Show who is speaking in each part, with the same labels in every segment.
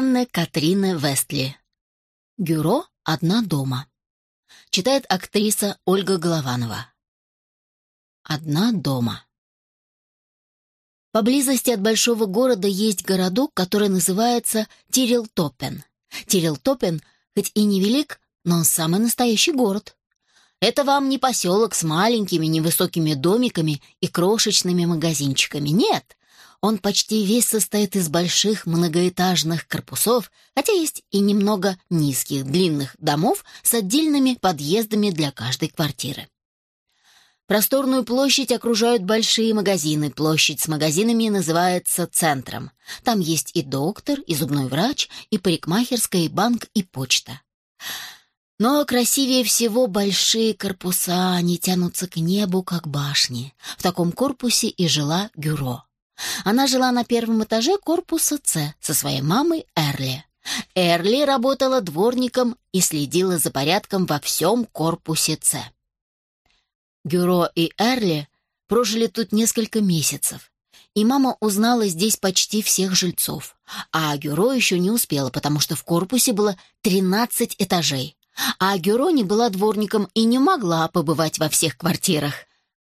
Speaker 1: Анны Катрины Вестли. «Гюро. Одна дома». Читает актриса Ольга Голованова. «Одна дома». Поблизости от большого города есть городок, который называется Тирилтопен. Тирилтопен, хоть и невелик, но он самый настоящий город. Это вам не поселок с маленькими невысокими домиками и крошечными магазинчиками. Нет, он почти весь состоит из больших многоэтажных корпусов, хотя есть и немного низких длинных домов с отдельными подъездами для каждой квартиры. Просторную площадь окружают большие магазины. Площадь с магазинами называется центром. Там есть и доктор, и зубной врач, и парикмахерская, и банк, и почта. Но красивее всего большие корпуса, они тянутся к небу, как башни. В таком корпусе и жила Гюро. Она жила на первом этаже корпуса С со своей мамой Эрли. Эрли работала дворником и следила за порядком во всем корпусе С. Гюро и Эрли прожили тут несколько месяцев, и мама узнала здесь почти всех жильцов, а Гюро еще не успела, потому что в корпусе было 13 этажей, а Гюро не была дворником и не могла побывать во всех квартирах.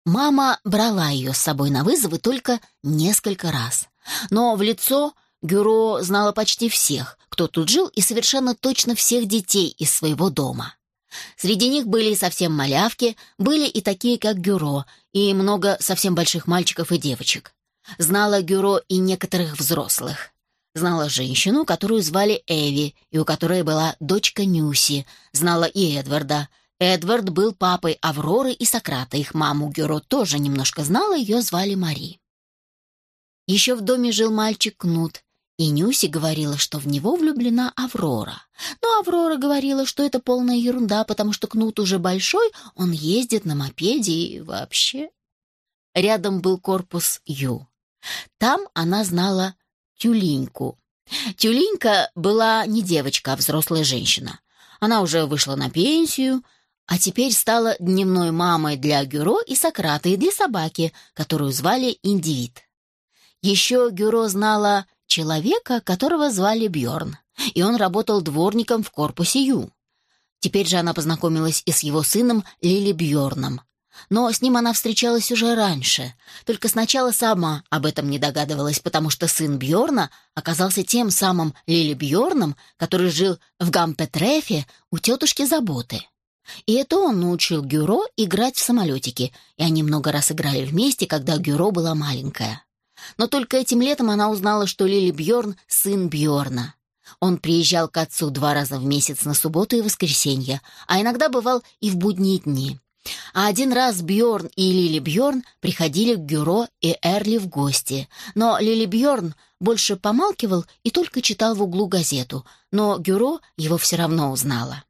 Speaker 1: Мама брала ее с собой на вызовы только несколько раз. Но в лицо Гюро знала почти всех, кто тут жил, и совершенно точно всех детей из своего дома. Среди них были и совсем малявки, были и такие, как Гюро, и много совсем больших мальчиков и девочек. Знала Гюро и некоторых взрослых. Знала женщину, которую звали Эви, и у которой была дочка Нюси. Знала и Эдварда — Эдвард был папой Авроры и Сократа, их маму Гюро тоже немножко знала, ее звали Мари. Еще в доме жил мальчик Кнут, и Нюси говорила, что в него влюблена Аврора. Но Аврора говорила, что это полная ерунда, потому что Кнут уже большой, он ездит на мопеде и вообще... Рядом был корпус Ю. Там она знала Тюлиньку. Тюлинька была не девочка, а взрослая женщина. Она уже вышла на пенсию, а теперь стала дневной мамой для Гюро и Сократа и для собаки, которую звали Индивид. Еще Гюро знала человека, которого звали Бьорн, и он работал дворником в корпусе Ю. Теперь же она познакомилась и с его сыном Лили Бьорном. Но с ним она встречалась уже раньше, только сначала сама об этом не догадывалась, потому что сын Бьорна оказался тем самым Лили Бьорном, который жил в Гампетрефе у тетушки Заботы. И это он научил Гюро играть в самолетики, и они много раз играли вместе, когда Гюро была маленькая. Но только этим летом она узнала, что Лили Бьорн — сын Бьорна. Он приезжал к отцу два раза в месяц на субботу и воскресенье, а иногда бывал и в будние дни. А один раз Бьорн и Лили Бьорн приходили к Гюро и Эрли в гости, но Лили Бьорн больше помалкивал и только читал в углу газету, но Гюро его все равно узнала.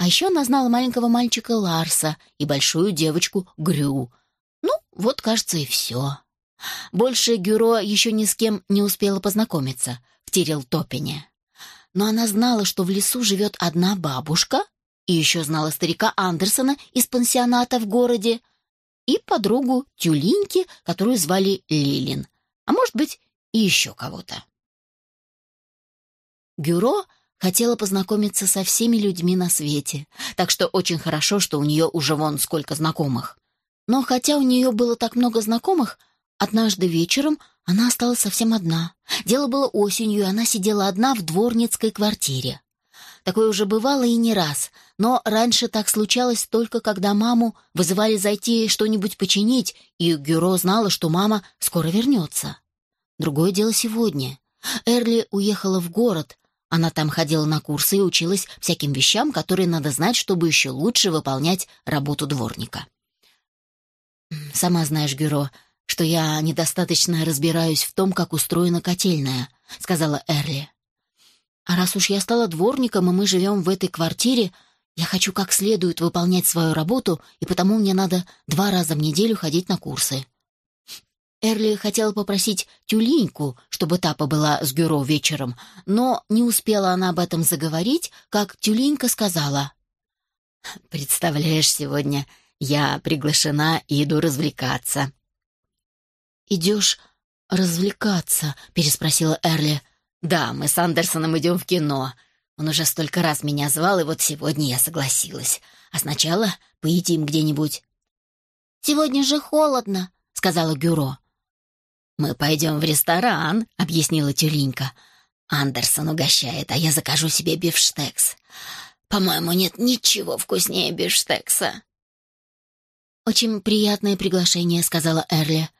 Speaker 1: А еще она знала маленького мальчика Ларса и большую девочку Грю. Ну, вот, кажется, и все. Больше Гюро еще ни с кем не успела познакомиться в Тирилтопине. Но она знала, что в лесу живет одна бабушка, и еще знала старика Андерсона из пансионата в городе, и подругу Тюлиньки, которую звали Лилин, а может быть, и еще кого-то. Гюро — Хотела познакомиться со всеми людьми на свете, так что очень хорошо, что у нее уже вон сколько знакомых. Но хотя у нее было так много знакомых, однажды вечером она осталась совсем одна. Дело было осенью, и она сидела одна в дворницкой квартире. Такое уже бывало и не раз, но раньше так случалось только когда маму вызывали зайти что-нибудь починить, и Гюро знала, что мама скоро вернется. Другое дело сегодня. Эрли уехала в город, она там ходила на курсы и училась всяким вещам, которые надо знать, чтобы еще лучше выполнять работу дворника. «Сама знаешь, Гюро, что я недостаточно разбираюсь в том, как устроена котельная», — сказала Эрли. «А раз уж я стала дворником, и мы живем в этой квартире, я хочу как следует выполнять свою работу, и потому мне надо два раза в неделю ходить на курсы. Эрли хотела попросить тюленьку, чтобы та побыла с Гюро вечером, но не успела она об этом заговорить, как тюленька сказала. «Представляешь, сегодня я приглашена и иду развлекаться». «Идешь развлекаться?» — переспросила Эрли. «Да, мы с Андерсоном идем в кино. Он уже столько раз меня звал, и вот сегодня я согласилась. А сначала поедим где-нибудь».
Speaker 2: «Сегодня же холодно», — сказала Гюро.
Speaker 1: «Мы пойдем в ресторан», — объяснила Тюленька. «Андерсон угощает, а я закажу себе бифштекс. По-моему, нет ничего вкуснее бифштекса».
Speaker 2: «Очень приятное приглашение», — сказала Эрли.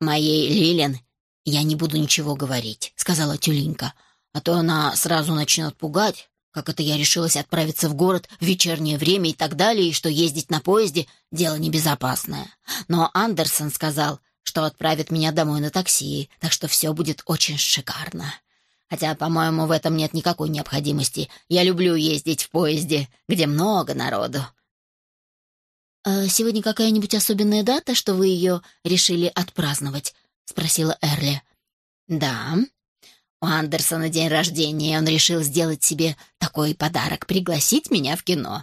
Speaker 1: «Моей Лилен я не буду ничего говорить», — сказала Тюленька. «А то она сразу начнет пугать, как это я решилась отправиться в город в вечернее время и так далее, и что ездить на поезде — дело небезопасное. Но Андерсон сказал, что отправит меня домой на такси, так что все будет очень шикарно. Хотя, по-моему, в этом нет никакой необходимости. Я люблю ездить в поезде, где много народу.
Speaker 2: «А сегодня какая-нибудь особенная дата, что вы ее решили отпраздновать?» — спросила Эрли.
Speaker 1: «Да. У Андерсона день рождения, и он решил сделать себе такой подарок — пригласить меня в кино.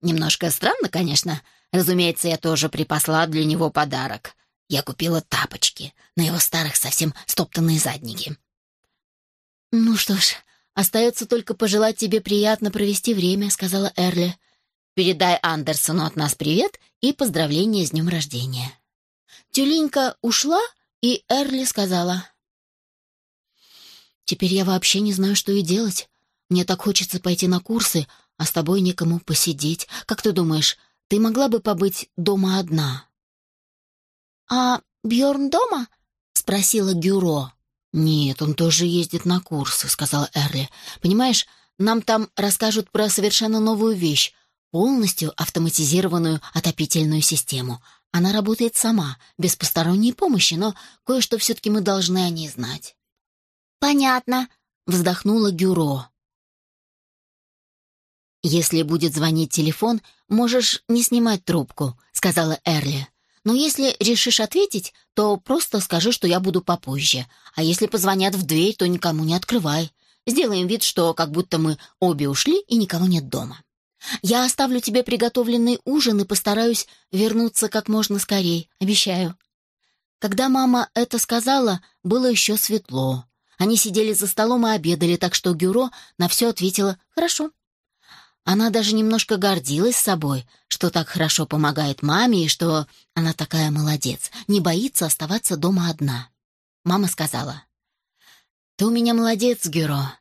Speaker 1: Немножко странно, конечно. Разумеется, я тоже припасла для него подарок. Я купила тапочки, на его старых совсем стоптанные задники».
Speaker 2: «Ну что ж, остается только пожелать тебе приятно провести время», — сказала Эрли.
Speaker 1: Передай Андерсону от нас привет и поздравления с днем рождения».
Speaker 2: Тюленька ушла, и Эрли сказала. «Теперь я вообще не знаю, что и делать. Мне так хочется пойти на курсы, а с тобой некому посидеть. Как ты думаешь, ты могла бы побыть дома одна?» «А Бьорн дома?» — спросила Гюро.
Speaker 1: «Нет, он тоже ездит на курсы», — сказала Эрли. «Понимаешь, нам там расскажут про совершенно новую вещь полностью автоматизированную отопительную систему. Она работает сама, без посторонней помощи, но кое-что все-таки мы должны о ней знать.
Speaker 2: «Понятно», —
Speaker 1: вздохнула Гюро. «Если будет звонить телефон, можешь не снимать трубку», — сказала Эрли. «Но если решишь ответить, то просто скажи, что я буду попозже. А если позвонят в дверь, то никому не открывай. Сделаем вид, что как будто мы обе ушли и никого нет дома». Я оставлю тебе приготовленный ужин и постараюсь вернуться как можно скорее, обещаю». Когда мама это сказала, было еще светло. Они сидели за столом и обедали, так что Гюро на все ответила «хорошо». Она даже немножко гордилась собой, что так хорошо помогает маме и что она такая молодец, не боится оставаться дома одна. Мама сказала, «Ты у меня молодец, Гюро.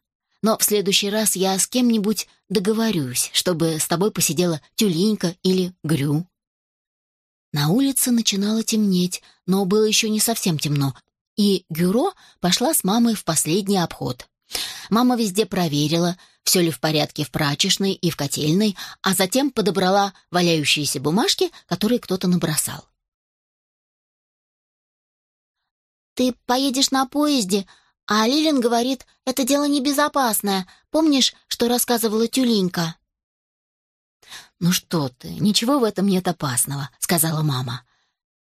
Speaker 1: Но в следующий раз я с кем-нибудь договорюсь, чтобы с тобой посидела тюленька или грю». На улице начинало темнеть, но было еще не совсем темно, и Гюро пошла с мамой в последний обход. Мама везде проверила, все ли в порядке в прачечной и в котельной, а затем подобрала валяющиеся бумажки, которые кто-то набросал.
Speaker 2: «Ты поедешь на поезде, а Лилин говорит, это дело небезопасное. Помнишь, что рассказывала Тюленька?»
Speaker 1: «Ну что ты, ничего в этом нет опасного», — сказала мама.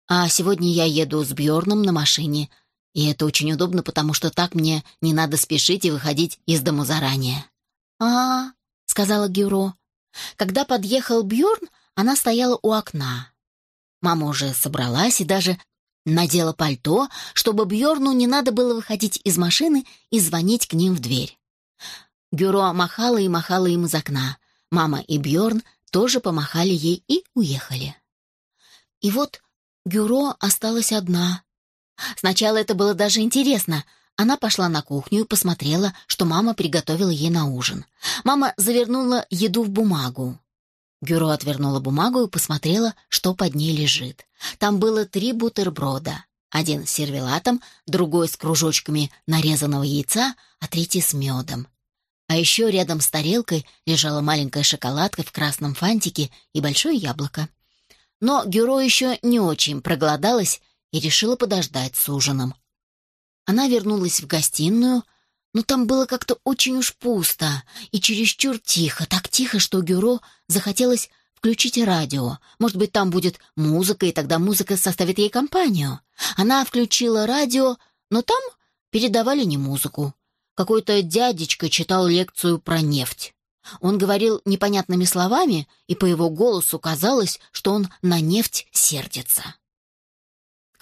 Speaker 1: «А сегодня я еду с Бьорном на машине, и это очень удобно, потому что так мне не надо спешить и выходить из дому заранее».
Speaker 2: «А, -а — сказала Гюро.
Speaker 1: Когда подъехал Бьорн, она стояла у окна. Мама уже собралась и даже Надела пальто, чтобы Бьорну не надо было выходить из машины и звонить к ним в дверь. Гюро махала и махала им из окна. Мама и Бьорн тоже помахали ей и уехали. И вот Гюро осталась одна. Сначала это было даже интересно. Она пошла на кухню и посмотрела, что мама приготовила ей на ужин. Мама завернула еду в бумагу. Гюро отвернула бумагу и посмотрела, что под ней лежит. Там было три бутерброда. Один с сервелатом, другой с кружочками нарезанного яйца, а третий с медом. А еще рядом с тарелкой лежала маленькая шоколадка в красном фантике и большое яблоко. Но Гюро еще не очень проголодалась и решила подождать с ужином. Она вернулась в гостиную, но там было как-то очень уж пусто и чересчур тихо, так тихо, что Гюро захотелось включить радио. Может быть, там будет музыка, и тогда музыка составит ей компанию. Она включила радио, но там передавали не музыку. Какой-то дядечка читал лекцию про нефть. Он говорил непонятными словами, и по его голосу казалось, что он на нефть сердится.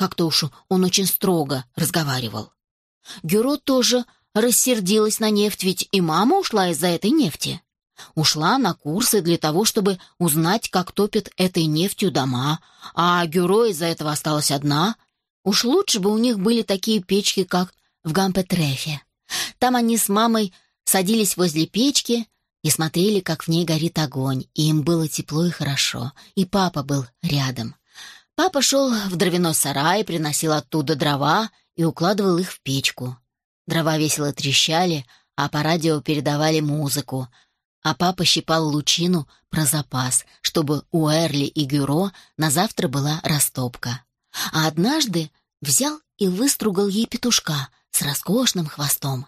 Speaker 1: Как-то уж он очень строго разговаривал. Гюро тоже рассердилась на нефть, ведь и мама ушла из-за этой нефти. Ушла на курсы для того, чтобы узнать, как топят этой нефтью дома, а Гюро из-за этого осталась одна. Уж лучше бы у них были такие печки, как в Гампетрефе. Там они с мамой садились возле печки и смотрели, как в ней горит огонь, и им было тепло и хорошо, и папа был рядом. Папа шел в дровяной сарай, приносил оттуда дрова и укладывал их в печку. Дрова весело трещали, а по радио передавали музыку, а папа щипал лучину про запас, чтобы у Эрли и Гюро на завтра была растопка. А однажды взял и выстругал ей петушка с роскошным хвостом.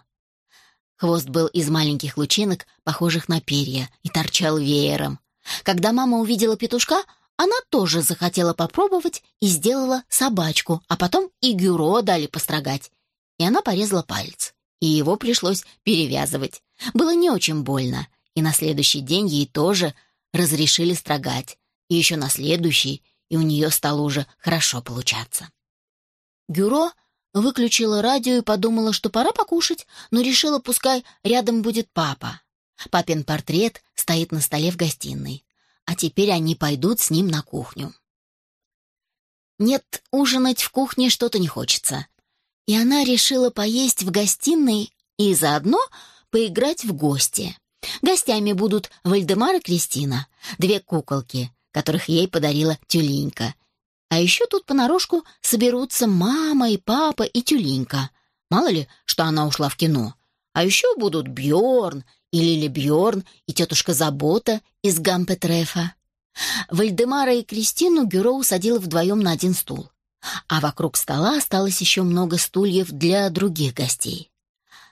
Speaker 1: Хвост был из маленьких лучинок, похожих на перья, и торчал веером. Когда мама увидела петушка, она тоже захотела попробовать и сделала собачку, а потом и Гюро дали построгать. И она порезала палец, и его пришлось перевязывать. Было не очень больно, и на следующий день ей тоже разрешили строгать, и еще на следующий, и у нее стало уже хорошо получаться. Гюро выключила радио и подумала, что пора покушать, но решила, пускай рядом будет папа. Папин портрет стоит на столе в гостиной, а теперь они пойдут с ним на кухню. Нет, ужинать в кухне что-то не хочется. И она решила поесть в гостиной и заодно поиграть в гости. Гостями будут Вальдемар и Кристина, две куколки, которых ей подарила Тюленька. А еще тут понарошку соберутся мама и папа и Тюленька. Мало ли, что она ушла в кино. А еще будут Бьорн и Лили Бьорн и тетушка Забота из Гампетрефа. Вальдемара и Кристину Гюро усадила вдвоем на один стул. А вокруг стола осталось еще много стульев для других гостей.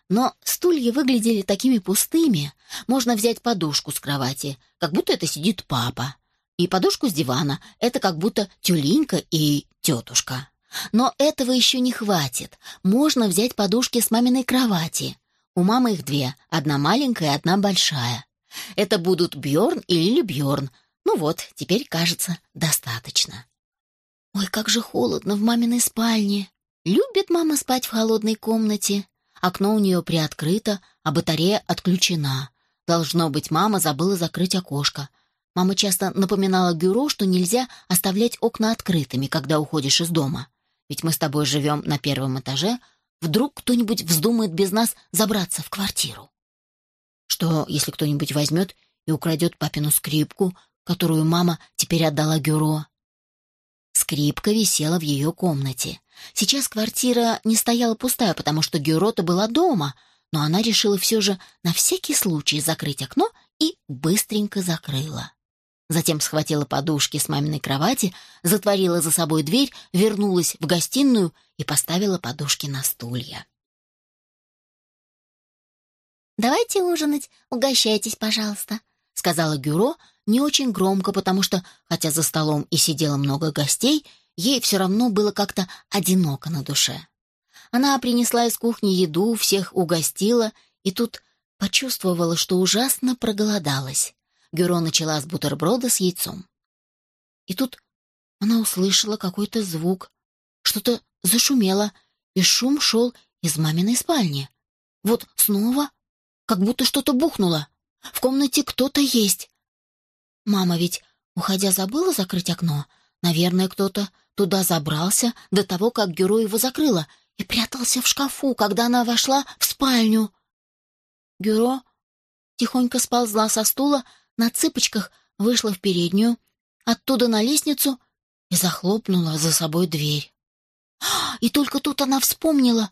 Speaker 1: Но стулья выглядели такими пустыми. Можно взять подушку с кровати, как будто это сидит папа. И подушку с дивана — это как будто тюленька и тетушка. Но этого еще не хватит. Можно взять подушки с маминой кровати. У мамы их две, одна маленькая одна большая. Это будут Бьорн и Лили Бьорн. Ну вот, теперь, кажется, достаточно. Ой, как же холодно в маминой спальне. Любит мама спать в холодной комнате. Окно у нее приоткрыто, а батарея отключена. Должно быть, мама забыла закрыть окошко. Мама часто напоминала Гюро, что нельзя оставлять окна открытыми, когда уходишь из дома. Ведь мы с тобой живем на первом этаже, вдруг кто-нибудь вздумает без нас забраться в квартиру. Что, если кто-нибудь возьмет и украдет папину скрипку, которую мама теперь отдала Гюро? Скрипка висела в ее комнате. Сейчас квартира не стояла пустая, потому что Гюрота была дома, но она решила все же на всякий случай закрыть окно и быстренько закрыла. Затем схватила подушки с маминой кровати, затворила за собой дверь, вернулась в гостиную и поставила подушки на стулья. «Давайте ужинать, угощайтесь, пожалуйста», — сказала Гюро не очень громко, потому что, хотя за столом и сидело много гостей, ей все равно было как-то одиноко на душе. Она принесла из кухни еду, всех угостила, и тут почувствовала, что ужасно проголодалась. Гюро начала с бутерброда с яйцом. И тут она услышала какой-то звук. Что-то зашумело, и шум шел из маминой спальни. Вот снова, как будто что-то бухнуло. В комнате кто-то есть. Мама ведь, уходя, забыла закрыть окно. Наверное, кто-то туда забрался до того, как герой его закрыла, и прятался в шкафу, когда она вошла в спальню. Гюро тихонько сползла со стула, на цыпочках вышла в переднюю, оттуда на лестницу и захлопнула за собой дверь. И только тут она вспомнила,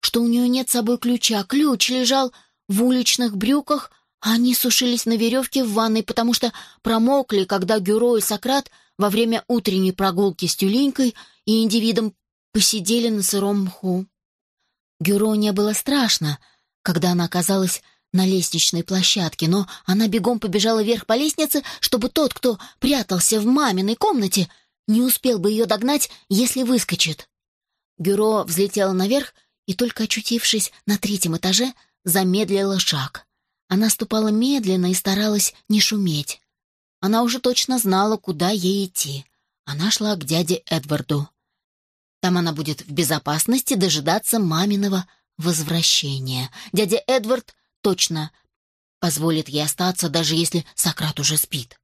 Speaker 1: что у нее нет с собой ключа. Ключ лежал в уличных брюках, а они сушились на веревке в ванной, потому что промокли, когда Гюро и Сократ во время утренней прогулки с тюленькой и индивидом посидели на сыром мху. Гюро не было страшно, когда она оказалась на лестничной площадке, но она бегом побежала вверх по лестнице, чтобы тот, кто прятался в маминой комнате, не успел бы ее догнать, если выскочит. Гюро взлетела наверх и, только очутившись на третьем этаже, замедлила шаг. Она ступала медленно и старалась не шуметь. Она уже точно знала, куда ей идти. Она шла к дяде Эдварду. Там она будет в безопасности дожидаться маминого возвращение. Дядя Эдвард точно позволит ей остаться, даже если Сократ уже спит.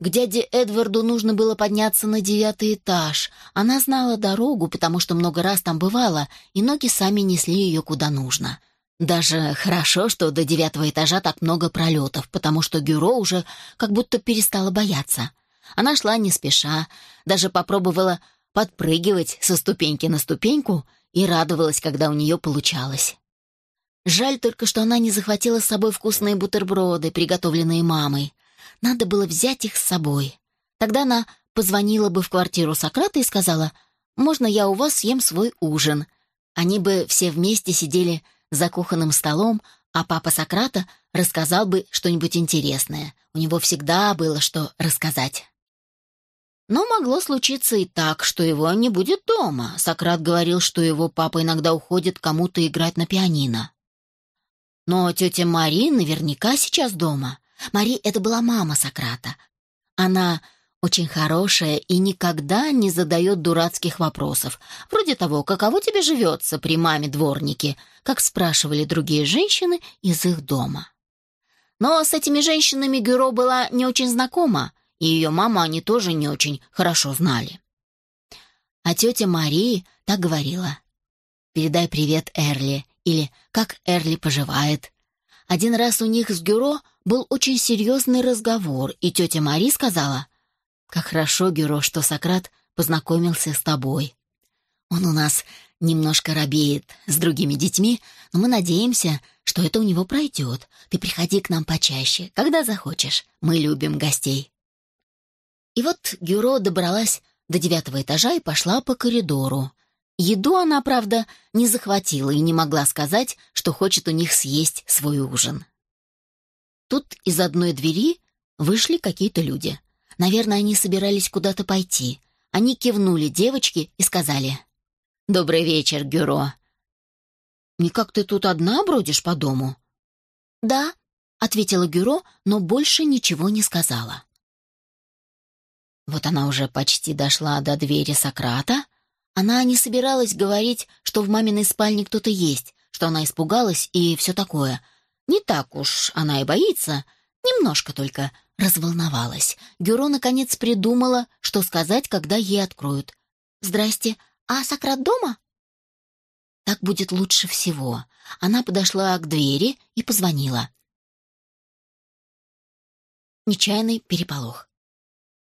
Speaker 1: К дяде Эдварду нужно было подняться на девятый этаж. Она знала дорогу, потому что много раз там бывала, и ноги сами несли ее куда нужно. Даже хорошо, что до девятого этажа так много пролетов, потому что Гюро уже как будто перестала бояться. Она шла не спеша, даже попробовала подпрыгивать со ступеньки на ступеньку и радовалась, когда у нее получалось. Жаль только, что она не захватила с собой вкусные бутерброды, приготовленные мамой. Надо было взять их с собой. Тогда она позвонила бы в квартиру Сократа и сказала, «Можно я у вас съем свой ужин?» Они бы все вместе сидели за кухонным столом, а папа Сократа рассказал бы что-нибудь интересное. У него всегда было что рассказать. Но могло случиться и так, что его не будет дома. Сократ говорил, что его папа иногда уходит кому-то играть на пианино. Но тетя Мари наверняка сейчас дома. Мари — это была мама Сократа. Она очень хорошая и никогда не задает дурацких вопросов, вроде того, каково тебе живется при маме-дворнике, как спрашивали другие женщины из их дома. Но с этими женщинами Гюро была не очень знакома, и ее маму они тоже не очень хорошо знали. А тетя Мария так говорила. «Передай привет Эрли» или «Как Эрли поживает». Один раз у них с Гюро был очень серьезный разговор, и тетя Мари сказала, «Как хорошо, Гюро, что Сократ познакомился с тобой. Он у нас немножко робеет с другими детьми, но мы надеемся, что это у него пройдет. Ты приходи к нам почаще, когда захочешь. Мы любим гостей». И вот Гюро добралась до девятого этажа и пошла по коридору. Еду она, правда, не захватила и не могла сказать, что хочет у них съесть свой ужин. Тут из одной двери вышли какие-то люди. Наверное, они собирались куда-то пойти. Они кивнули девочке и сказали «Добрый вечер, Гюро». «Никак ты тут одна бродишь по дому?» «Да», — ответила Гюро, но больше ничего не сказала. Вот она уже почти дошла до двери Сократа. Она не собиралась говорить, что в маминой спальне кто-то есть, что она испугалась и все такое — не так уж она и боится, немножко только разволновалась. Гюро наконец придумала, что сказать, когда ей откроют. «Здрасте, а Сократ дома?» Так будет лучше всего. Она подошла к двери и позвонила. Нечаянный переполох.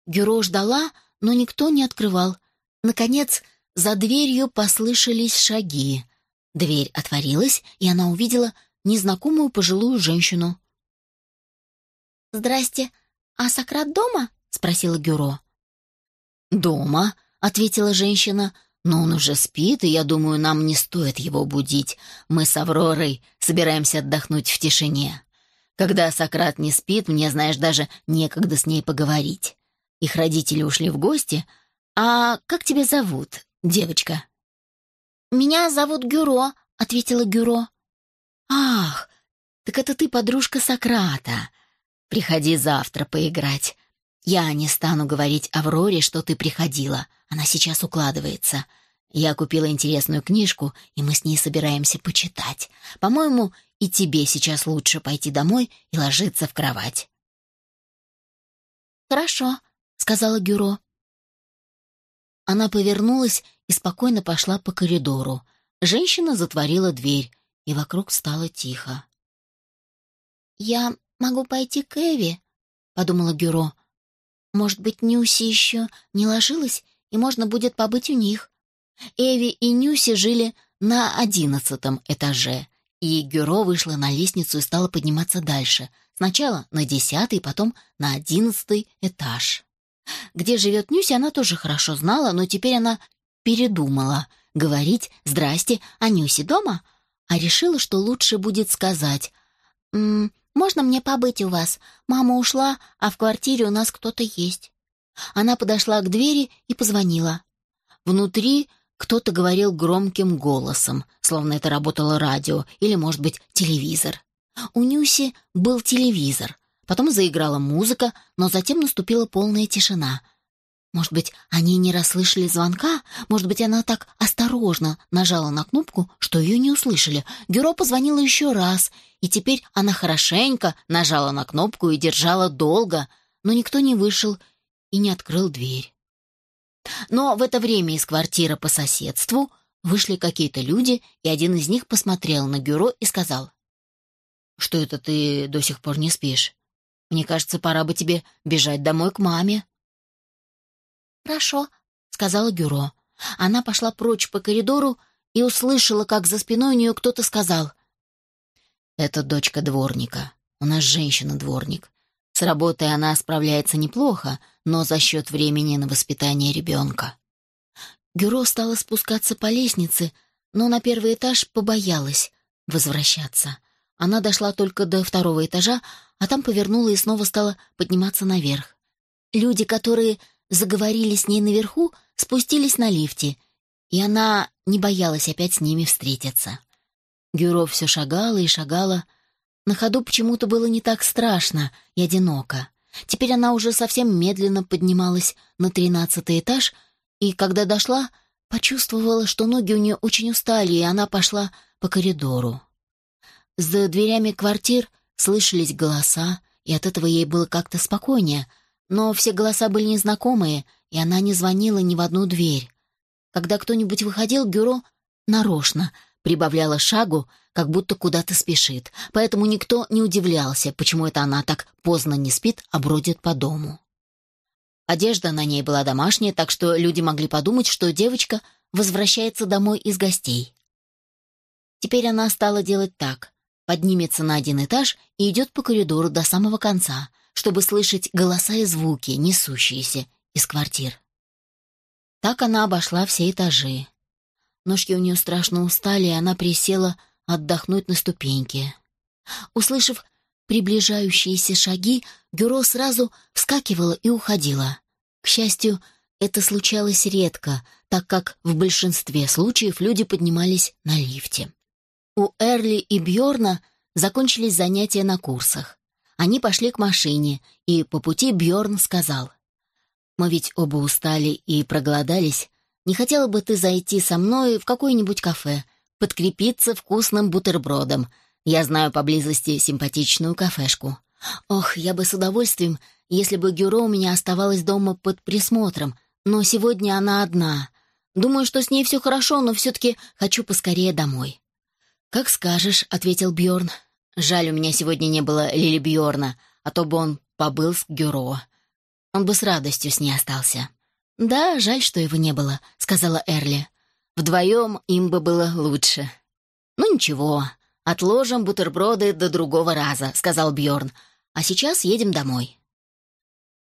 Speaker 1: Гюро ждала, но никто не открывал. Наконец, за дверью послышались шаги. Дверь отворилась, и она увидела незнакомую пожилую женщину. «Здрасте, а Сократ дома?» — спросила Гюро. «Дома», — ответила женщина, — «но он уже спит, и я думаю, нам не стоит его будить. Мы с Авророй собираемся отдохнуть в тишине. Когда Сократ не спит, мне, знаешь, даже некогда с ней поговорить. Их родители ушли в гости. А как тебя зовут, девочка?» «Меня зовут Гюро», — ответила Гюро. «Ах, так это ты подружка Сократа. Приходи завтра поиграть. Я не стану говорить Авроре, что ты приходила. Она сейчас укладывается. Я купила интересную книжку, и мы с ней собираемся почитать. По-моему, и тебе сейчас лучше пойти домой и ложиться в кровать». «Хорошо», — сказала Гюро. Она повернулась и спокойно пошла по коридору. Женщина затворила дверь и вокруг стало тихо. «Я могу пойти к Эви», — подумала Гюро. «Может быть, Нюси еще не ложилась, и можно будет побыть у них». Эви и Нюси жили на одиннадцатом этаже, и Гюро вышла на лестницу и стала подниматься дальше. Сначала на десятый, потом на одиннадцатый этаж. Где живет Нюси, она тоже хорошо знала, но теперь она передумала говорить «Здрасте, а Нюси дома?» а решила, что лучше будет сказать «М -м, «Можно мне побыть у вас? Мама ушла, а в квартире у нас кто-то есть». Она подошла к двери и позвонила. Внутри кто-то говорил громким голосом, словно это работало радио или, может быть, телевизор. У Нюси был телевизор. Потом заиграла музыка, но затем наступила полная тишина.
Speaker 2: Может быть, они не расслышали звонка? Может быть, она так осторожно нажала на кнопку, что ее не услышали. Гюро позвонила еще раз, и теперь она хорошенько нажала на кнопку и держала долго, но никто не вышел и не открыл дверь. Но в это время из квартиры по соседству вышли какие-то люди, и один из них посмотрел на Гюро и сказал, «Что это ты до сих пор не спишь? Мне кажется, пора бы тебе бежать домой к маме».
Speaker 1: «Хорошо», — сказала Гюро. Она пошла прочь по коридору и услышала, как за спиной у нее кто-то сказал.
Speaker 2: «Это дочка дворника. У нас женщина-дворник. С работой она справляется неплохо, но за счет времени на воспитание ребенка».
Speaker 1: Гюро стала спускаться по лестнице, но на первый этаж побоялась возвращаться. Она дошла только до второго этажа, а там повернула и снова стала подниматься наверх. Люди, которые заговорили с ней наверху, спустились на лифте, и она не боялась опять с ними встретиться. Гюро все шагала и шагала. На ходу почему-то было не так страшно и одиноко. Теперь она уже совсем медленно поднималась на тринадцатый этаж, и, когда дошла, почувствовала, что ноги у нее очень устали, и она пошла по коридору. За дверями квартир слышались голоса, и от этого ей было как-то спокойнее — но все голоса были незнакомые, и она не звонила ни в одну дверь. Когда кто-нибудь выходил, Гюро нарочно прибавляла шагу, как будто куда-то спешит, поэтому никто не удивлялся, почему это она так поздно не спит, а бродит по дому. Одежда на ней была домашняя, так что люди могли подумать, что девочка возвращается домой из гостей. Теперь она стала делать так. Поднимется на один этаж и идет по коридору до самого конца — чтобы слышать голоса и звуки, несущиеся из квартир. Так она обошла все этажи. Ножки у нее страшно устали, и она присела отдохнуть на ступеньке. Услышав приближающиеся шаги, Гюро сразу вскакивала и уходила. К счастью, это случалось редко, так как в большинстве случаев люди поднимались на лифте. У Эрли и Бьорна закончились занятия на курсах. Они пошли к машине, и по пути Бьорн сказал. «Мы ведь оба устали и проголодались. Не хотела бы ты зайти со мной в какое-нибудь кафе, подкрепиться вкусным бутербродом? Я знаю поблизости симпатичную кафешку. Ох, я бы с удовольствием, если бы Гюро у меня оставалась дома под присмотром, но сегодня она одна. Думаю, что с ней все хорошо, но все-таки хочу поскорее домой». «Как скажешь», — ответил Бьорн. Жаль, у меня сегодня не было Лили Бьорна, а то бы он побыл с Гюро. Он бы с радостью с ней остался. «Да, жаль, что его не было», — сказала Эрли. «Вдвоем им бы было лучше». «Ну ничего, отложим бутерброды до другого раза», — сказал Бьорн. «А сейчас едем домой».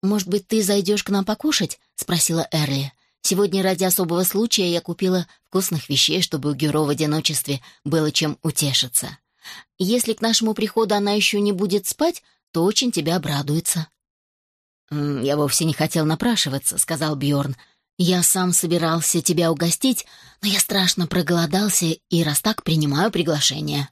Speaker 1: «Может быть, ты зайдешь к нам покушать?» — спросила Эрли. «Сегодня ради особого случая я купила вкусных вещей, чтобы у Гюро в одиночестве было чем утешиться». Если к нашему приходу она еще не будет спать, то очень тебя обрадуется». «Я вовсе не хотел напрашиваться», — сказал Бьорн. «Я сам собирался тебя угостить, но я страшно проголодался и раз так принимаю приглашение».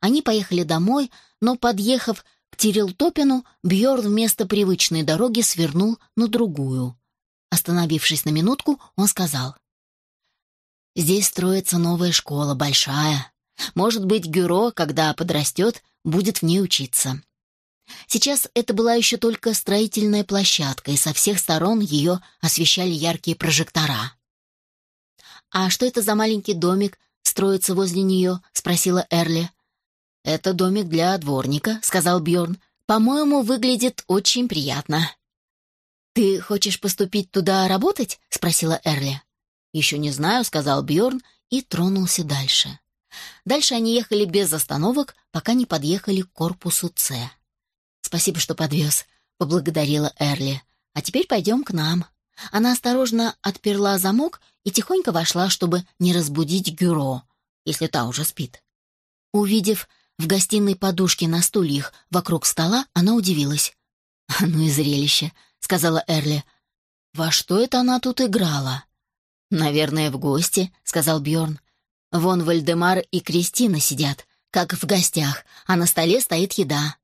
Speaker 1: Они поехали домой, но, подъехав к Тирилтопину, Бьорн вместо привычной дороги свернул на другую. Остановившись на минутку, он сказал. «Здесь строится новая школа, большая. Может быть, Гюро, когда подрастет, будет в ней учиться. Сейчас это была еще только строительная площадка, и со всех сторон ее освещали яркие прожектора. «А что это за маленький домик строится возле нее?» — спросила Эрли. «Это домик для дворника», — сказал Бьорн. «По-моему, выглядит очень приятно». «Ты хочешь поступить туда работать?» — спросила Эрли. «Еще не знаю», — сказал Бьорн и тронулся дальше. Дальше они ехали без остановок, пока не подъехали к корпусу «С». «Спасибо, что подвез», — поблагодарила Эрли. «А теперь пойдем к нам». Она осторожно отперла замок и тихонько вошла, чтобы не разбудить Гюро, если та уже спит. Увидев в гостиной подушки на стульях вокруг стола, она удивилась. «Ну и зрелище», — сказала Эрли. «Во что это она тут играла?» «Наверное, в гости», — сказал Бьорн. Вон Вальдемар и Кристина сидят, как в гостях, а на столе стоит еда.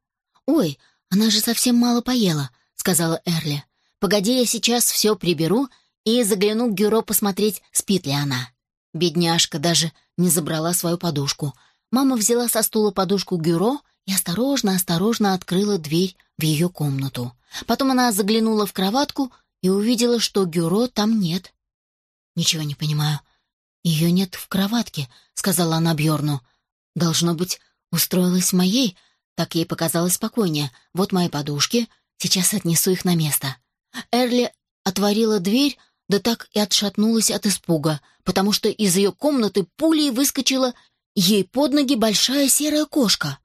Speaker 1: «Ой, она же совсем мало поела», — сказала Эрли. Погоди, я сейчас все приберу и загляну к Гюро посмотреть, спит ли она. Бедняжка даже не забрала свою подушку. Мама взяла со стула подушку Гюро и осторожно-осторожно открыла дверь в ее комнату. Потом она заглянула в кроватку и увидела, что Гюро там нет. «Ничего не понимаю. Ее нет в кроватке», — сказала она Бьорну. «Должно быть, устроилась моей, так ей показалось спокойнее. Вот мои подушки, сейчас отнесу их на место». Эрли отворила дверь, да так и отшатнулась от испуга, потому что из ее комнаты пулей выскочила ей под ноги большая серая кошка.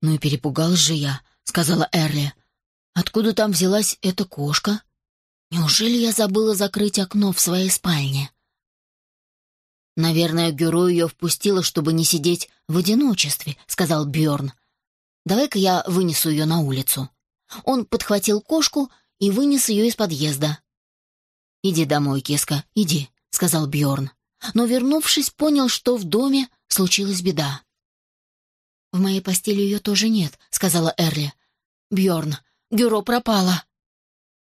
Speaker 1: «Ну и перепугалась же я», — сказала Эрли. «Откуда там взялась эта кошка? Неужели я забыла закрыть окно в своей спальне?» «Наверное, Гюро ее впустила, чтобы не сидеть в одиночестве», — сказал Бьорн. «Давай-ка я вынесу ее на улицу». Он подхватил кошку и вынес ее из подъезда. «Иди домой, киска, иди», — сказал Бьорн. Но, вернувшись, понял, что в доме случилась беда. «В моей постели ее тоже нет», — сказала Эрли. Бьорн, Гюро пропала».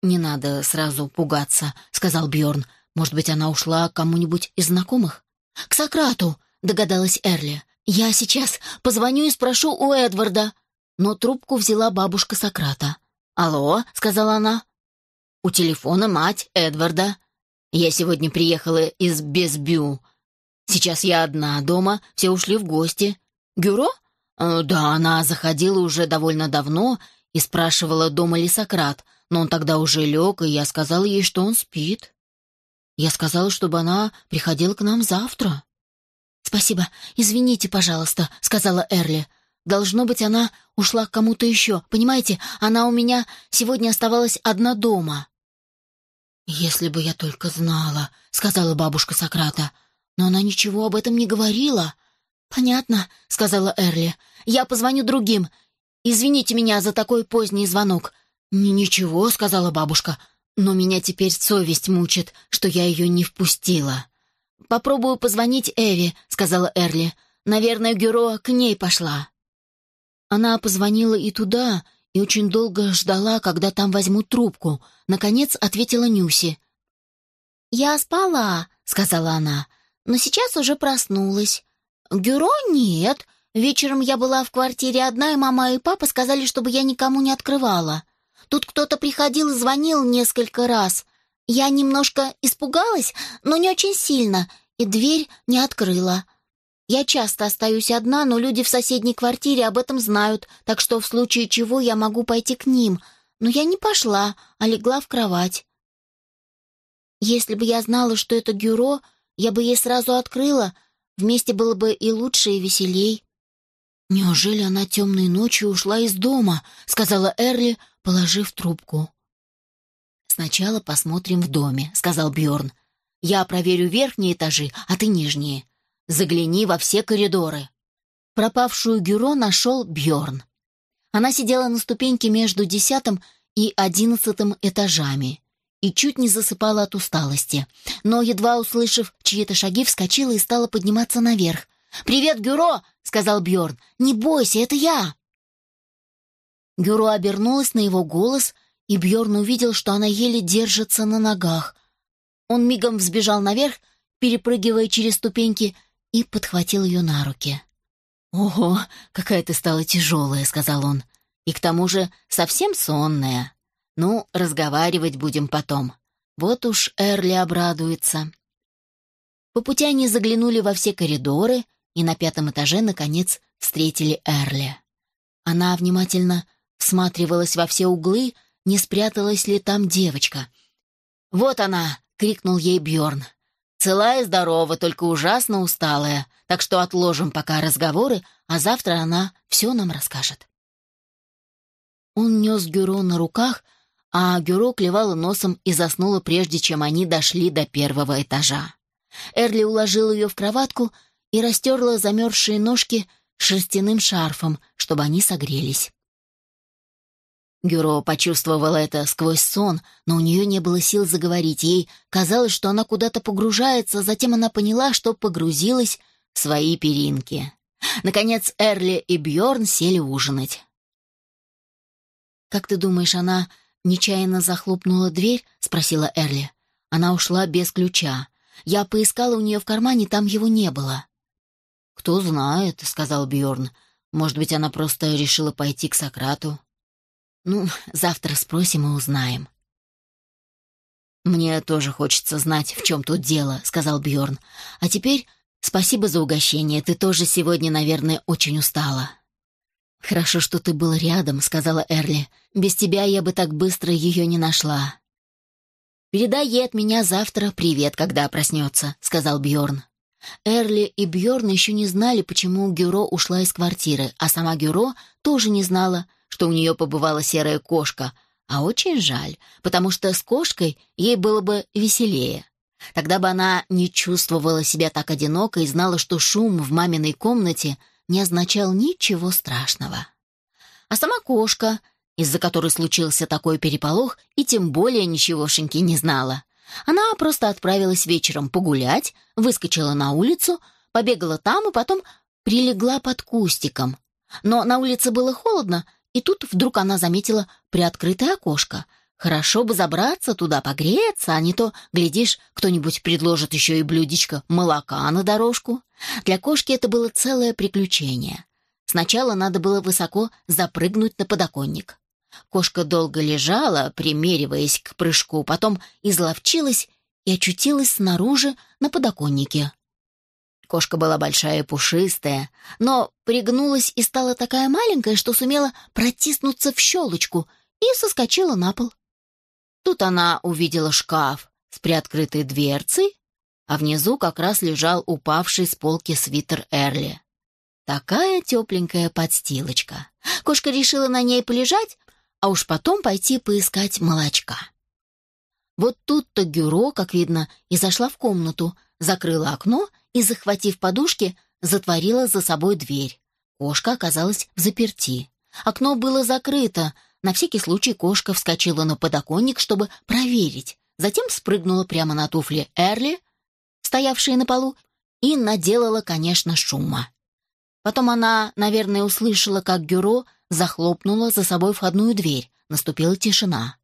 Speaker 1: «Не надо сразу пугаться», — сказал Бьорн. «Может быть, она ушла к кому-нибудь из знакомых?» «К Сократу», — догадалась Эрли. «Я сейчас позвоню и спрошу у Эдварда». Но трубку взяла бабушка Сократа. «Алло», — сказала она. «У телефона мать Эдварда. Я сегодня приехала из Безбю. Сейчас я одна дома, все ушли в гости. Гюро? Э, да, она заходила уже довольно давно и спрашивала, дома ли Сократ, но он тогда уже лег, и я сказала ей, что он спит. Я сказала, чтобы она приходила к нам завтра. «Спасибо. Извините, пожалуйста», — сказала Эрли. «Должно быть, она ушла к кому-то еще. Понимаете, она у меня сегодня оставалась одна дома». «Если бы я только знала», — сказала бабушка Сократа. «Но она ничего об этом не говорила». «Понятно», — сказала Эрли. «Я позвоню другим. Извините меня за такой поздний звонок». «Ничего», — сказала бабушка. Но меня теперь совесть мучит, что я ее не впустила. «Попробую позвонить Эви», — сказала Эрли. «Наверное, Гюро к ней пошла». Она позвонила и туда, и очень долго ждала, когда там возьмут трубку. Наконец ответила Нюси. «Я спала», — сказала она, — «но сейчас уже проснулась». «Гюро нет. Вечером я была в квартире одна, и мама и папа сказали, чтобы я никому не открывала». Тут кто-то приходил и звонил несколько раз. Я немножко испугалась, но не очень сильно, и дверь не открыла. Я часто остаюсь одна, но люди в соседней квартире об этом знают, так что в случае чего я могу пойти к ним. Но я не пошла, а легла в кровать. Если бы я знала, что это Гюро, я бы ей сразу открыла. Вместе было бы и лучше, и веселей. «Неужели она темной ночью ушла из дома?» — сказала Эрли, положив трубку. «Сначала посмотрим в доме», — сказал Бьорн. «Я проверю верхние этажи, а ты нижние. Загляни во все коридоры». Пропавшую Гюро нашел Бьорн. Она сидела на ступеньке между десятым и одиннадцатым этажами и чуть не засыпала от усталости, но, едва услышав чьи-то шаги, вскочила и стала подниматься наверх. «Привет, Гюро!» — сказал Бьорн. «Не бойся, это я!» Гюро обернулась на его голос, и Бьорн увидел, что она еле держится на ногах. Он мигом взбежал наверх, перепрыгивая через ступеньки, и подхватил ее на руки. «Ого, какая ты стала тяжелая», — сказал он. «И к тому же совсем сонная. Ну, разговаривать будем потом. Вот уж Эрли обрадуется». По пути они заглянули во все коридоры и на пятом этаже, наконец, встретили Эрли. Она внимательно всматривалась во все углы, не спряталась ли там девочка. «Вот она!» — крикнул ей Бьорн. «Целая и здорова, только ужасно усталая, так что отложим пока разговоры, а завтра она все нам расскажет». Он нес Гюро на руках, а Гюро клевала носом и заснула, прежде чем они дошли до первого этажа. Эрли уложил ее в кроватку и растерла замерзшие ножки шерстяным шарфом, чтобы они согрелись. Гюро почувствовала это сквозь сон, но у нее не было сил заговорить. Ей казалось, что она куда-то погружается, затем она поняла, что погрузилась в свои перинки. Наконец Эрли и Бьорн сели ужинать. «Как ты думаешь, она
Speaker 2: нечаянно захлопнула дверь?» — спросила Эрли. Она ушла без ключа. Я поискала у нее в кармане, там его не было.
Speaker 1: «Кто знает», — сказал Бьорн. «Может быть, она просто решила пойти к Сократу?»
Speaker 2: «Ну, завтра спросим и узнаем».
Speaker 1: «Мне тоже хочется знать, в чем тут дело», — сказал Бьорн.
Speaker 2: «А теперь спасибо за угощение. Ты тоже сегодня, наверное, очень устала». «Хорошо, что ты был рядом», — сказала Эрли. «Без тебя я бы так быстро ее не нашла». «Передай ей от меня завтра привет, когда проснется», — сказал Бьорн. Эрли и Бьорн еще не знали, почему Гюро ушла из квартиры, а сама Гюро тоже не знала, что у нее побывала серая кошка — а очень жаль, потому что с кошкой ей было бы веселее. Тогда бы она не чувствовала себя так одиноко и знала, что шум в маминой комнате не означал ничего страшного. А сама кошка, из-за которой случился такой переполох, и тем более ничегошеньки не знала. Она просто отправилась вечером погулять, выскочила на улицу, побегала там и потом прилегла под кустиком. Но на улице было холодно, и тут вдруг она заметила приоткрытое окошко. Хорошо бы забраться туда, погреться, а не то, глядишь, кто-нибудь предложит еще и блюдечко молока на дорожку. Для кошки это было целое приключение. Сначала надо было высоко запрыгнуть на подоконник. Кошка долго лежала, примериваясь к прыжку, потом изловчилась и очутилась снаружи на подоконнике. Кошка была большая и пушистая, но пригнулась и стала такая маленькая, что сумела протиснуться в щелочку и соскочила на пол. Тут она увидела шкаф с приоткрытой дверцей, а внизу как раз лежал упавший с полки свитер Эрли. Такая тепленькая подстилочка. Кошка решила на ней полежать, а уж потом пойти поискать молочка. Вот тут-то Гюро, как видно, и зашла в комнату, закрыла окно и, захватив подушки, затворила за собой дверь. Кошка оказалась в заперти. Окно было закрыто. На всякий случай кошка вскочила на подоконник, чтобы проверить. Затем спрыгнула прямо на туфли Эрли, стоявшие на полу, и наделала, конечно, шума. Потом она, наверное, услышала, как Гюро захлопнула за собой входную дверь. Наступила тишина.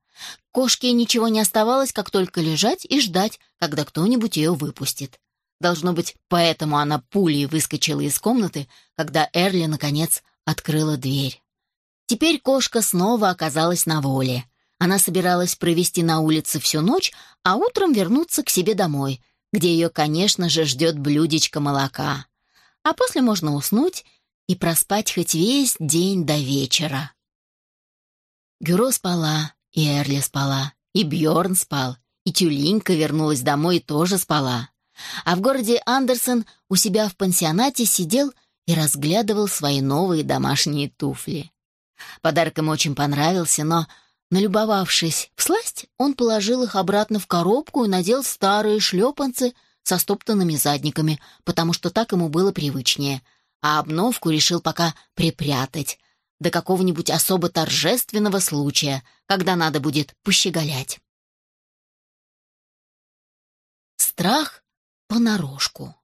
Speaker 2: Кошке ничего не оставалось, как только лежать и ждать, когда кто-нибудь ее выпустит. Должно быть, поэтому она пулей выскочила из комнаты, когда Эрли, наконец, открыла дверь. Теперь кошка снова оказалась на воле. Она собиралась провести на улице всю ночь, а утром вернуться к себе домой, где ее, конечно же, ждет блюдечко молока. А после можно уснуть и проспать хоть весь день до вечера. Гюро спала, и Эрли спала, и Бьорн спал, и Тюлинка вернулась домой и тоже спала. А в городе Андерсон у себя в пансионате сидел и разглядывал свои новые домашние туфли. Подарок ему очень понравился, но, налюбовавшись в сласть, он положил их обратно в коробку и надел старые шлепанцы со стоптанными задниками, потому что так ему было привычнее, а обновку решил пока припрятать до какого-нибудь особо торжественного случая, когда надо будет пощеголять. Страх понарошку.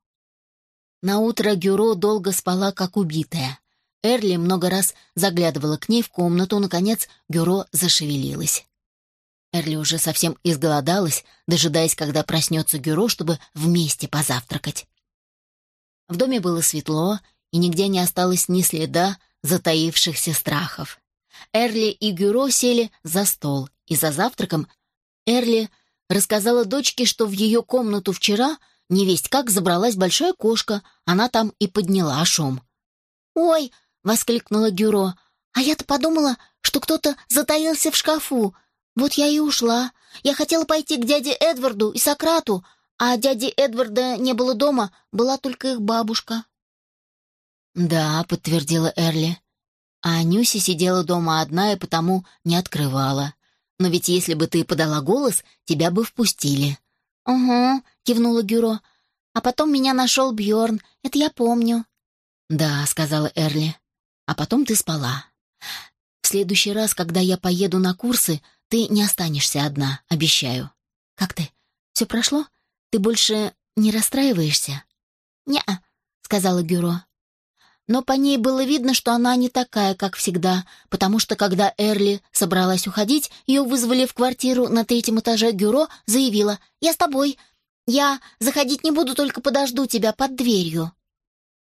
Speaker 2: утро Гюро долго спала, как убитая. Эрли много раз заглядывала к ней в комнату, наконец Гюро зашевелилась. Эрли уже совсем изголодалась, дожидаясь, когда проснется Гюро, чтобы вместе позавтракать. В доме было светло, и нигде не осталось ни следа затаившихся страхов. Эрли и Гюро сели за стол, и за завтраком Эрли рассказала дочке, что в ее комнату вчера невесть как забралась большая кошка, она там и подняла шум. «Ой!» — воскликнула Гюро. «А я-то подумала, что кто-то затаился в шкафу. Вот я и ушла. Я хотела пойти к дяде Эдварду и Сократу, а дяди Эдварда не было дома, была только их бабушка». «Да», — подтвердила Эрли. А Нюси сидела дома одна и потому не открывала. Но ведь если бы ты подала голос, тебя бы впустили. «Угу», — кивнула Гюро. «А потом меня нашел Бьорн, это я помню». «Да», — сказала Эрли. «А потом ты спала. В следующий раз, когда я поеду на курсы, ты не останешься одна, обещаю. Как ты? Все прошло? Ты больше не расстраиваешься?» «Не-а», — сказала Гюро.
Speaker 1: Но по ней было видно, что она не такая, как всегда, потому что, когда Эрли собралась уходить, ее вызвали в квартиру на третьем этаже Гюро, заявила «Я с тобой. Я заходить не буду, только подожду тебя под дверью».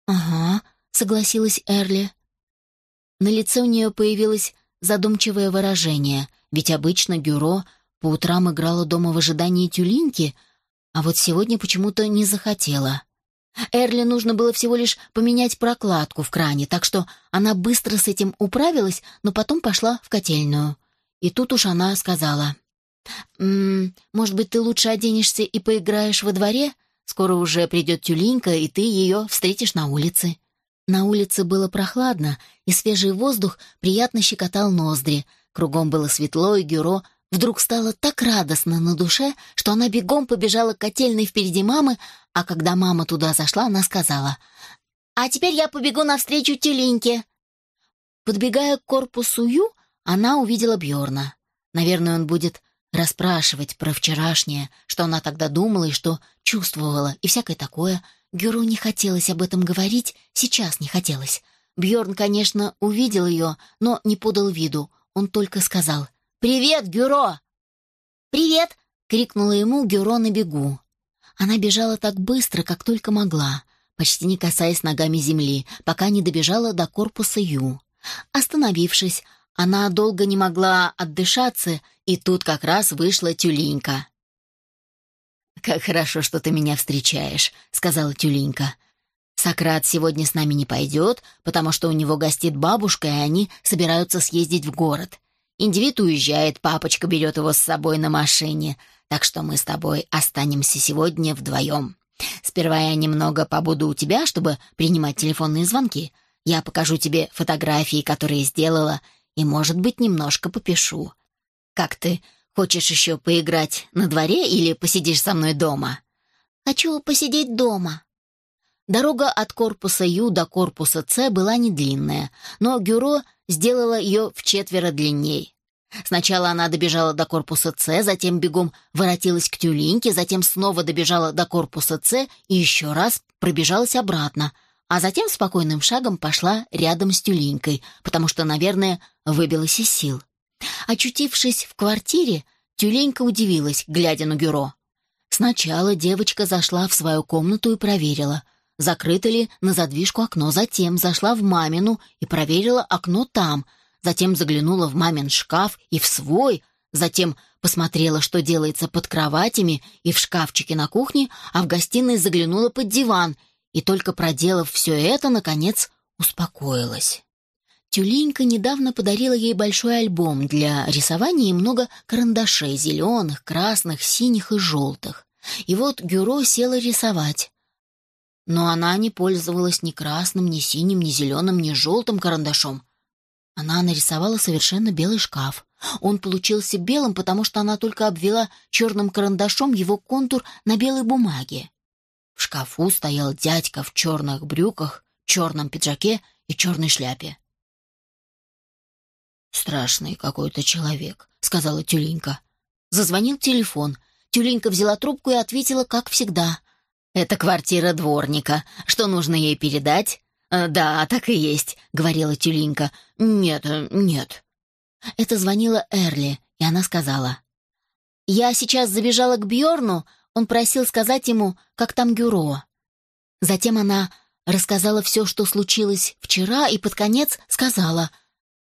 Speaker 2: «Ага», — согласилась Эрли. На лице у нее появилось задумчивое выражение, ведь обычно Гюро по утрам играла дома в ожидании тюлинки, а вот сегодня почему-то не захотела. Эрли нужно было всего лишь поменять прокладку в кране, так что она быстро с этим управилась, но потом пошла в котельную. И тут уж она сказала, «М -м, «Может быть, ты лучше оденешься и поиграешь во дворе? Скоро уже придет тюлинка, и ты ее встретишь на улице». На улице было прохладно, и свежий воздух приятно щекотал ноздри. Кругом было светло, и Гюро Вдруг стало так радостно на душе, что она бегом побежала к котельной впереди мамы, а когда мама туда зашла, она сказала, «А теперь я побегу навстречу тюленьке». Подбегая к корпусу Ю, она увидела Бьорна. Наверное, он будет расспрашивать про вчерашнее, что она тогда думала и что чувствовала, и всякое такое. Гюру не хотелось об этом говорить, сейчас не хотелось. Бьорн, конечно, увидел ее, но не подал виду. Он только сказал «Привет, Гюро!» «Привет!» — крикнула ему Гюро на бегу. Она бежала так быстро, как только могла, почти не касаясь ногами земли, пока не добежала до корпуса Ю. Остановившись, она долго не могла отдышаться, и тут как раз вышла тюленька. «Как хорошо, что ты меня встречаешь», — сказала тюленька. «Сократ сегодня с нами не пойдет, потому что у него гостит бабушка, и они собираются съездить в город. Индивид уезжает, папочка берет его с собой на машине, так что мы с тобой останемся сегодня вдвоем. Сперва я немного побуду у тебя, чтобы принимать телефонные звонки. Я покажу тебе фотографии, которые сделала, и, может быть, немножко попишу. Как ты, хочешь еще поиграть на дворе или посидишь со мной дома?
Speaker 1: Хочу посидеть дома.
Speaker 2: Дорога от корпуса Ю до корпуса С была не длинная, но Гюро сделала ее в четверо длинней. Сначала она добежала до корпуса С, затем бегом воротилась к тюлинке, затем снова добежала до корпуса С и еще раз пробежалась обратно, а затем спокойным шагом пошла рядом с тюлинкой, потому что, наверное, выбилась из сил. Очутившись в квартире, тюленька удивилась, глядя на Гюро. Сначала девочка зашла в свою комнату и проверила, закрыто ли на задвижку окно, затем зашла в мамину и проверила окно там, затем заглянула в мамин шкаф и в свой, затем посмотрела, что делается под кроватями и в шкафчике на кухне, а в гостиной заглянула под диван и только проделав все это, наконец, успокоилась. Тюленька недавно подарила ей большой альбом для рисования и много карандашей зеленых, красных, синих и желтых. И вот Гюро села рисовать. Но она не пользовалась ни красным, ни синим, ни зеленым, ни желтым карандашом. Она нарисовала совершенно белый шкаф. Он получился белым, потому что она только обвела черным карандашом его контур на белой бумаге. В шкафу стоял дядька в черных брюках, черном пиджаке и черной шляпе. «Страшный какой-то человек», — сказала Тюленька. Зазвонил телефон. Тюленька взяла трубку и ответила, как всегда. «Это квартира дворника. Что нужно ей передать?» «Э, «Да, так и есть», — говорила Тюлинка. «Нет, э, нет». Это звонила Эрли, и она сказала. «Я сейчас забежала к Бьорну, он просил сказать ему, как там Гюро». Затем она рассказала все, что случилось вчера, и под конец сказала.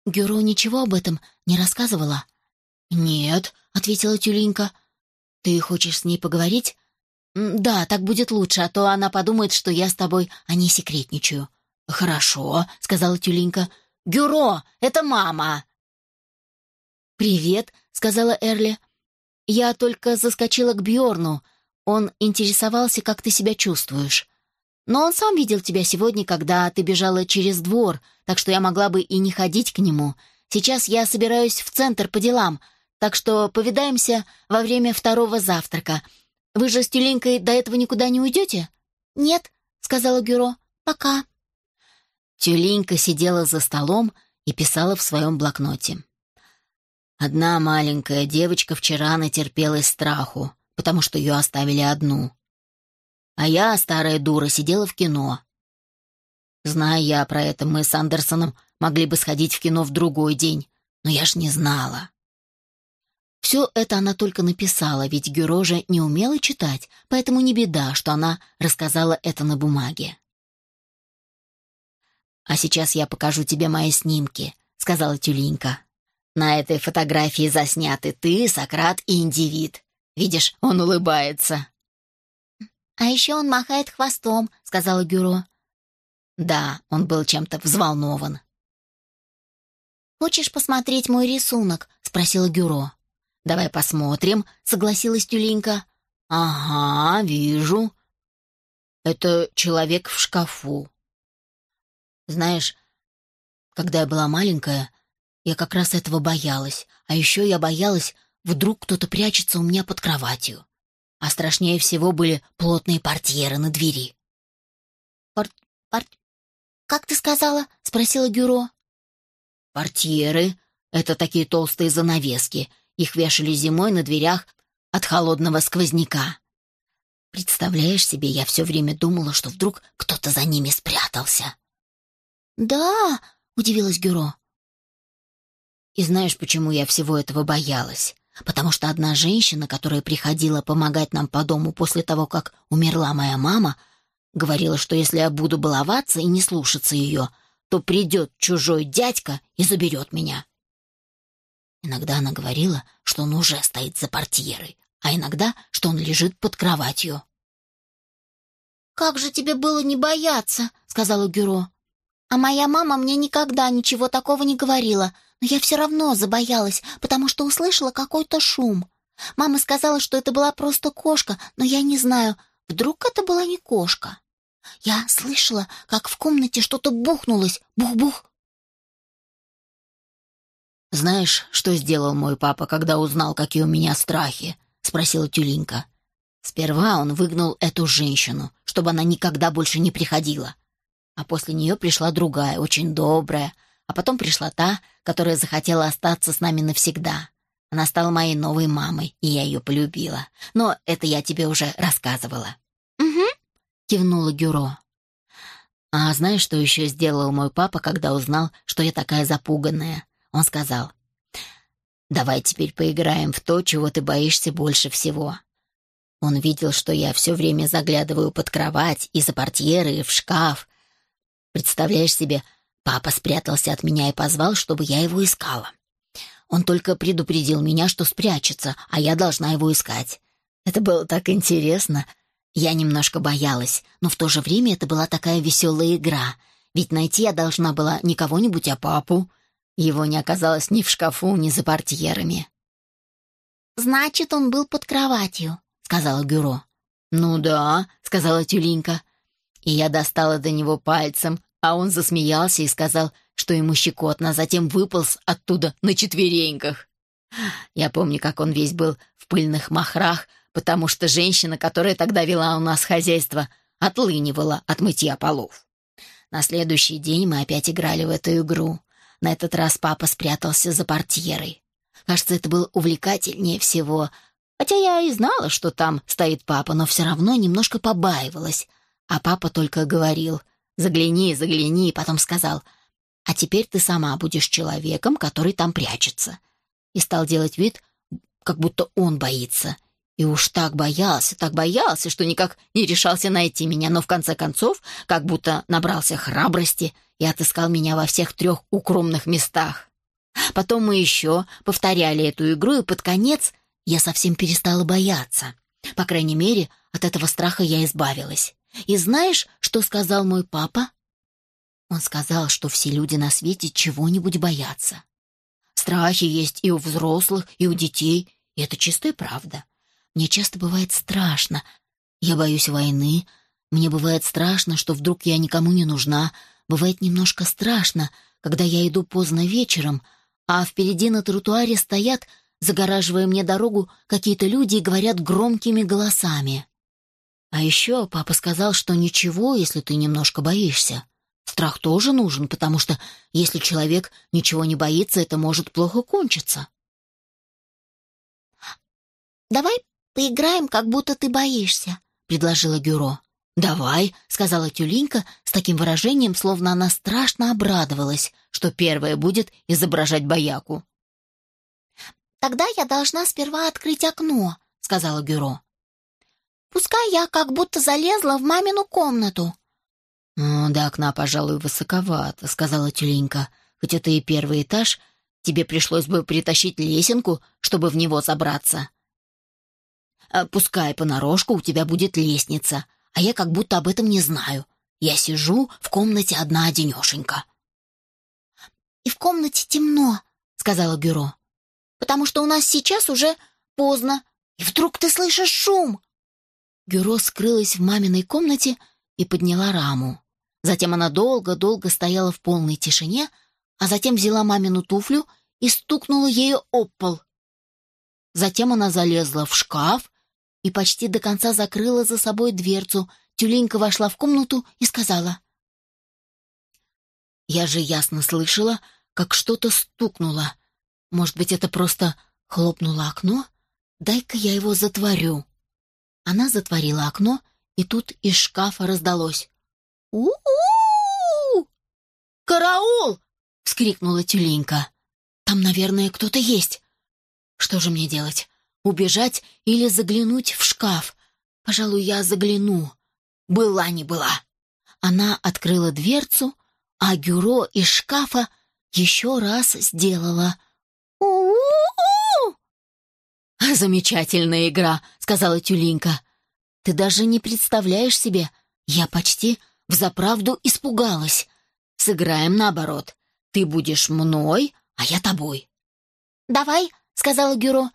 Speaker 2: «Гюро ничего об этом не рассказывала?» «Нет», — ответила Тюлинка. «Ты хочешь с ней поговорить?» «Да, так будет лучше, а то она подумает, что я с тобой о ней секретничаю». «Хорошо», — сказала Тюленька. «Гюро, это мама!» «Привет», — сказала Эрли. «Я только заскочила к Бьорну. Он интересовался, как ты себя чувствуешь. Но он сам видел тебя сегодня, когда ты бежала через двор, так что я могла бы и не ходить к нему. Сейчас я собираюсь в центр по делам, так что повидаемся во время второго завтрака. Вы же с Тюленькой до этого никуда не уйдете?»
Speaker 1: «Нет», — сказала Гюро, — «пока».
Speaker 2: Тюленька сидела за столом и писала в своем блокноте. Одна маленькая девочка вчера натерпелась страху, потому что ее оставили одну. А я, старая дура, сидела в кино.
Speaker 1: Зная я про это, мы с Андерсоном могли бы сходить в кино в другой день, но я ж не знала. Все это она только написала, ведь Гюро же не умела читать, поэтому не беда, что она рассказала это на бумаге. «А сейчас я покажу тебе мои снимки», — сказала Тюленька. «На этой фотографии засняты ты, Сократ и индивид. Видишь, он улыбается».
Speaker 2: «А еще он махает хвостом», — сказала Гюро.
Speaker 1: Да, он был чем-то взволнован.
Speaker 2: «Хочешь посмотреть мой рисунок?» — спросила Гюро.
Speaker 1: «Давай посмотрим», — согласилась Тюленька. «Ага, вижу. Это человек в шкафу. Знаешь, когда я была маленькая, я как раз этого боялась. А еще я боялась, вдруг кто-то прячется у меня под кроватью. А страшнее всего были плотные портьеры на двери.
Speaker 2: «Порт... порт... как ты сказала?» — спросила Гюро.
Speaker 1: «Портьеры — это такие толстые занавески. Их вешали зимой на дверях от холодного сквозняка. Представляешь себе, я все время думала, что вдруг кто-то за ними спрятался».
Speaker 2: «Да!» — удивилась Гюро.
Speaker 1: «И знаешь, почему я всего этого боялась? Потому что одна женщина, которая приходила помогать нам по дому после того, как умерла моя мама, говорила, что если я буду баловаться и не слушаться ее, то придет чужой дядька и заберет меня. Иногда она говорила, что он уже стоит за портьерой, а иногда, что он лежит под кроватью.
Speaker 2: «Как же тебе было не бояться?» — сказала Гюро. «А моя мама мне никогда ничего такого не говорила, но я все равно забоялась, потому что услышала какой-то шум. Мама сказала, что это была просто кошка, но я не знаю, вдруг это была не кошка. Я слышала, как в комнате что-то бухнулось. Бух-бух.
Speaker 1: «Знаешь, что сделал мой папа, когда узнал, какие у меня страхи?» — спросила Тюлинка. Сперва он выгнал эту женщину, чтобы она никогда больше не приходила. А после нее пришла другая, очень добрая, а потом пришла та, которая захотела остаться с нами навсегда. Она стала моей новой мамой, и я ее полюбила. Но это я тебе уже рассказывала.
Speaker 2: «Угу», —
Speaker 1: кивнула Гюро. «А знаешь, что еще сделал мой папа, когда узнал, что я такая запуганная?» Он сказал, «Давай теперь поиграем в то, чего ты боишься больше всего». Он видел, что я все время заглядываю под кровать и за портьеры, и в шкаф. Представляешь себе, папа спрятался от меня и позвал, чтобы я его искала. Он только предупредил меня, что спрячется, а я должна его искать. Это было так интересно. Я немножко боялась, но в то же время это была такая веселая игра. Ведь найти я должна была не кого-нибудь, а папу. Его не оказалось ни в шкафу, ни за портьерами.
Speaker 2: «Значит, он был под кроватью», — сказала Гюро.
Speaker 1: «Ну да», — сказала Тюлинка. И я достала до него пальцем, а он засмеялся и сказал, что ему щекотно, а затем выполз оттуда на четвереньках. Я помню, как он весь был в пыльных махрах, потому что женщина, которая тогда вела у нас хозяйство, отлынивала от мытья полов. На следующий день мы опять играли в эту игру. На этот раз папа спрятался за портьерой. Кажется, это было увлекательнее всего. Хотя я и знала, что там стоит папа, но все равно немножко побаивалась. А папа только говорил «Загляни, загляни», потом сказал «А теперь ты сама будешь человеком, который там прячется». И стал делать вид, как будто он боится. И уж так боялся, так боялся, что никак не решался найти меня, но в конце концов, как будто набрался храбрости — и отыскал меня во всех трех укромных местах. Потом мы еще повторяли эту игру, и под конец я совсем перестала бояться. По крайней мере, от этого страха я избавилась. И знаешь, что сказал мой папа? Он сказал, что все люди на свете чего-нибудь боятся. Страхи есть и у взрослых, и у детей, и это чистая правда. Мне часто бывает страшно. Я боюсь войны, мне бывает страшно, что вдруг я никому не нужна, Бывает немножко страшно, когда я иду поздно вечером, а впереди на тротуаре стоят, загораживая мне дорогу, какие-то люди и говорят громкими голосами. А еще папа сказал, что ничего, если ты немножко боишься. Страх тоже нужен, потому что если человек ничего не боится, это может плохо кончиться.
Speaker 2: «Давай поиграем, как будто ты боишься», — предложила Гюро.
Speaker 1: «Давай», — сказала тюленька с таким выражением, словно она страшно обрадовалась, что первая будет изображать бояку.
Speaker 2: «Тогда я должна сперва открыть окно», — сказала Гюро. «Пускай я как будто залезла в мамину комнату».
Speaker 1: «Ну, «До окна, пожалуй, высоковато», — сказала тюленька. «Хоть это и первый этаж, тебе пришлось бы притащить лесенку, чтобы в него забраться». А «Пускай понарошку у тебя будет лестница, а я как будто об этом не знаю. Я сижу в комнате одна-одинешенька».
Speaker 2: «И в комнате темно», — сказала Гюро потому что у нас сейчас уже поздно, и вдруг ты слышишь шум!»
Speaker 1: Гюро скрылась в маминой комнате и подняла раму. Затем она долго-долго стояла в полной тишине, а затем взяла мамину туфлю и стукнула ею об пол. Затем она залезла в шкаф и почти до конца закрыла за собой дверцу. Тюленька вошла в комнату и сказала. «Я же ясно слышала, как что-то стукнуло. Может быть, это просто хлопнуло окно? Дай-ка я его затворю. Она затворила окно, и тут из шкафа раздалось. «У-у-у!» «Караул!» — вскрикнула тюленька. «Там, наверное, кто-то есть. Что же мне делать? Убежать или заглянуть в шкаф? Пожалуй, я загляну. Была не была». Она открыла дверцу, а Гюро из шкафа еще раз сделала
Speaker 2: «У-у-у!»
Speaker 1: «Замечательная игра», — сказала Тюленька. «Ты даже не представляешь себе, я почти взаправду испугалась. Сыграем наоборот. Ты будешь мной, а я тобой».
Speaker 2: «Давай», — сказала Гюро.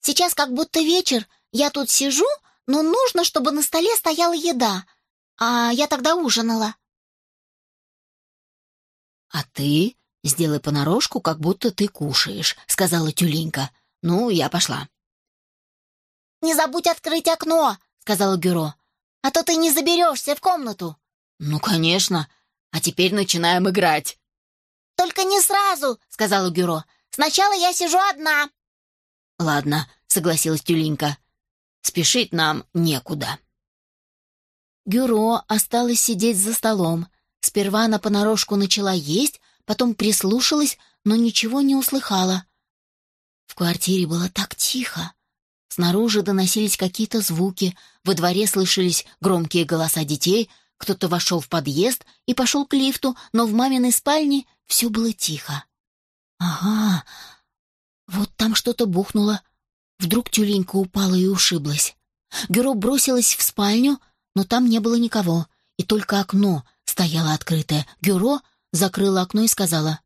Speaker 2: «Сейчас как будто вечер, я тут сижу, но нужно, чтобы на столе стояла еда, а я тогда ужинала».
Speaker 1: «А ты «Сделай понарошку, как будто ты кушаешь», — сказала тюленька. «Ну, я пошла».
Speaker 2: «Не забудь открыть окно», — сказала Гюро. «А то ты не заберешься в комнату».
Speaker 1: «Ну, конечно. А теперь начинаем играть».
Speaker 2: «Только не сразу», — сказала Гюро. «Сначала я сижу одна».
Speaker 1: «Ладно», — согласилась тюленька. «Спешить нам некуда». Гюро осталась сидеть за столом. Сперва она понарошку начала есть, потом прислушалась, но ничего не услыхала. В квартире было так тихо. Снаружи доносились какие-то звуки, во дворе слышались громкие голоса детей, кто-то вошел в подъезд и пошел к лифту, но в маминой спальне все было тихо. «Ага, вот там что-то бухнуло». Вдруг тюленька упала и ушиблась. Гюро бросилась в спальню, но там не было никого, и только окно стояло открытое. Гюро закрыла окно и сказала.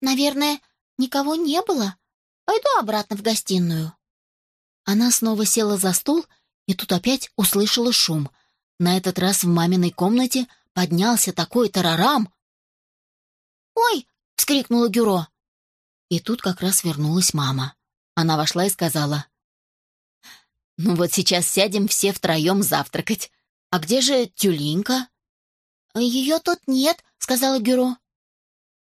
Speaker 2: «Наверное, никого не было. Пойду обратно в гостиную».
Speaker 1: Она снова села за стол и тут опять услышала шум. На этот раз в маминой комнате поднялся такой тарарам.
Speaker 2: «Ой!» — вскрикнула Гюро.
Speaker 1: И тут как раз вернулась мама. Она вошла и сказала. «Ну вот сейчас сядем все втроем завтракать. А где же тюленька?»
Speaker 2: «Ее тут нет», — сказала Гюро.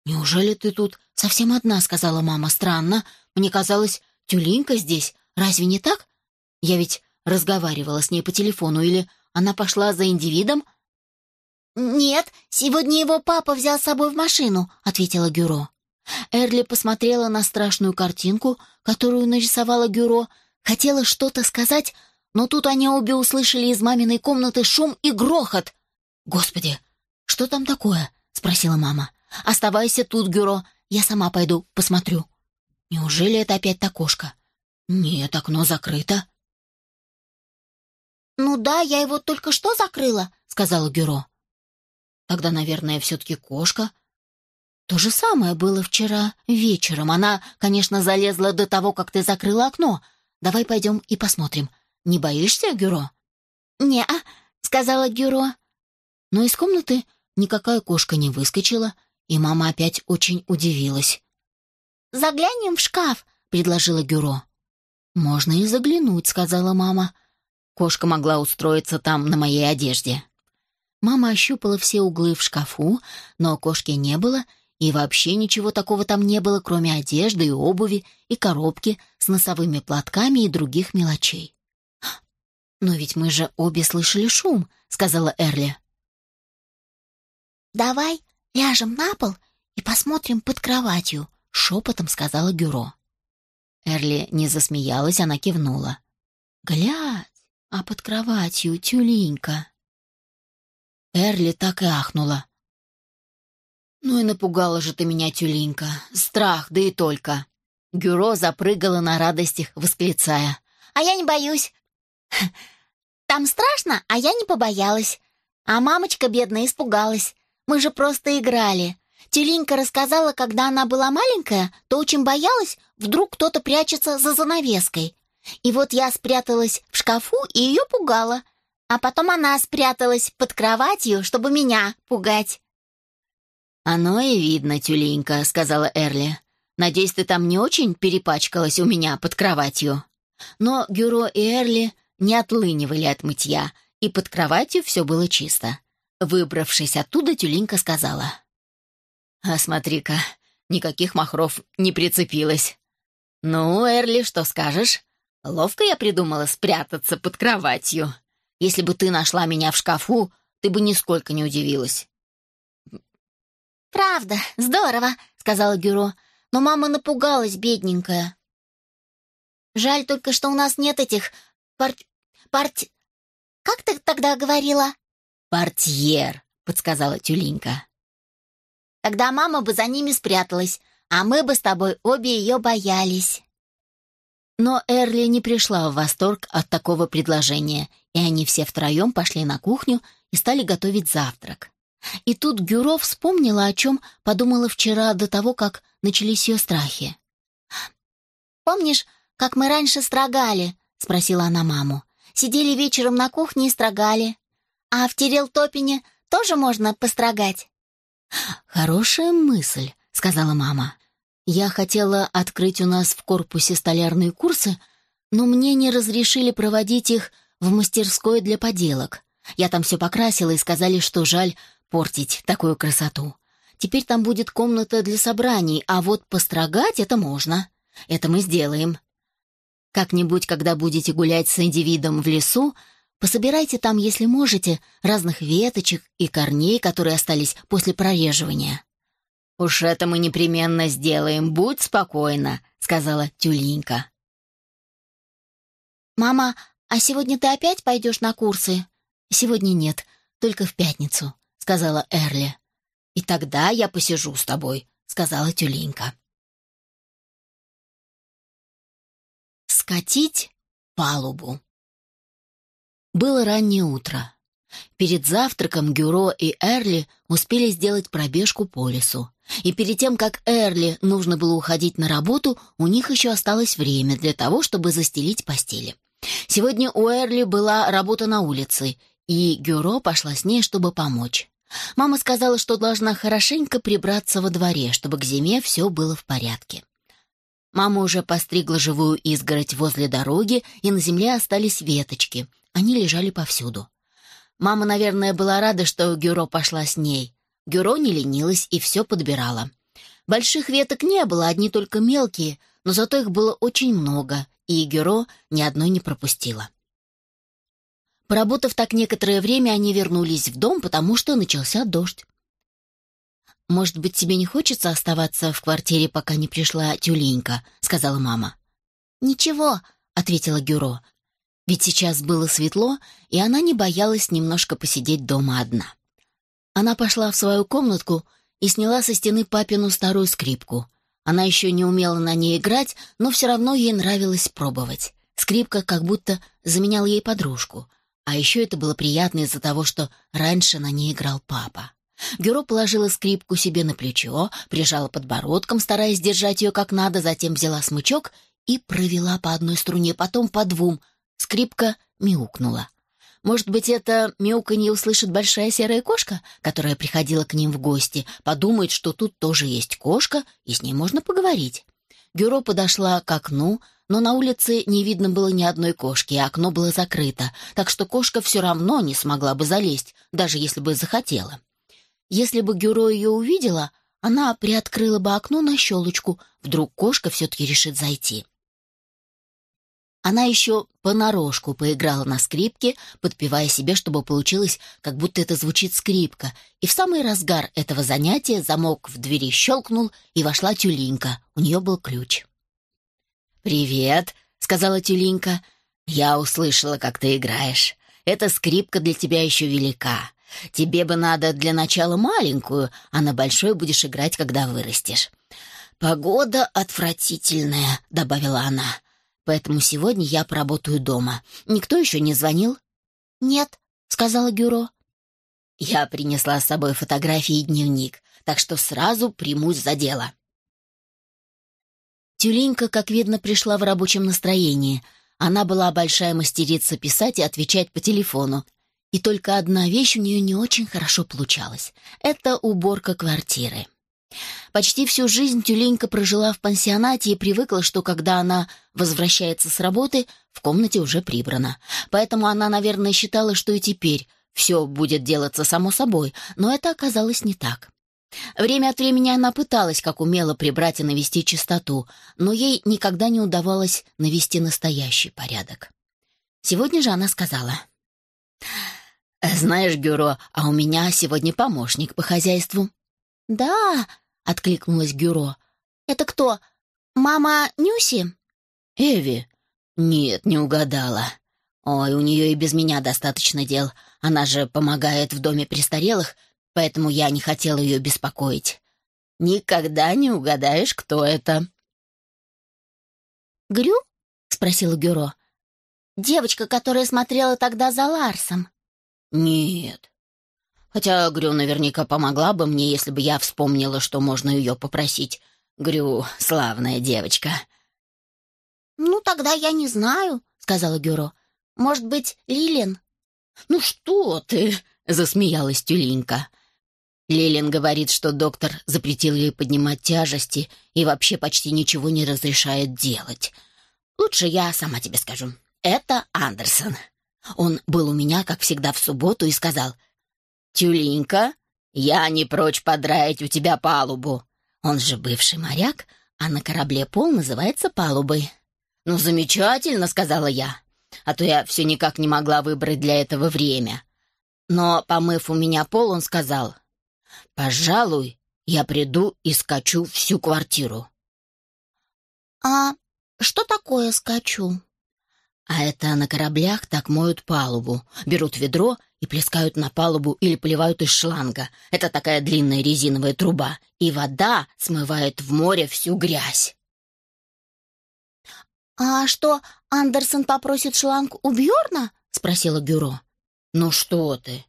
Speaker 1: «Неужели ты тут совсем одна?» — сказала мама. «Странно. Мне казалось, тюленька здесь. Разве не так? Я ведь разговаривала с ней по телефону, или она пошла за индивидом?»
Speaker 2: «Нет, сегодня его папа взял с собой в машину», — ответила Гюро.
Speaker 1: Эрли посмотрела на страшную картинку, которую нарисовала Гюро, хотела что-то сказать, но тут они обе услышали из маминой комнаты шум и грохот. «Господи, «Что там такое?» — спросила мама. «Оставайся тут, Гюро, я сама пойду, посмотрю». «Неужели это опять та кошка?» «Нет, окно закрыто».
Speaker 2: «Ну да, я его только что закрыла», — сказала Гюро.
Speaker 1: «Тогда, наверное, все-таки кошка». То же самое было вчера вечером. Она, конечно, залезла до того, как ты закрыла окно. Давай пойдем и посмотрим. Не боишься, Гюро?
Speaker 2: «Не-а», сказала Гюро.
Speaker 1: Но из комнаты Никакая кошка не выскочила, и мама опять очень удивилась.
Speaker 2: «Заглянем в шкаф», — предложила Гюро.
Speaker 1: «Можно и заглянуть», — сказала мама. Кошка могла устроиться там на моей одежде. Мама ощупала все углы в шкафу, но кошки не было, и вообще ничего такого там не было, кроме одежды и обуви, и коробки с носовыми платками и других мелочей. «Но ведь мы же обе слышали шум», — сказала Эрли.
Speaker 2: «Давай ляжем на пол и посмотрим под кроватью», — шепотом сказала Гюро.
Speaker 1: Эрли не засмеялась, она кивнула. «Глядь, а под кроватью тюленька». Эрли так и ахнула. «Ну и напугала же ты меня, тюленька. Страх, да и только». Гюро запрыгала на радостях, восклицая.
Speaker 2: «А я не боюсь. Там страшно, а я не побоялась. А мамочка бедная испугалась. Мы же просто играли. Тюленька рассказала, когда она была маленькая, то очень боялась, вдруг кто-то прячется за занавеской. И вот я спряталась в шкафу и ее пугала. А потом она спряталась под кроватью, чтобы меня пугать.
Speaker 1: «Оно и видно, тюленька», — сказала Эрли. «Надеюсь, ты там не очень перепачкалась у меня под кроватью». Но Гюро и Эрли не отлынивали от мытья, и под кроватью все было чисто. Выбравшись оттуда, тюленька сказала. «А смотри-ка, никаких махров не прицепилось». «Ну, Эрли, что скажешь? Ловко я придумала спрятаться под кроватью. Если бы ты нашла меня в шкафу, ты бы нисколько не удивилась».
Speaker 2: «Правда, здорово», — сказала Гюро. «Но мама напугалась, бедненькая». «Жаль только, что у нас нет этих парт... парт... Как ты тогда говорила?»
Speaker 1: «Портьер», — подсказала Тюленька.
Speaker 2: «Тогда мама бы за ними спряталась, а мы бы с тобой обе ее боялись».
Speaker 1: Но Эрли не пришла в восторг от такого предложения, и они все втроем пошли на кухню и стали готовить завтрак. И тут Гюро вспомнила, о чем подумала вчера до того, как начались ее страхи.
Speaker 2: «Помнишь, как мы раньше строгали?» — спросила она маму. «Сидели вечером на кухне и строгали. А в Терелтопине тоже можно построгать?»
Speaker 1: «Хорошая мысль», — сказала мама. Я хотела открыть у нас в корпусе столярные курсы, но мне не разрешили проводить их в мастерской для поделок. Я там все покрасила и сказали, что жаль портить такую красоту. Теперь там будет комната для собраний, а вот построгать это можно. Это мы сделаем. Как-нибудь, когда будете гулять с индивидом в лесу, пособирайте там, если можете, разных веточек и корней, которые остались после прореживания. «Уж это мы непременно сделаем, будь спокойна», — сказала Тюленька.
Speaker 2: «Мама, а сегодня ты опять пойдешь на курсы?»
Speaker 1: «Сегодня нет, только в пятницу», — сказала Эрли. «И тогда я посижу с тобой», — сказала Тюленька. Скатить палубу. Было раннее утро. Перед завтраком Гюро и Эрли успели сделать пробежку по лесу. И перед тем, как Эрли нужно было уходить на работу, у них еще осталось время для того, чтобы застелить постели. Сегодня у Эрли была работа на улице, и Гюро пошла с ней, чтобы помочь. Мама сказала, что должна хорошенько прибраться во дворе, чтобы к зиме все было в порядке. Мама уже постригла живую изгородь возле дороги, и на земле остались веточки. Они лежали повсюду. Мама, наверное, была рада, что Гюро пошла с ней. Гюро не ленилась и все подбирала. Больших веток не было, одни только мелкие, но зато их было очень много, и Гюро ни одной не пропустила. Поработав так некоторое время, они вернулись в дом, потому что начался дождь. «Может быть, тебе не хочется оставаться в квартире, пока не пришла тюленька?» — сказала мама.
Speaker 2: «Ничего», — ответила Гюро. Ведь сейчас было светло, и она не боялась немножко посидеть дома одна.
Speaker 1: Она пошла в свою комнатку и сняла со стены папину старую скрипку. Она еще не умела на ней играть, но все равно ей нравилось пробовать. Скрипка как будто заменяла ей подружку. А еще это было приятно из-за того, что раньше на ней играл папа. Гюро положила скрипку себе на плечо, прижала подбородком, стараясь держать ее как надо, затем взяла смычок и провела по одной струне, потом по двум. Скрипка мяукнула. Может быть, это мяуканье услышит большая серая кошка, которая приходила к ним в гости, подумает, что тут тоже есть кошка, и с ней можно поговорить. Гюро подошла к окну, но на улице не видно было ни одной кошки, и окно было закрыто, так что кошка все равно не смогла бы залезть, даже если бы захотела. Если бы Гюро ее увидела, она приоткрыла бы окно на щелочку, вдруг кошка все-таки решит зайти. Она еще понарошку поиграла на скрипке, подпевая себе, чтобы получилось, как будто это звучит скрипка. И в самый разгар этого занятия замок в двери щелкнул, и вошла тюленька. У нее был ключ. «Привет», — сказала тюленька. «Я услышала, как ты играешь. Эта скрипка для тебя еще велика. Тебе бы надо для начала маленькую, а на большой будешь играть, когда вырастешь». «Погода отвратительная», — добавила она. Поэтому сегодня я поработаю дома. Никто еще не звонил?»
Speaker 2: «Нет», — сказала Гюро.
Speaker 1: «Я принесла с собой фотографии и дневник, так что сразу примусь за дело». Тюленька, как видно, пришла в рабочем настроении. Она была большая мастерица писать и отвечать по телефону. И только одна вещь у нее не очень хорошо получалась — это уборка квартиры. Почти всю жизнь тюленька прожила в пансионате и привыкла, что когда она возвращается с работы, в комнате уже прибрано. Поэтому она, наверное, считала, что и теперь все будет делаться само собой, но это оказалось не так. Время от времени она пыталась, как умело, прибрать и навести чистоту, но ей никогда не удавалось навести настоящий порядок. Сегодня же она сказала. «Знаешь, Гюро, а у меня сегодня помощник по хозяйству».
Speaker 2: «Да», — откликнулась Гюро. «Это кто? Мама Нюси?»
Speaker 1: «Эви?» «Нет, не угадала. Ой, у нее и без меня достаточно дел. Она же помогает в доме престарелых, поэтому я не хотел ее беспокоить. Никогда не угадаешь, кто это».
Speaker 2: «Грю?» — спросила Гюро. «Девочка, которая смотрела тогда за Ларсом».
Speaker 1: «Нет, Хотя Грю наверняка помогла бы мне, если бы я вспомнила, что можно ее попросить. Грю — славная девочка».
Speaker 2: «Ну, тогда я не знаю», — сказала Гюро. «Может быть, Лилин?»
Speaker 1: «Ну что ты?» — засмеялась Тюленька. Лилин говорит, что доктор запретил ей поднимать тяжести и вообще почти ничего не разрешает делать. Лучше я сама тебе скажу. Это Андерсон. Он был у меня, как всегда, в субботу и сказал, «Тюленька, я не прочь подраить у тебя палубу». Он же бывший моряк, а на корабле пол называется палубой. «Ну, замечательно», — сказала я, а то я все никак не могла выбрать для этого время. Но, помыв у меня пол, он сказал, «Пожалуй, я приду и скачу всю квартиру».
Speaker 2: «А что такое скачу?»
Speaker 1: А это на кораблях так моют палубу. Берут ведро и плескают на палубу или поливают из шланга. Это такая длинная резиновая труба. И вода смывает в море всю грязь.
Speaker 2: «А что, Андерсон попросит шланг у Бьорна?» — спросила Гюро.
Speaker 1: «Ну что ты?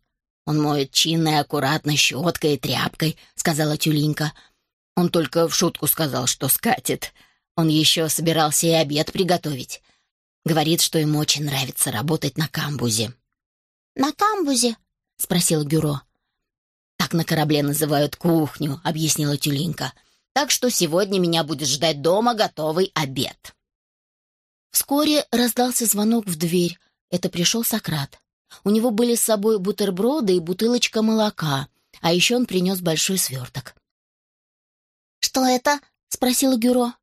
Speaker 1: Он моет чинно и аккуратно щеткой и тряпкой», — сказала Тюлинка. Он только в шутку сказал, что скатит. Он еще собирался и обед приготовить. Говорит, что ему очень нравится работать на камбузе.
Speaker 2: «На камбузе?» — спросила Гюро.
Speaker 1: «Так на корабле называют кухню», — объяснила Тюлинка. «Так что сегодня меня будет ждать дома готовый обед». Вскоре раздался звонок в дверь. Это пришел Сократ. У него были с собой бутерброды и бутылочка молока, а еще он принес большой сверток.
Speaker 2: «Что это?» — спросила Гюро.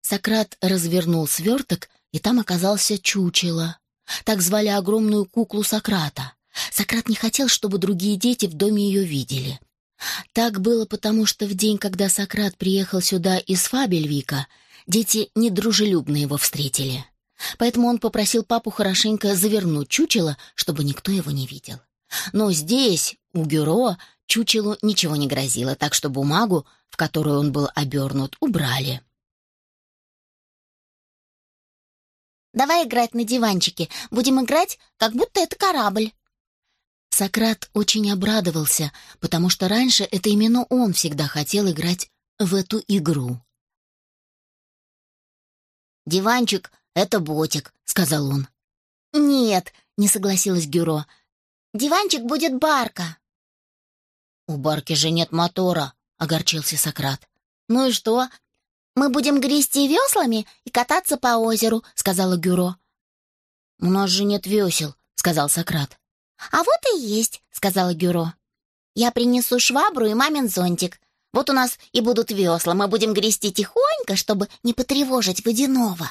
Speaker 1: Сократ развернул сверток и там оказался чучело. Так звали огромную куклу Сократа. Сократ не хотел, чтобы другие дети в доме ее видели. Так было потому, что в день, когда Сократ приехал сюда из Фабельвика, дети недружелюбно его встретили. Поэтому он попросил папу хорошенько завернуть чучело, чтобы никто его не видел. Но здесь, у Гюро, чучелу ничего не грозило, так что бумагу, в которую он был обернут, убрали.
Speaker 2: Давай играть на диванчике. Будем играть, как будто это корабль».
Speaker 1: Сократ очень обрадовался, потому что раньше это именно он всегда хотел играть в эту игру. «Диванчик — это ботик», — сказал он.
Speaker 2: «Нет», — не согласилась Гюро. «Диванчик будет барка».
Speaker 1: «У барки же нет мотора», — огорчился Сократ.
Speaker 2: «Ну и что? «Мы будем грести веслами и кататься по озеру», — сказала Гюро.
Speaker 1: «У нас же нет весел», — сказал Сократ.
Speaker 2: «А вот и есть», — сказала Гюро. «Я принесу швабру и мамин зонтик. Вот у нас и будут весла. Мы будем грести тихонько, чтобы не потревожить водяного».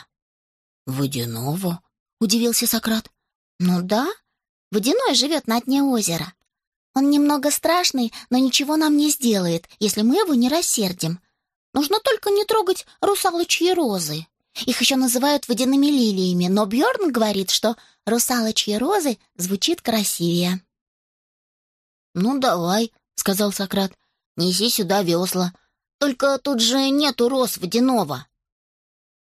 Speaker 2: «Водяного?» — удивился Сократ.
Speaker 1: «Ну да, водяной живет на дне озера. Он немного страшный, но ничего нам не сделает, если мы его не рассердим. Нужно только не трогать русалочьи розы. Их еще называют водяными лилиями, но Бьорн говорит, что русалочьи розы звучит красивее.
Speaker 2: «Ну, давай», — сказал Сократ, — «неси сюда весла. Только тут же нету роз водяного».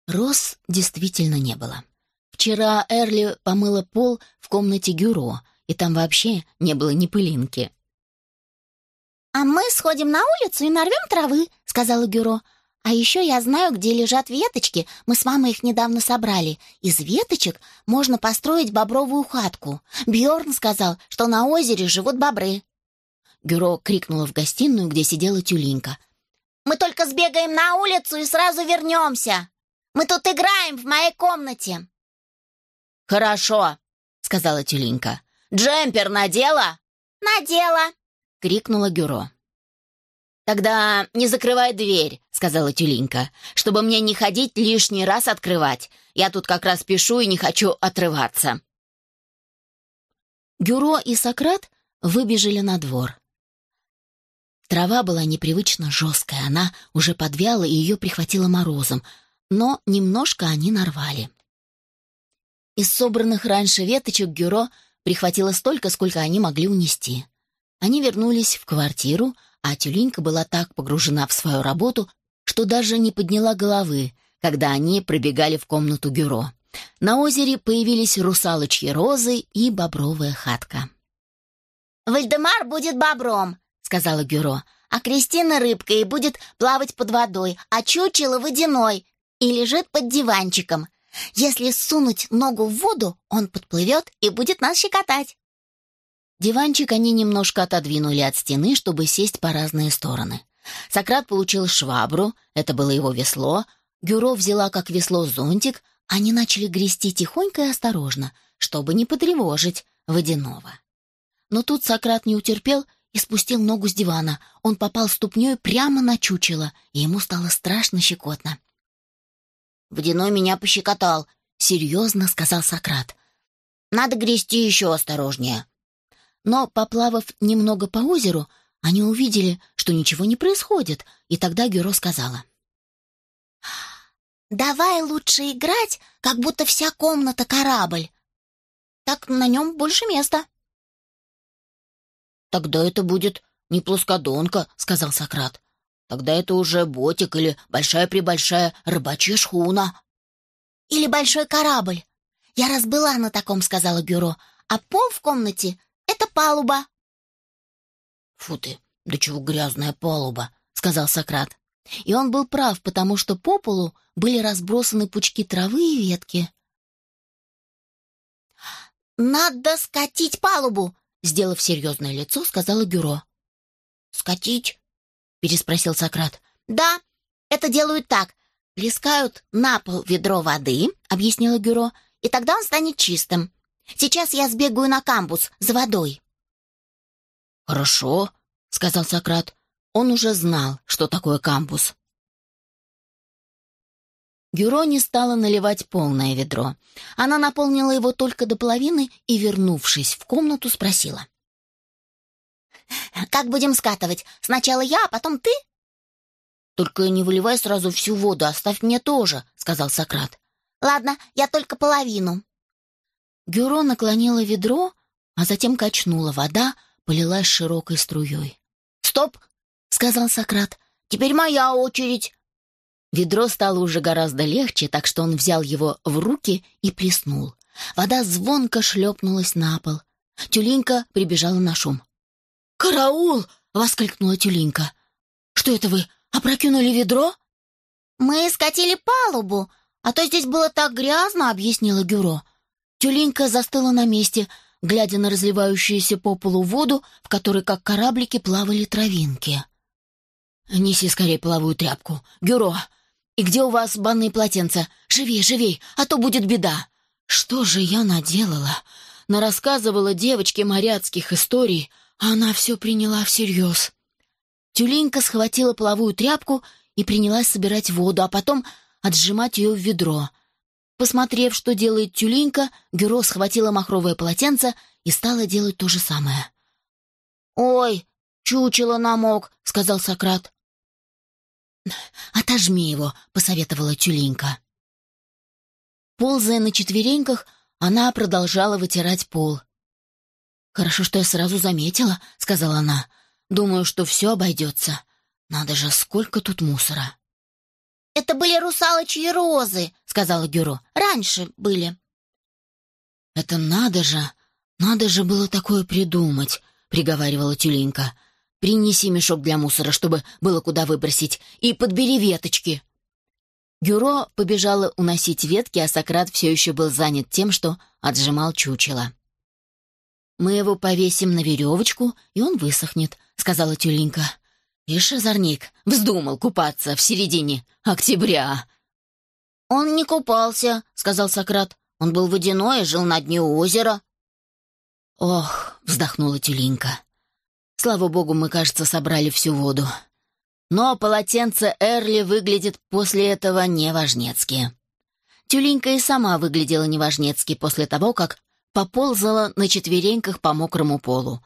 Speaker 2: Роз действительно не было. Вчера Эрли помыла пол в комнате Гюро, и там вообще не было ни пылинки.
Speaker 1: «А мы сходим на улицу и нарвем травы», — сказала Гюро. «А еще я знаю, где лежат веточки. Мы с мамой их недавно собрали. Из веточек можно построить бобровую хатку. Бьорн сказал, что на озере живут бобры».
Speaker 2: Гюро крикнула в гостиную, где сидела тюленька.
Speaker 1: «Мы только сбегаем на улицу и сразу вернемся. Мы тут играем в моей комнате».
Speaker 2: «Хорошо», — сказала тюленька. «Джемпер надела?»
Speaker 1: «Надела», —
Speaker 2: крикнула Гюро. «Тогда не закрывай дверь», — сказала тюленька, «чтобы мне не ходить лишний раз открывать. Я тут как раз пишу и не хочу отрываться». Гюро и Сократ выбежали на двор. Трава была непривычно жесткая, она уже подвяла и ее прихватило морозом, но немножко они нарвали. Из собранных раньше веточек Гюро прихватило столько, сколько они могли унести. Они вернулись в квартиру, а тюленька была так погружена в свою работу, что даже не подняла головы, когда они пробегали в комнату Гюро. На озере появились русалочьи розы и бобровая хатка.
Speaker 1: «Вальдемар будет бобром», — сказала Гюро, «а Кристина рыбкой и будет плавать под водой, а чучело водяной и лежит под диванчиком. Если сунуть ногу в воду, он подплывет и будет нас щекотать».
Speaker 2: Диванчик они немножко отодвинули от стены, чтобы сесть по разные стороны. Сократ получил швабру, это было его весло. Гюро взяла как весло зонтик, они начали грести тихонько и осторожно, чтобы не потревожить водяного. Но тут Сократ не утерпел и спустил ногу с дивана. Он попал ступней прямо на чучело, и ему стало страшно щекотно.
Speaker 1: «Водяной меня пощекотал», — серьезно сказал Сократ. «Надо грести еще осторожнее».
Speaker 2: Но, поплавав немного по озеру, они увидели, что ничего не происходит, и тогда Гюро сказала.
Speaker 1: «Давай лучше играть, как будто вся комната корабль. Так на нем больше места».
Speaker 2: «Тогда это будет не плоскодонка», — сказал Сократ. Тогда это уже ботик или большая-пребольшая рыбачья шхуна.
Speaker 1: Или большой корабль. Я раз была на таком, сказала бюро. А пол в комнате — это палуба.
Speaker 2: Фу ты, да чего грязная палуба, сказал Сократ. И он был прав, потому что по полу были разбросаны пучки травы и ветки.
Speaker 1: «Надо скатить палубу!»
Speaker 2: — сделав серьезное лицо, сказала Гюро.
Speaker 1: «Скатить? — переспросил Сократ. «Да, это делают так. Плескают на пол ведро воды», — объяснила Гюро, «и тогда он станет чистым. Сейчас я сбегаю на камбус за водой».
Speaker 2: «Хорошо», — сказал Сократ. Он уже знал, что такое камбус. Гюро не стала наливать полное ведро. Она наполнила его только до половины и, вернувшись в комнату, спросила.
Speaker 1: Как будем скатывать? Сначала я, а потом ты?»
Speaker 2: «Только не выливай сразу всю воду, оставь мне тоже», — сказал Сократ.
Speaker 1: «Ладно, я только половину».
Speaker 2: Гюро наклонила ведро, а затем качнула. Вода полилась широкой струей.
Speaker 1: «Стоп!» — сказал Сократ. «Теперь моя очередь».
Speaker 2: Ведро стало уже гораздо легче, так что он взял его в руки и плеснул. Вода звонко шлепнулась на пол. Тюленька прибежала на шум. «Караул!» — воскликнула тюленька. «Что это вы, опрокинули ведро?»
Speaker 1: «Мы скатили палубу, а то здесь было так грязно», — объяснила Гюро.
Speaker 2: Тюленька застыла на месте, глядя на разливающуюся по полу воду, в которой, как кораблики, плавали травинки. «Неси скорее половую тряпку. Гюро! И где у вас банные полотенца? Живей, живей, а то будет беда!» «Что же я наделала?» Нарассказывала девочке моряцких историй, она все приняла всерьез. Тюленька схватила половую тряпку и принялась собирать воду, а потом отжимать ее в ведро.
Speaker 1: Посмотрев, что делает тюленька, Гюро схватила махровое полотенце и стала делать то же самое. «Ой, чучело намок», — сказал Сократ. «Отожми его», — посоветовала тюленька. Ползая на четвереньках, она продолжала вытирать пол. «Хорошо, что я сразу заметила», — сказала она. «Думаю, что все обойдется. Надо же, сколько тут мусора».
Speaker 2: «Это были русалочьи розы», — сказала Гюро. «Раньше были».
Speaker 1: «Это надо же! Надо же было такое придумать», — приговаривала тюленька. «Принеси мешок для мусора, чтобы было куда выбросить, и подбери веточки». Гюро побежала уносить ветки, а Сократ все еще был занят тем, что отжимал чучело. «Мы его повесим на веревочку, и он высохнет», — сказала тюленька. «Ишь, озорник, вздумал купаться в середине октября».
Speaker 2: «Он не купался», — сказал Сократ. «Он был водяной и жил на дне озера».
Speaker 1: «Ох», — вздохнула тюленька. «Слава богу, мы, кажется, собрали всю воду. Но полотенце Эрли выглядит после этого неважнецки». Тюленька и сама выглядела неважнецки после того, как поползала на четвереньках по мокрому полу.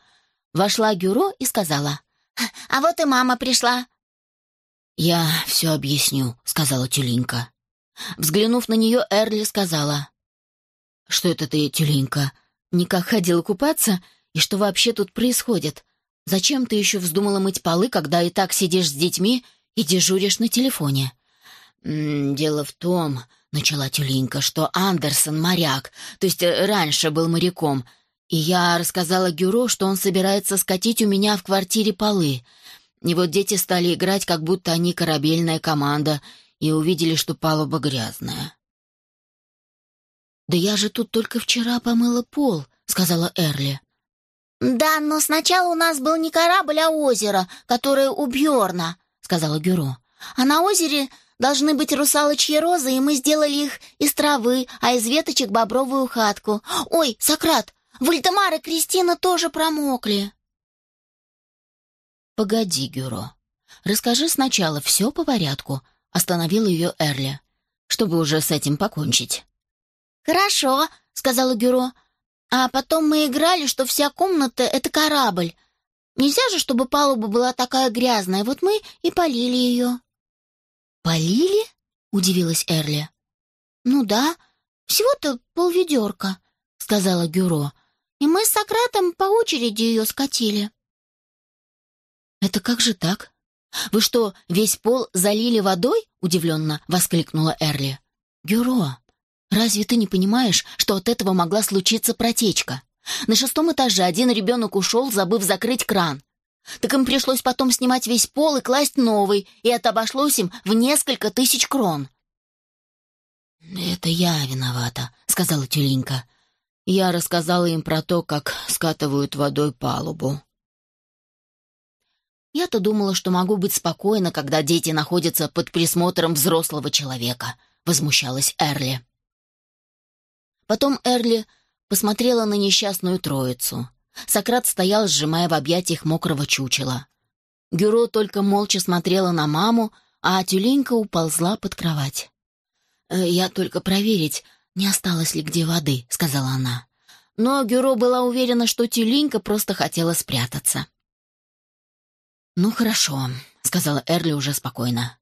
Speaker 1: Вошла Гюро и сказала,
Speaker 2: «А вот и мама пришла».
Speaker 1: «Я все объясню», — сказала Тюленька. Взглянув на нее, Эрли сказала, «Что это ты, Тюленька, никак ходила купаться? И что вообще тут происходит? Зачем ты еще вздумала мыть полы, когда и так сидишь с детьми и дежуришь на телефоне?» «М -м, «Дело в том, — начала тюленька, — что Андерсон моряк, то есть э, раньше был моряком, и я рассказала Гюро, что он собирается скатить у меня в квартире полы. И вот дети стали играть, как будто они корабельная команда, и увидели, что палуба грязная. «Да я же тут только вчера помыла пол», — сказала Эрли.
Speaker 2: «Да, но сначала у нас был не корабль, а озеро, которое у Бьорна», — сказала Гюро. «А на озере Должны быть русалочьи розы, и мы сделали их из травы, а из веточек бобровую хатку. Ой, Сократ, Вальдемар и Кристина тоже промокли.
Speaker 1: Погоди, Гюро. Расскажи сначала все по порядку, остановил ее Эрли, чтобы уже с этим покончить.
Speaker 2: Хорошо, сказала Гюро. А потом мы играли, что вся комната — это корабль. Нельзя же, чтобы палуба была такая грязная, вот мы и полили ее.
Speaker 1: «Полили?» — удивилась Эрли.
Speaker 2: «Ну да, всего-то полведерка», — сказала Гюро. «И мы с Сократом по очереди ее скатили».
Speaker 1: «Это как же так? Вы что, весь пол залили водой?» — удивленно воскликнула Эрли. «Гюро, разве ты не понимаешь, что от этого могла случиться протечка? На шестом этаже один ребенок ушел, забыв закрыть кран. Так им пришлось потом снимать весь пол и класть новый, и это обошлось им в несколько тысяч крон. «Это я виновата», — сказала тюленька. Я рассказала им про то, как скатывают водой палубу. Я-то думала, что могу быть спокойна, когда дети находятся под присмотром взрослого человека, возмущалась Эрли. Потом Эрли посмотрела на несчастную троицу. Сократ стоял, сжимая в объятиях мокрого чучела. Гюро только молча смотрела на маму, а тюленька уползла под кровать. «Э, «Я только проверить, не осталось ли где воды», — сказала она. Но Гюро была уверена, что тюленька просто хотела спрятаться. «Ну хорошо», — сказала Эрли уже спокойно.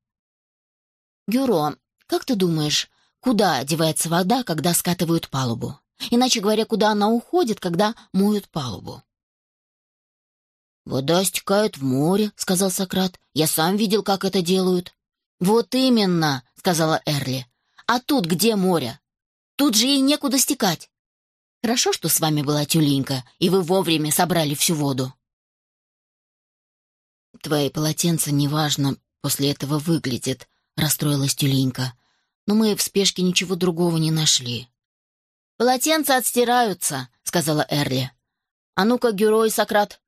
Speaker 1: «Гюро, как ты думаешь, куда девается вода, когда скатывают палубу?» Иначе говоря, куда она уходит, когда моют палубу. «Вода стекает в море», — сказал Сократ. «Я сам видел, как это делают». «Вот именно», — сказала Эрли. «А тут где море? Тут же ей некуда стекать. Хорошо, что с вами была тюленька, и вы вовремя собрали всю воду». «Твои полотенца, неважно, после этого выглядят», — расстроилась тюленька. «Но мы в спешке ничего другого не нашли». «Полотенца отстираются», — сказала Эрли. «А ну-ка, герой Сократ,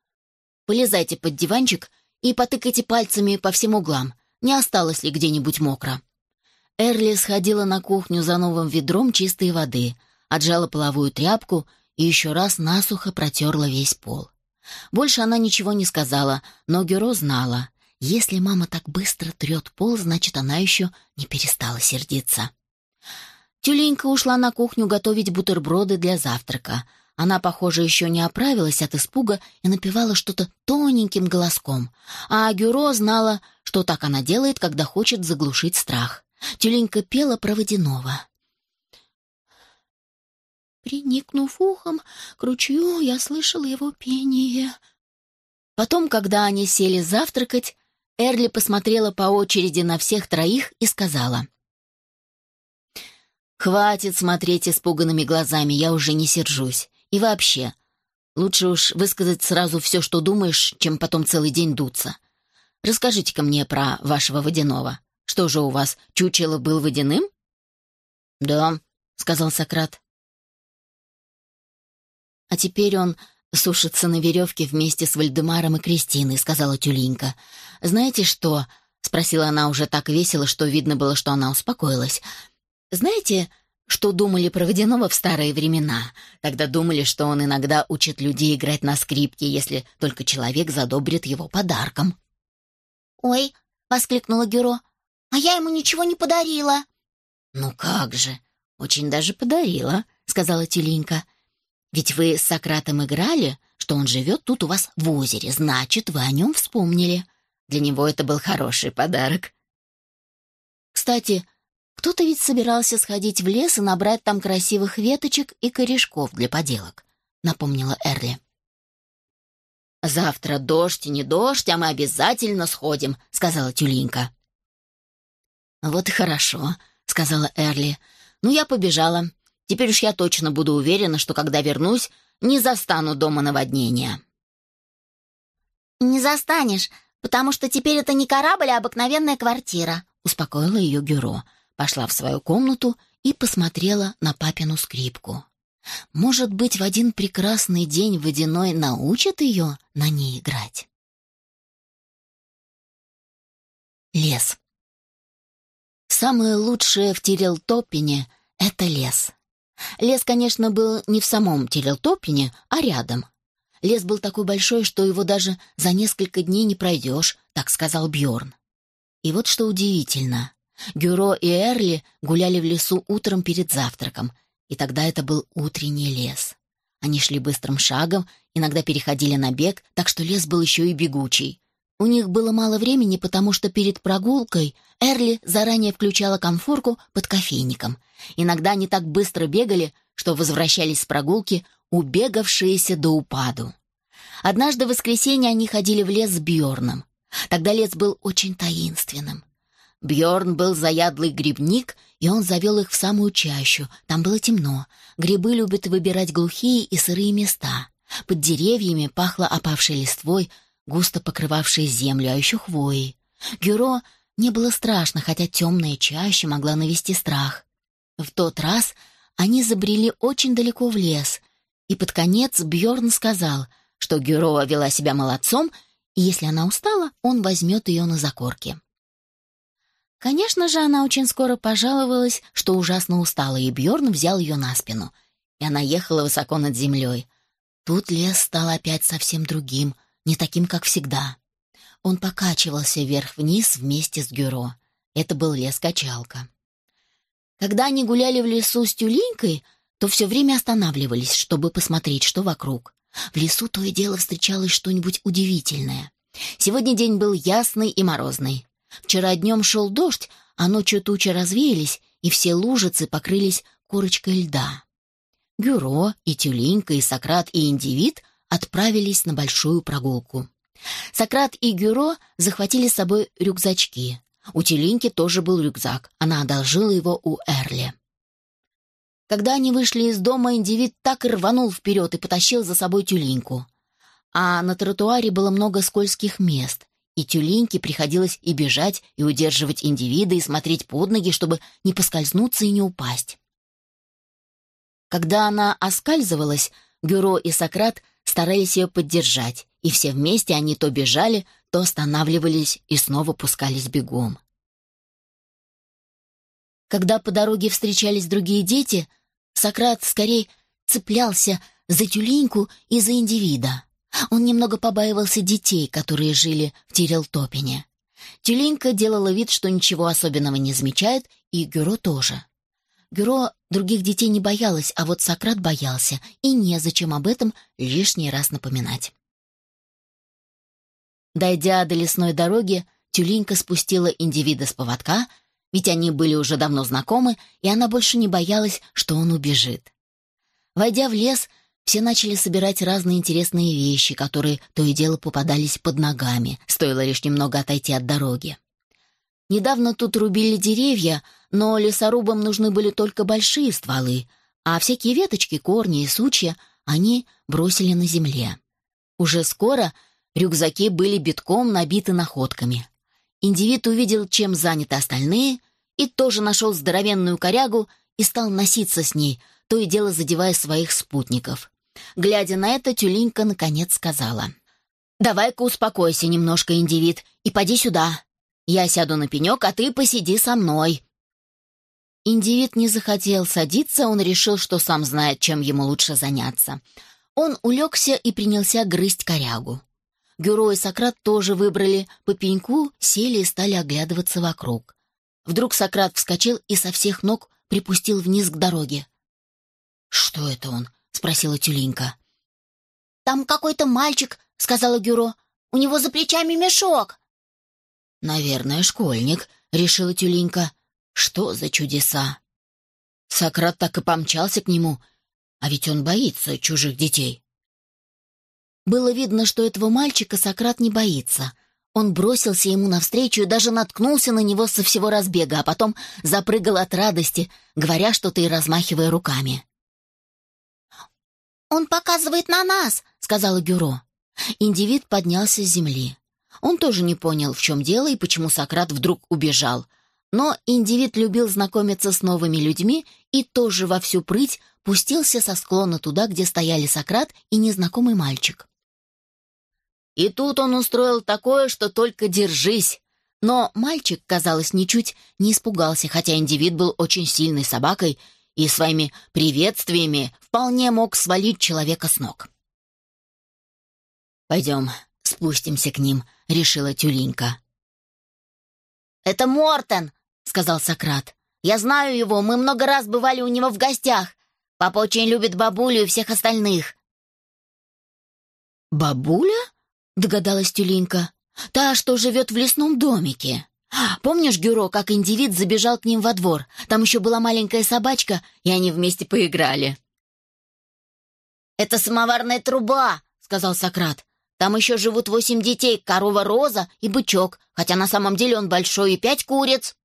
Speaker 1: полезайте под диванчик и потыкайте пальцами по всем углам, не осталось ли где-нибудь мокро». Эрли сходила на кухню за новым ведром чистой воды, отжала половую тряпку и еще раз насухо протерла весь пол. Больше она ничего не сказала, но Гюро знала. Если мама так быстро трет пол, значит, она еще не перестала сердиться. Тюленька ушла на кухню готовить бутерброды для завтрака. Она, похоже, еще не оправилась от испуга и напевала что-то тоненьким голоском. А Гюро знала, что так она делает, когда хочет заглушить страх. Тюленька пела про водяного. Приникнув ухом к ручью, я слышала его пение. Потом, когда они сели завтракать, Эрли посмотрела по очереди на всех троих и сказала. «Хватит смотреть испуганными глазами, я уже не сержусь. И вообще, лучше уж высказать сразу все, что думаешь, чем потом целый день дуться. Расскажите-ка мне про вашего водяного. Что же у вас, чучело был водяным?» «Да», — сказал Сократ. «А теперь он сушится на веревке вместе с Вальдемаром и Кристиной», — сказала Тюлинка. «Знаете что?» — спросила она уже так весело, что видно было, что она успокоилась. «Знаете, что думали про Водянова в старые времена? Тогда думали, что он иногда учит людей играть на скрипке, если только человек задобрит его подарком».
Speaker 2: «Ой!» — воскликнула Гюро. «А я ему ничего не подарила».
Speaker 1: «Ну как же! Очень даже подарила», — сказала Тюлинка. Ведь вы с Сократом играли, что он живет тут у вас в озере, значит, вы о нем вспомнили. Для него это был хороший подарок. Кстати, кто-то ведь собирался сходить в лес и набрать там красивых веточек и корешков для поделок, напомнила Эрли. «Завтра дождь и не дождь, а мы обязательно сходим», — сказала Тюлинка. «Вот и хорошо», — сказала Эрли. «Ну, я побежала. Теперь уж я точно буду уверена, что когда вернусь, не застану дома наводнения.
Speaker 2: «Не застанешь, потому что теперь это не корабль, а обыкновенная квартира», —
Speaker 1: успокоила ее Гюро. Пошла в свою комнату и посмотрела на папину скрипку. Может быть, в один прекрасный день водяной научит ее на ней играть. Лес. Самое лучшее в Тирелтопине — это лес. Лес, конечно, был не в самом Терелтопине, а рядом. Лес был такой большой, что его даже за несколько дней не пройдешь, так сказал Бьорн. И вот что удивительно. Гюро и Эрли гуляли в лесу утром перед завтраком, и тогда это был утренний лес. Они шли быстрым шагом, иногда переходили на бег, так что лес был еще и бегучий. У них было мало времени, потому что перед прогулкой Эрли заранее включала конфорку под кофейником. Иногда они так быстро бегали, что возвращались с прогулки, убегавшиеся до упаду. Однажды в воскресенье они ходили в лес с Бьорном. Тогда лес был очень таинственным. Бьорн был заядлый грибник, и он завел их в самую чащу. Там было темно. Грибы любят выбирать глухие и сырые места. Под деревьями пахло опавшей листвой, густо покрывавшие землю, а еще хвоей. Гюро не было страшно, хотя темная чаще могла навести страх. В тот раз они забрели очень далеко в лес, и под конец Бьорн сказал, что Гюро вела себя молодцом, и если она устала, он возьмет ее на закорки. Конечно же, она очень скоро пожаловалась, что ужасно устала, и Бьорн взял ее на спину, и она ехала высоко над землей. Тут лес стал опять совсем другим — не таким, как всегда. Он покачивался вверх-вниз вместе с Гюро. Это был лес-качалка. Когда они гуляли в лесу с тюленькой, то все время останавливались, чтобы посмотреть, что вокруг. В лесу то и дело встречалось что-нибудь удивительное. Сегодня день был ясный и морозный. Вчера днем шел дождь, а ночью тучи развеялись, и все лужицы покрылись корочкой льда. Гюро, и Тюленька, и Сократ, и Индивид отправились на большую прогулку. Сократ и Гюро захватили с собой рюкзачки. У Телинки тоже был рюкзак. Она одолжила его у Эрли. Когда они вышли из дома, индивид так рванул вперед и потащил за собой тюленьку. А на тротуаре было много скользких мест, и тюленьке приходилось и бежать, и удерживать индивида, и смотреть под ноги, чтобы не поскользнуться и не упасть. Когда она оскальзывалась, Гюро и Сократ старались ее поддержать, и все вместе они то бежали, то останавливались и снова пускались бегом. Когда по дороге встречались другие дети, Сократ скорее цеплялся за тюленьку и за индивида. Он немного побаивался детей, которые жили в Тирелтопине. Тюленька делала вид, что ничего особенного не замечает, и Гюро тоже. Гюро других детей не боялась, а вот Сократ боялся, и незачем об этом лишний раз напоминать. Дойдя до лесной дороги, Тюленька спустила индивида с поводка, ведь они были уже давно знакомы, и она больше не боялась, что он убежит. Войдя в лес, все начали собирать разные интересные вещи, которые то и дело попадались под ногами, стоило лишь немного отойти от дороги. Недавно тут рубили деревья, но лесорубам нужны были только большие стволы, а всякие веточки, корни и сучья они бросили на земле. Уже скоро рюкзаки были битком набиты находками. Индивид увидел, чем заняты остальные, и тоже нашел здоровенную корягу и стал носиться с ней, то и дело задевая своих спутников. Глядя на это, Тюленька наконец сказала. «Давай-ка успокойся немножко, индивид, и поди сюда. Я сяду на пенек, а ты посиди со мной». Индивид не захотел садиться, он решил, что сам знает, чем ему лучше заняться. Он улегся и принялся грызть корягу. Гюро и Сократ тоже выбрали по пеньку, сели и стали оглядываться вокруг. Вдруг Сократ вскочил и со всех ног припустил вниз к дороге. «Что это он?» — спросила Тюленька.
Speaker 2: «Там какой-то мальчик», — сказала Гюро. «У него за плечами мешок».
Speaker 1: «Наверное, школьник», — решила Тюленька. «Что за чудеса?» Сократ так и помчался к нему, а ведь он боится чужих детей. Было видно, что этого мальчика Сократ не боится. Он бросился ему навстречу и даже наткнулся на него со всего разбега, а потом запрыгал от радости, говоря что-то и размахивая руками.
Speaker 2: «Он показывает на нас», — сказала Гюро.
Speaker 1: Индивид поднялся с земли. Он тоже не понял, в чем дело и почему Сократ вдруг убежал. Но индивид любил знакомиться с новыми людьми и тоже во всю прыть пустился со склона туда, где стояли Сократ и незнакомый мальчик. И тут он устроил такое, что только держись. Но мальчик, казалось, ничуть не испугался, хотя индивид был очень сильной собакой и своими приветствиями вполне мог свалить человека с ног. «Пойдем, спустимся к ним», — решила Тюленька.
Speaker 2: «Это Мортен», — сказал Сократ. «Я знаю его, мы много раз бывали у него в гостях. Папа очень любит бабулю и всех остальных».
Speaker 1: «Бабуля?» — догадалась Тюленька. «Та, что живет в лесном домике». Помнишь, Гюро, как индивид забежал к ним во двор? Там еще была маленькая собачка, и они вместе поиграли.
Speaker 2: «Это самоварная труба», — сказал Сократ. «Там еще живут восемь детей, корова Роза и бычок, хотя на самом деле он большой и пять куриц».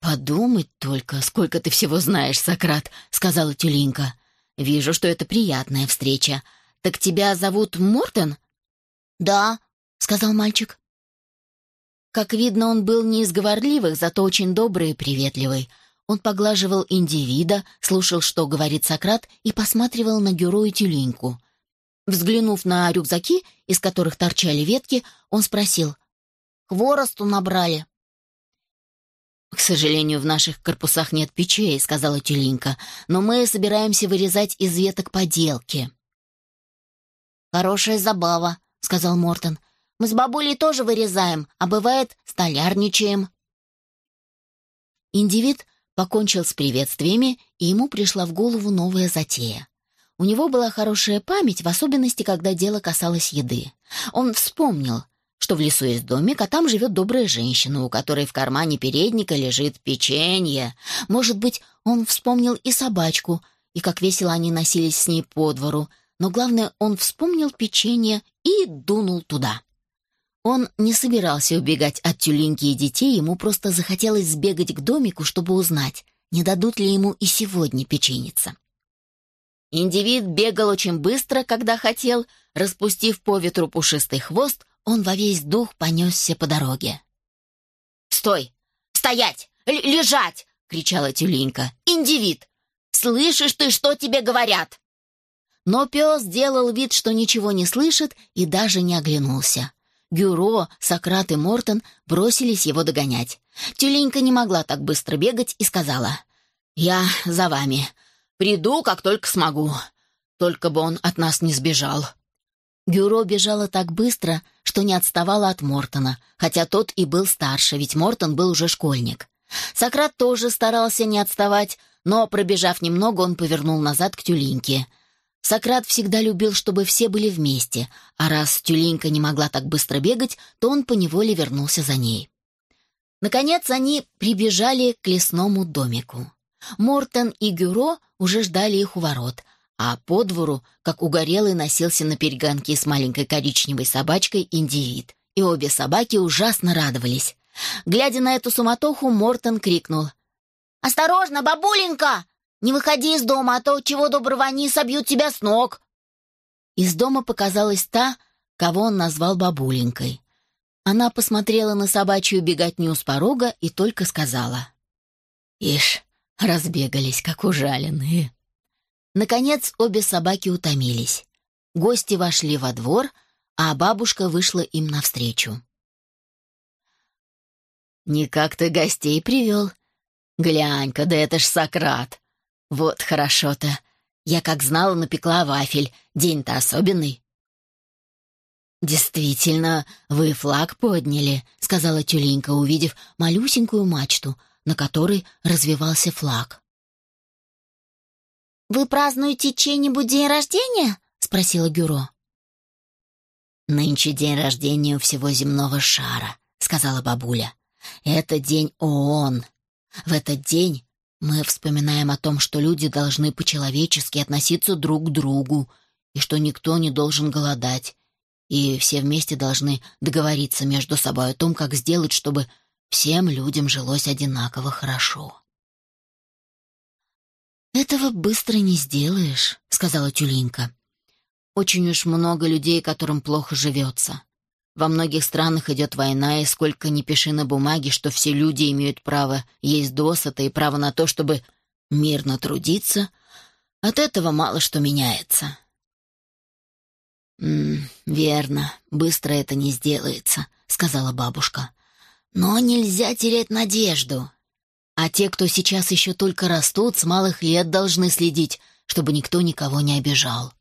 Speaker 1: «Подумать только, сколько ты всего знаешь, Сократ», — сказала Тюлинка. «Вижу, что это приятная встреча. Так тебя зовут Мортон?»
Speaker 2: «Да», — сказал мальчик.
Speaker 1: Как видно, он был не из говорливых, зато очень добрый и приветливый. Он поглаживал индивида, слушал, что говорит Сократ, и посматривал на Гюро и Тюленьку. Взглянув на рюкзаки, из которых торчали ветки, он спросил.
Speaker 2: «Хворосту набрали?»
Speaker 1: «К сожалению, в наших корпусах нет печей», — сказала Тюленька, «но мы собираемся вырезать из веток поделки».
Speaker 2: «Хорошая забава», — сказал Мортон. Мы с бабулей тоже вырезаем, а бывает, столярничаем».
Speaker 1: Индивид покончил с приветствиями, и ему пришла в голову новая затея. У него была хорошая память, в особенности, когда дело касалось еды. Он вспомнил, что в лесу есть домик, а там живет добрая женщина, у которой в кармане передника лежит печенье. Может быть, он вспомнил и собачку, и как весело они носились с ней по двору, но главное, он вспомнил печенье и дунул туда. Он не собирался убегать от тюленьки и детей, ему просто захотелось сбегать к домику, чтобы узнать, не дадут ли ему и сегодня печеница. Индивид бегал очень быстро, когда хотел, распустив по ветру пушистый хвост, он во весь дух понесся по дороге.
Speaker 2: «Стой! Стоять! Лежать!» — кричала тюленька. «Индивид! Слышишь ты, что тебе говорят?»
Speaker 1: Но пес делал вид, что ничего не слышит и даже не оглянулся. Гюро, Сократ и Мортон бросились его догонять. Тюленька не могла так быстро бегать и сказала, «Я за вами. Приду, как только смогу. Только бы он от нас не сбежал». Гюро бежала так быстро, что не отставала от Мортона, хотя тот и был старше, ведь Мортон был уже школьник. Сократ тоже старался не отставать, но, пробежав немного, он повернул назад к тюленьке. Сократ всегда любил, чтобы все были вместе, а раз тюленька не могла так быстро бегать, то он поневоле вернулся за ней. Наконец они прибежали к лесному домику. Мортон и Гюро уже ждали их у ворот, а по двору, как угорелый, носился на перегонке с маленькой коричневой собачкой индивид. И обе собаки ужасно радовались. Глядя на эту суматоху, Мортон крикнул. «Осторожно, бабуленька! Не выходи из дома, а то, чего доброго, они собьют тебя с ног!» Из дома показалась та, кого он назвал бабуленькой. Она посмотрела на собачью беготню с порога и только сказала. «Ишь, разбегались, как ужаленные». Наконец обе собаки утомились. Гости вошли во двор, а бабушка вышла им навстречу. «Никак ты гостей привел? Глянь-ка, да это ж Сократ! Вот хорошо-то! Я, как знала, напекла вафель. День-то особенный». «Действительно, вы флаг подняли», — сказала Тюленька, увидев малюсенькую мачту, на которой развивался флаг. «Вы празднуете чей-нибудь день рождения?» — спросила Гюро. «Нынче день рождения у всего земного шара», — сказала бабуля. «Это день ООН. В этот день мы вспоминаем о том, что люди должны по-человечески относиться друг к другу, и что никто не должен голодать, и все вместе должны договориться между собой о том, как сделать, чтобы всем людям жилось одинаково хорошо. «Этого быстро не сделаешь», — сказала Тюлинка. «Очень уж много людей, которым плохо живется. Во многих странах идет война, и сколько ни пиши на бумаге, что все люди имеют право есть досыта и право на то, чтобы мирно трудиться, от этого мало что меняется». «М -м, «Верно, быстро это не сделается», — сказала бабушка. «Но нельзя терять надежду. А те, кто сейчас еще только растут, с малых лет должны следить, чтобы никто никого не обижал.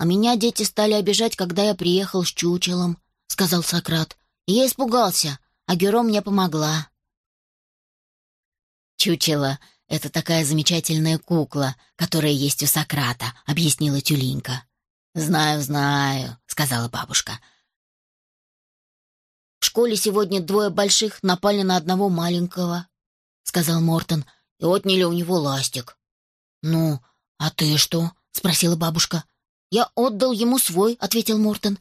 Speaker 1: «А меня дети стали обижать, когда я приехал с чучелом», — сказал Сократ. И я испугался, а Геро мне помогла. «Чучело — это такая замечательная кукла, которая есть у Сократа», — объяснила Тюлинка. «Знаю, знаю», — сказала бабушка. «В школе сегодня двое больших напали на одного маленького», — сказал Мортон, — «и отняли у него ластик». «Ну, а ты что?» — спросила бабушка. «Я отдал ему свой», — ответил Мортон.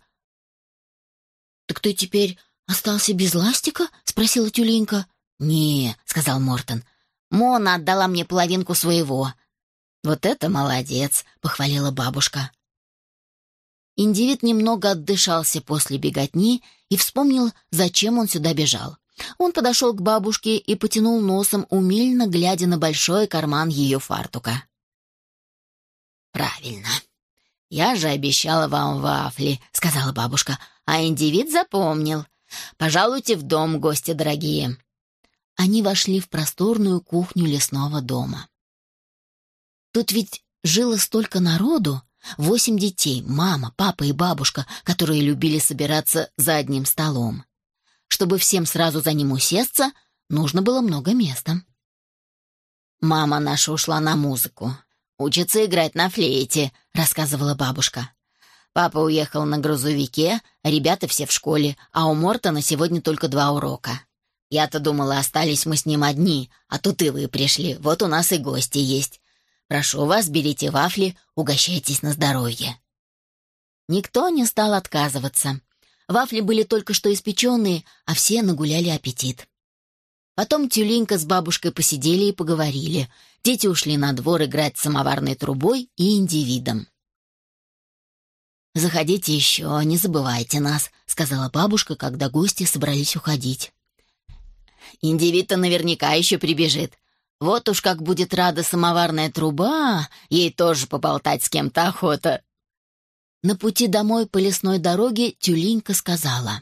Speaker 1: «Так ты теперь остался без ластика?» — спросила Тюленька. «Не», — сказал Мортон. «Мона отдала мне половинку своего». «Вот это молодец», — похвалила бабушка. Индивид немного отдышался после беготни и вспомнил, зачем он сюда бежал. Он подошел к бабушке и потянул носом, умильно глядя на большой карман ее фартука. «Правильно. Я же обещала вам вафли», — сказала бабушка, а индивид запомнил. «Пожалуйте в дом, гости дорогие». Они вошли в просторную кухню лесного дома. Тут ведь жило столько народу, Восемь детей, мама, папа и бабушка, которые любили собираться за одним столом. Чтобы всем сразу за ним усесться, нужно было много места. «Мама наша ушла на музыку. Учится играть на флейте», — рассказывала бабушка. «Папа уехал на грузовике, ребята все в школе, а у Мортона сегодня только два урока. Я-то думала, остались мы с ним одни, а тут и вы пришли, вот у нас и гости есть. Прошу вас, берите вафли, угощайтесь на здоровье». Никто не стал отказываться. Вафли были только что испеченные, а все нагуляли аппетит. Потом Тюленька с бабушкой посидели и поговорили. Дети ушли на двор играть с самоварной трубой и индивидом. «Заходите еще, не забывайте нас», — сказала бабушка, когда гости собрались уходить. «Индивид-то наверняка еще прибежит. Вот уж как будет рада самоварная труба, ей тоже поболтать с кем-то охота. На пути домой по лесной дороге Тюлинька сказала.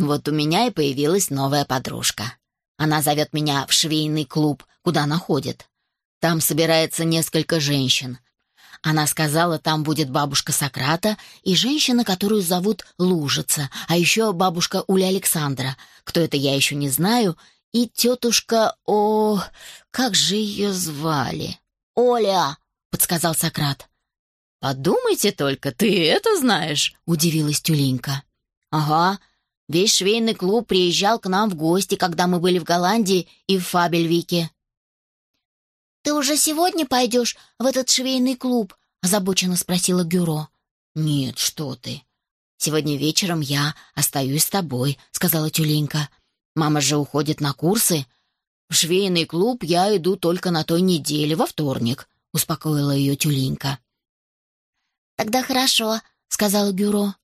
Speaker 1: «Вот у меня и появилась новая подружка. Она зовет меня в швейный клуб, куда она ходит. Там собирается несколько женщин. Она сказала, там будет бабушка Сократа и женщина, которую зовут Лужица, а еще бабушка Уля Александра, кто это я еще не знаю, и тетушка... О, как же ее звали? «Оля!» — подсказал Сократ. «Подумайте только, ты это знаешь?» — удивилась Тюленька. «Ага, весь швейный клуб приезжал к нам в гости, когда мы были в Голландии и в Фабельвике».
Speaker 2: «Ты уже сегодня пойдешь в этот швейный клуб?» — озабоченно спросила Гюро.
Speaker 1: «Нет, что ты. Сегодня вечером я остаюсь с тобой», — сказала Тюленька. «Мама же уходит на курсы. В швейный клуб я иду только на той неделе, во вторник», — успокоила ее Тюленька.
Speaker 2: «Тогда хорошо», — сказала Гюро.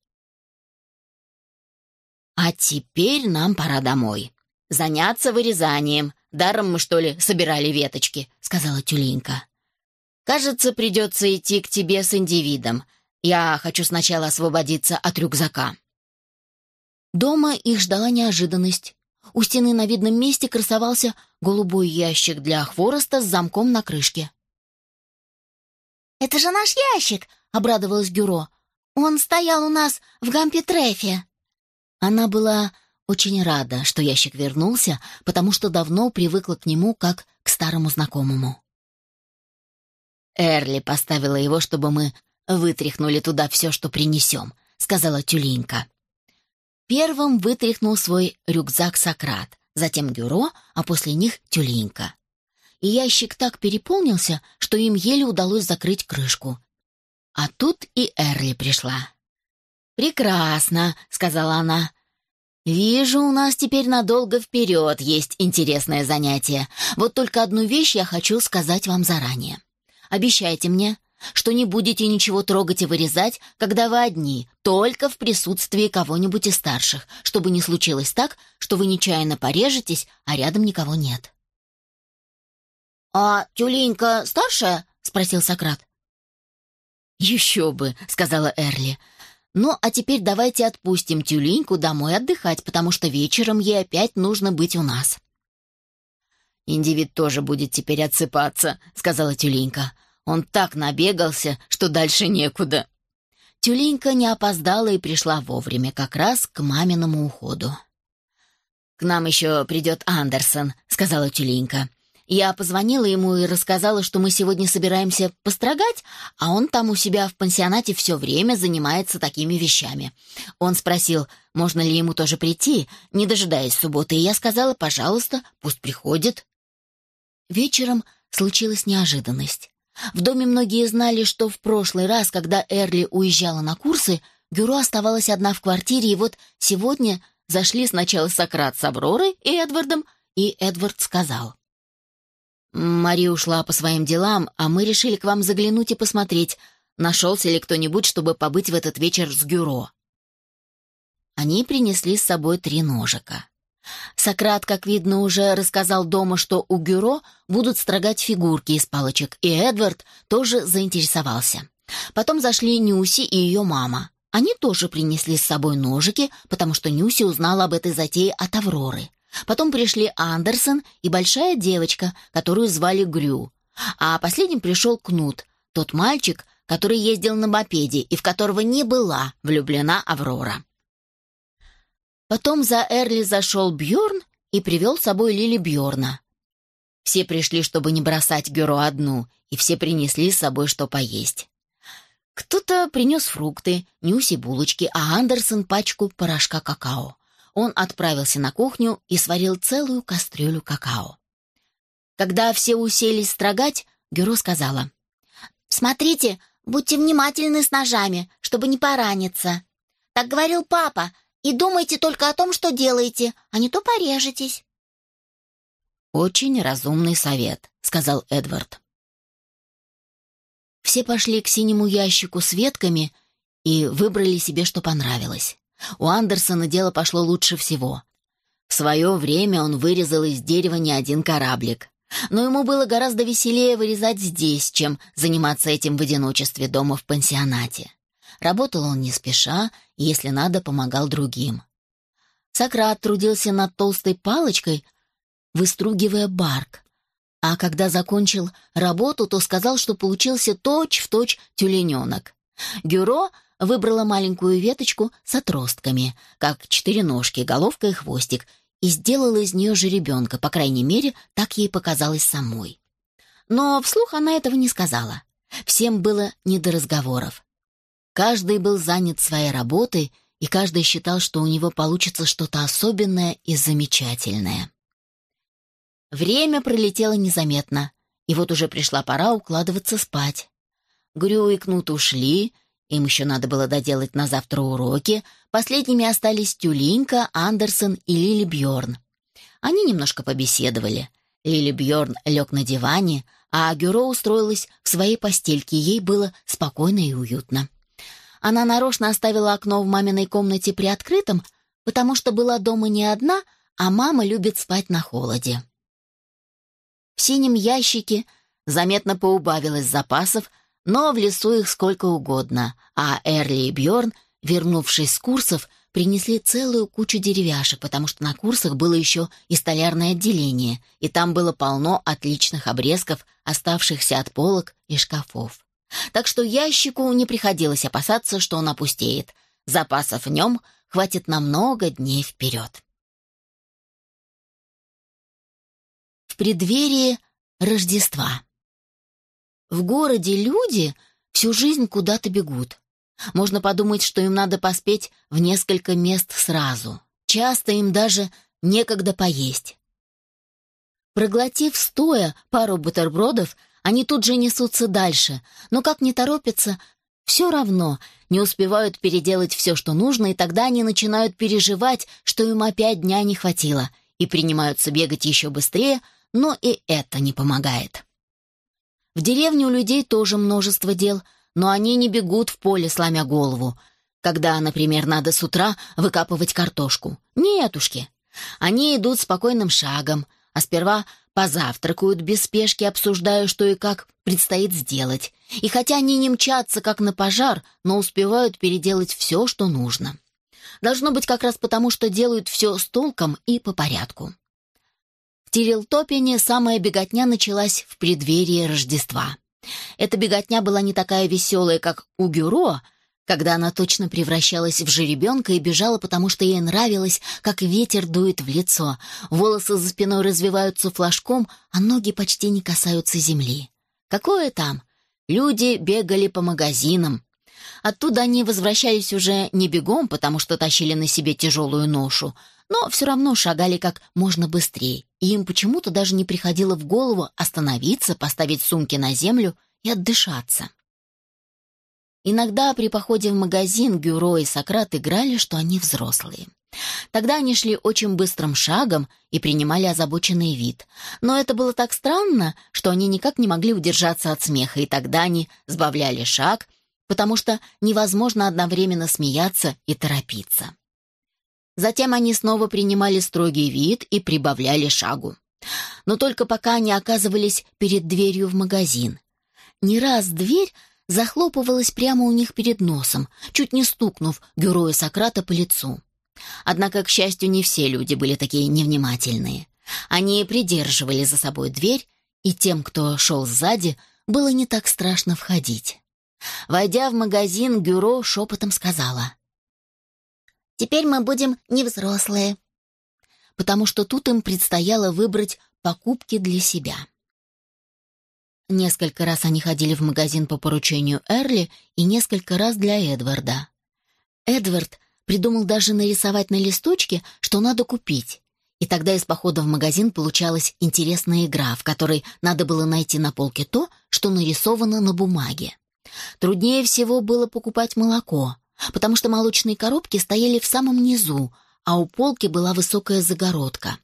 Speaker 1: «А теперь нам пора домой. Заняться вырезанием. Даром мы, что ли, собирали веточки», — сказала Тюленька. «Кажется, придется идти к тебе с индивидом. Я хочу сначала освободиться от рюкзака». Дома их ждала неожиданность. У стены на видном месте красовался голубой ящик для хвороста с замком на крышке.
Speaker 2: «Это же наш ящик!» — обрадовалась Гюро. «Он стоял у нас в Гампетрефе».
Speaker 1: Она была очень рада, что ящик вернулся, потому что давно привыкла к нему как к старому знакомому. «Эрли поставила его, чтобы мы вытряхнули туда все, что принесем», — сказала Тюленька. Первым вытряхнул свой рюкзак Сократ, затем Гюро, а после них Тюленька. И ящик так переполнился, что им еле удалось закрыть крышку. А тут и Эрли пришла. «Прекрасно», — сказала она. «Вижу, у нас теперь надолго вперед есть интересное занятие. Вот только одну вещь я хочу сказать вам заранее. Обещайте мне, что не будете ничего трогать и вырезать, когда вы одни, только в присутствии кого-нибудь из старших, чтобы не случилось так, что вы нечаянно порежетесь, а рядом никого нет».
Speaker 2: «А тюленька старшая?» — спросил Сократ.
Speaker 1: «Еще бы», — сказала Эрли. Ну, а теперь давайте отпустим тюленьку домой отдыхать, потому что вечером ей опять нужно быть у нас. «Индивид тоже будет теперь отсыпаться», — сказала тюленька. «Он так набегался, что дальше некуда». Тюленька не опоздала и пришла вовремя, как раз к маминому уходу. «К нам еще придет Андерсон», — сказала тюленька. Я позвонила ему и рассказала, что мы сегодня собираемся построгать, а он там у себя в пансионате все время занимается такими вещами. Он спросил, можно ли ему тоже прийти, не дожидаясь субботы, и я сказала, пожалуйста, пусть приходит. Вечером случилась неожиданность. В доме многие знали, что в прошлый раз, когда Эрли уезжала на курсы, Гюро оставалась одна в квартире, и вот сегодня зашли сначала Сократ с Авророй и Эдвардом, и Эдвард сказал. Мари ушла по своим делам, а мы решили к вам заглянуть и посмотреть, нашелся ли кто-нибудь, чтобы побыть в этот вечер с Гюро. Они принесли с собой три ножика. Сократ, как видно, уже рассказал дома, что у Гюро будут строгать фигурки из палочек, и Эдвард тоже заинтересовался. Потом зашли Нюси и ее мама. Они тоже принесли с собой ножики, потому что Нюси узнала об этой затее от Авроры. Потом пришли Андерсон и большая девочка, которую звали Грю. А последним пришел Кнут, тот мальчик, который ездил на мопеде и в которого не была влюблена Аврора. Потом за Эрли зашел Бьорн и привел с собой Лили Бьорна. Все пришли, чтобы не бросать Гюро одну, и все принесли с собой что поесть. Кто-то принес фрукты, Нюси булочки, а Андерсон пачку порошка какао он отправился на кухню и сварил целую кастрюлю какао. Когда все уселись строгать, Гюро сказала,
Speaker 2: «Смотрите, будьте внимательны с ножами, чтобы не пораниться. Так говорил папа, и думайте только о том, что делаете, а не то порежетесь».
Speaker 1: «Очень разумный совет», — сказал Эдвард. Все пошли к синему ящику с ветками и выбрали себе, что понравилось. У Андерсона дело пошло лучше всего. В свое время он вырезал из дерева не один кораблик. Но ему было гораздо веселее вырезать здесь, чем заниматься этим в одиночестве дома в пансионате. Работал он не спеша, и, если надо, помогал другим. Сократ трудился над толстой палочкой, выстругивая барк. А когда закончил работу, то сказал, что получился точь-в-точь тюлененок. Гюро выбрала маленькую веточку с отростками, как четыре ножки, головка и хвостик, и сделала из нее жеребенка, по крайней мере, так ей показалось самой. Но вслух она этого не сказала. Всем было не до разговоров. Каждый был занят своей работой, и каждый считал, что у него получится что-то особенное и замечательное. Время пролетело незаметно, и вот уже пришла пора укладываться спать. Грю и Кнут ушли, им еще надо было доделать на завтра уроки, последними остались Тюлинка, Андерсон и Лили Бьорн. Они немножко побеседовали. Лили Бьорн лег на диване, а Гюро устроилась в своей постельке, ей было спокойно и уютно. Она нарочно оставила окно в маминой комнате приоткрытым, потому что была дома не одна, а мама любит спать на холоде. В синем ящике заметно поубавилось запасов, но в лесу их сколько угодно, а Эрли и Бьорн, вернувшись с курсов, принесли целую кучу деревяшек, потому что на курсах было еще и столярное отделение, и там было полно отличных обрезков, оставшихся от полок и шкафов. Так что ящику не приходилось опасаться, что он опустеет. Запасов в нем хватит на много дней вперед. В преддверии Рождества. В городе люди всю жизнь куда-то бегут. Можно подумать, что им надо поспеть в несколько мест сразу. Часто им даже некогда поесть. Проглотив стоя пару бутербродов, они тут же несутся дальше, но как не торопятся, все равно не успевают переделать все, что нужно, и тогда они начинают переживать, что им опять дня не хватило, и принимаются бегать еще быстрее, но и это не помогает. В деревне у людей тоже множество дел — но они не бегут в поле, сломя голову, когда, например, надо с утра выкапывать картошку. Нетушки. Они идут спокойным шагом, а сперва позавтракают без спешки, обсуждая, что и как предстоит сделать. И хотя они не мчатся, как на пожар, но успевают переделать все, что нужно. Должно быть как раз потому, что делают все с толком и по порядку. Тирилтопине самая беготня началась в преддверии Рождества. Эта беготня была не такая веселая, как у Гюро, когда она точно превращалась в жеребенка и бежала, потому что ей нравилось, как ветер дует в лицо, волосы за спиной развиваются флажком, а ноги почти не касаются земли. Какое там? Люди бегали по магазинам. Оттуда они возвращались уже не бегом, потому что тащили на себе тяжелую ношу, но все равно шагали как можно быстрее, и им почему-то даже не приходило в голову остановиться, поставить сумки на землю и отдышаться. Иногда при походе в магазин Гюро и Сократ играли, что они взрослые. Тогда они шли очень быстрым шагом и принимали озабоченный вид. Но это было так странно, что они никак не могли удержаться от смеха, и тогда они сбавляли шаг, потому что невозможно одновременно смеяться и торопиться. Затем они снова принимали строгий вид и прибавляли шагу. Но только пока они оказывались перед дверью в магазин. Не раз дверь захлопывалась прямо у них перед носом, чуть не стукнув героя Сократа по лицу. Однако, к счастью, не все люди были такие невнимательные. Они придерживали за собой дверь, и тем, кто шел сзади, было не так страшно входить. Войдя в магазин, Гюро шепотом сказала. Теперь мы будем не взрослые. Потому что тут им предстояло выбрать покупки для себя. Несколько раз они ходили в магазин по поручению Эрли и несколько раз для Эдварда. Эдвард придумал даже нарисовать на листочке, что надо купить. И тогда из похода в магазин получалась интересная игра, в которой надо было найти на полке то, что нарисовано на бумаге. Труднее всего было покупать молоко — потому что молочные коробки стояли в самом низу, а у полки была высокая загородка.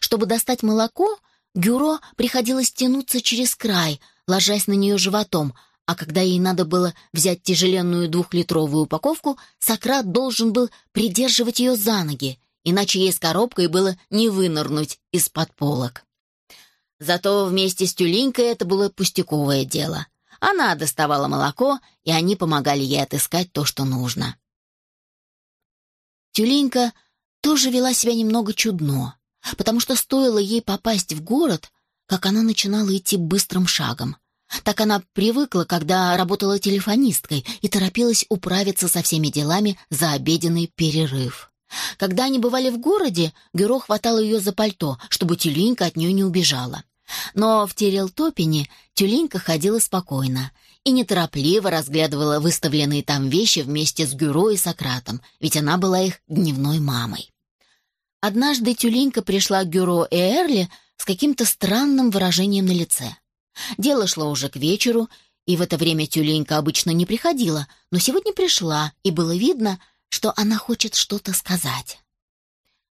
Speaker 1: Чтобы достать молоко, Гюро приходилось тянуться через край, ложась на нее животом, а когда ей надо было взять тяжеленную двухлитровую упаковку, Сократ должен был придерживать ее за ноги, иначе ей с коробкой было не вынырнуть из-под полок. Зато вместе с Тюленькой это было пустяковое дело. Она доставала молоко, и они помогали ей отыскать то, что нужно. Тюленька тоже вела себя немного чудно, потому что стоило ей попасть в город, как она начинала идти быстрым шагом. Так она привыкла, когда работала телефонисткой и торопилась управиться со всеми делами за обеденный перерыв. Когда они бывали в городе, Гюро хватал ее за пальто, чтобы тюленька от нее не убежала. Но в Терелтопине тюленька ходила спокойно и неторопливо разглядывала выставленные там вещи вместе с Гюро и Сократом, ведь она была их дневной мамой. Однажды тюленька пришла к Гюро и Эрли с каким-то странным выражением на лице. Дело шло уже к вечеру, и в это время тюленька обычно не приходила, но сегодня пришла, и было видно, что она хочет что-то сказать.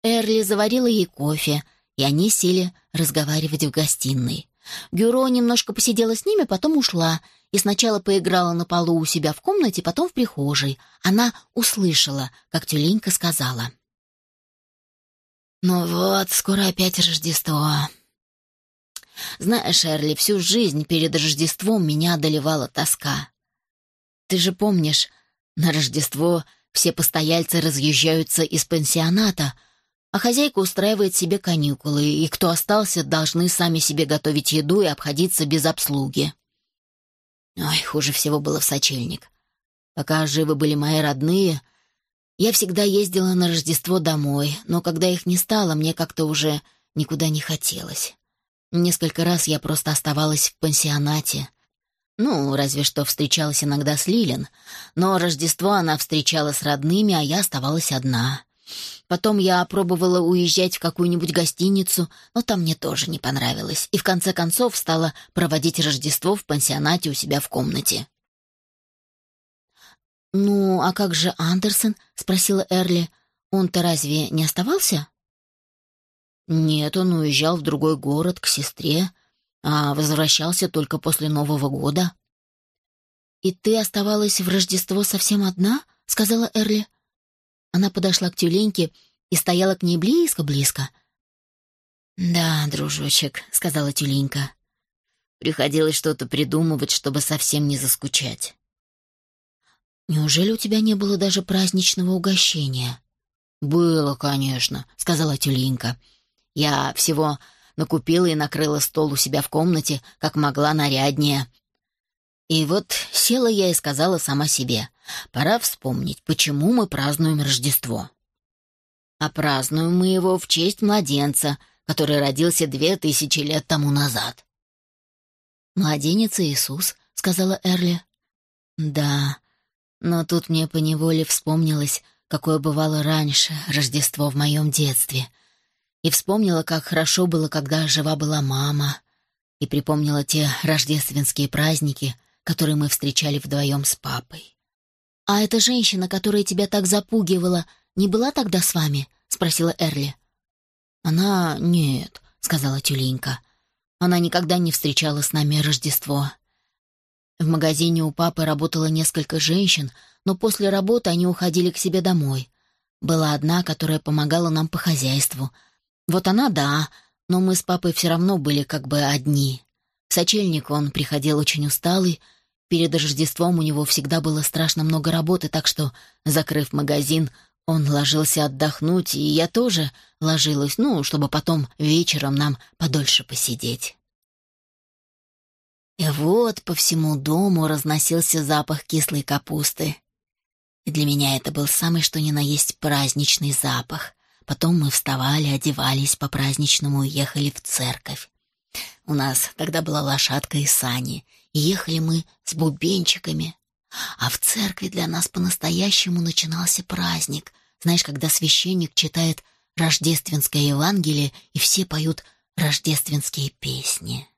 Speaker 1: Эрли заварила ей кофе, и они сели разговаривать в гостиной. Гюро немножко посидела с ними, потом ушла, и сначала поиграла на полу у себя в комнате, потом в прихожей. Она услышала, как тюленька сказала. «Ну вот, скоро опять Рождество. Знаешь, Эрли, всю жизнь перед Рождеством меня одолевала тоска. Ты же помнишь, на Рождество все постояльцы разъезжаются из пансионата, а хозяйка устраивает себе каникулы, и кто остался, должны сами себе готовить еду и обходиться без обслуги. Ой, хуже всего было в сочельник. Пока живы были мои родные, я всегда ездила на Рождество домой, но когда их не стало, мне как-то уже никуда не хотелось. Несколько раз я просто оставалась в пансионате. Ну, разве что встречалась иногда с Лилин, но Рождество она встречала с родными, а я оставалась одна. Потом я пробовала уезжать в какую-нибудь гостиницу, но там мне тоже не понравилось, и в конце концов стала проводить Рождество в пансионате у себя в комнате. «Ну, а как же Андерсон?» — спросила Эрли. «Он-то разве не оставался?» Нет, он уезжал в другой город к сестре, а возвращался только после Нового года. «И ты оставалась в Рождество совсем одна?» — сказала Эрли. Она подошла к тюленьке и стояла к ней близко-близко. «Да, дружочек», — сказала тюленька. «Приходилось что-то придумывать, чтобы совсем не заскучать». «Неужели у тебя не было даже праздничного угощения?» «Было, конечно», — сказала тюленька. Я всего накупила и накрыла стол у себя в комнате, как могла наряднее. И вот села я и сказала сама себе, пора вспомнить, почему мы празднуем Рождество. А празднуем мы его в честь младенца, который родился две тысячи лет тому назад. «Младенец Иисус», — сказала Эрли. «Да, но тут мне поневоле вспомнилось, какое бывало раньше Рождество в моем детстве — и вспомнила, как хорошо было, когда жива была мама, и припомнила те рождественские праздники, которые мы встречали вдвоем с папой. «А эта женщина, которая тебя так запугивала, не была тогда с вами?» — спросила Эрли. «Она... нет», — сказала Тюленька. «Она никогда не встречала с нами Рождество. В магазине у папы работало несколько женщин, но после работы они уходили к себе домой. Была одна, которая помогала нам по хозяйству — вот она да, но мы с папой все равно были как бы одни. В сочельник он приходил очень усталый, перед Рождеством у него всегда было страшно много работы, так что, закрыв магазин, он ложился отдохнуть, и я тоже ложилась, ну, чтобы потом вечером нам подольше посидеть. И вот по всему дому разносился запах кислой капусты. И для меня это был самый что ни на есть праздничный запах. Потом мы вставали, одевались по-праздничному и ехали в церковь. У нас тогда была лошадка и сани, ехали мы с бубенчиками. А в церкви для нас по-настоящему начинался праздник. Знаешь, когда священник читает рождественское Евангелие, и все поют рождественские песни.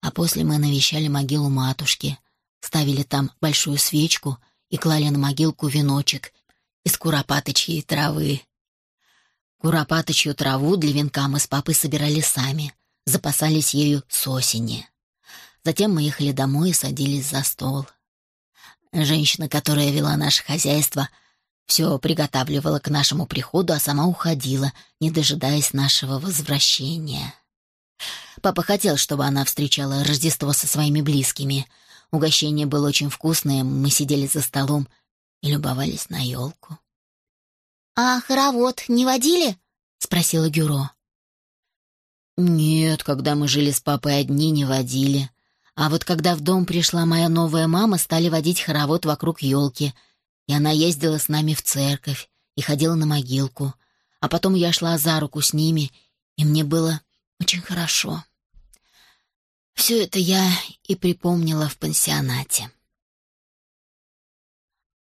Speaker 1: А после мы навещали могилу матушки, ставили там большую свечку и клали на могилку веночек из куропаточьей травы. Куропаточью траву для венка мы с папой собирали сами, запасались ею с осени. Затем мы ехали домой и садились за стол. Женщина, которая вела наше хозяйство, все приготавливала к нашему приходу, а сама уходила, не дожидаясь нашего возвращения. Папа хотел, чтобы она встречала Рождество со своими близкими. Угощение было очень вкусное, мы сидели за столом и любовались на елку.
Speaker 2: «А хоровод не водили?» — спросила Гюро.
Speaker 1: Нет, когда мы жили с папой одни, не водили. А вот когда в дом пришла моя новая мама, стали водить хоровод вокруг елки, и она ездила с нами в церковь и ходила на могилку. А потом я шла за руку с ними, и мне было очень хорошо. Все это я и припомнила в пансионате.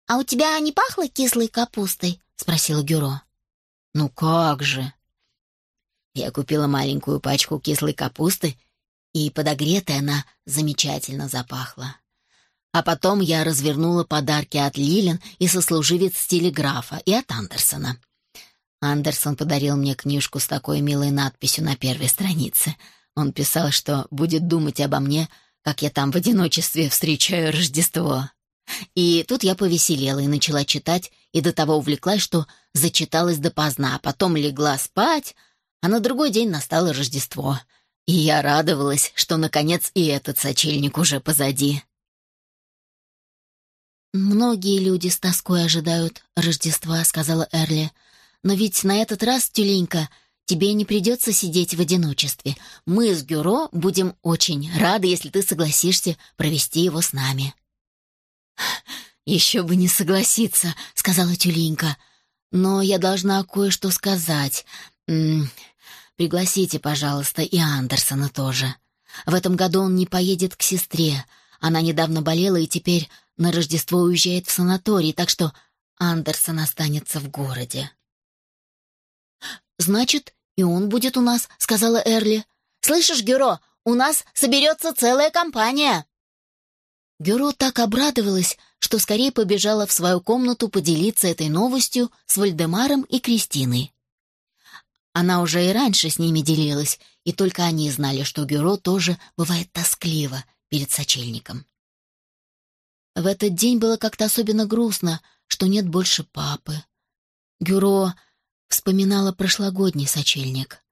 Speaker 2: «А у тебя не пахло кислой капустой?» — спросила Гюро.
Speaker 1: «Ну как же!» Я купила маленькую пачку кислой капусты, и подогретая она замечательно запахла. А потом я развернула подарки от Лилин и сослуживец телеграфа, и от Андерсона. Андерсон подарил мне книжку с такой милой надписью на первой странице. Он писал, что будет думать обо мне, как я там в одиночестве встречаю Рождество. И тут я повеселела и начала читать, и до того увлеклась, что зачиталась допоздна, а потом легла спать, а на другой день настало Рождество. И я радовалась, что, наконец, и этот сочельник уже позади.
Speaker 2: «Многие люди с тоской ожидают Рождества», — сказала Эрли. «Но ведь на этот раз, тюленька, тебе не придется сидеть в одиночестве. Мы с Гюро будем очень рады, если ты согласишься провести его с нами».
Speaker 1: «Еще бы не согласиться», — сказала Тюленька. «Но я должна кое-что сказать. Пригласите, пожалуйста, и Андерсона тоже. В этом году он не поедет к сестре. Она недавно болела и теперь на Рождество уезжает в санаторий, так что Андерсон останется в городе».
Speaker 2: «Значит, и он будет у нас», — сказала Эрли. «Слышишь, Гюро, у нас соберется целая компания». Гюро так обрадовалась, что скорее побежала в свою комнату поделиться этой новостью с Вальдемаром и Кристиной. Она уже и раньше с ними делилась, и только они знали, что Гюро тоже бывает тоскливо перед сочельником. В этот день было как-то особенно грустно, что нет больше папы. Гюро вспоминала прошлогодний сочельник.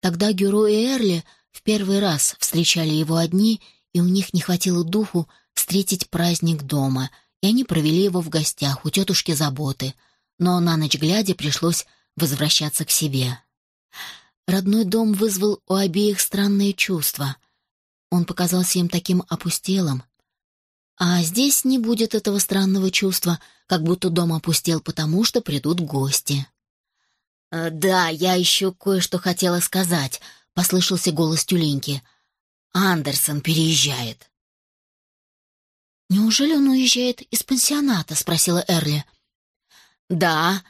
Speaker 2: Тогда Гюро и Эрли в первый раз встречали его одни, и у них не хватило духу встретить праздник дома, и они провели его в гостях у тетушки Заботы, но на ночь глядя пришлось возвращаться к себе. Родной дом вызвал у обеих странные чувства. Он показался им таким опустелым. А здесь не будет этого странного чувства, как будто дом опустел потому, что придут гости. «Э, «Да, я еще кое-что хотела сказать», — послышался голос тюленьки. «Андерсон переезжает». «Неужели он уезжает из пансионата?» — спросила Эрли.
Speaker 1: «Да,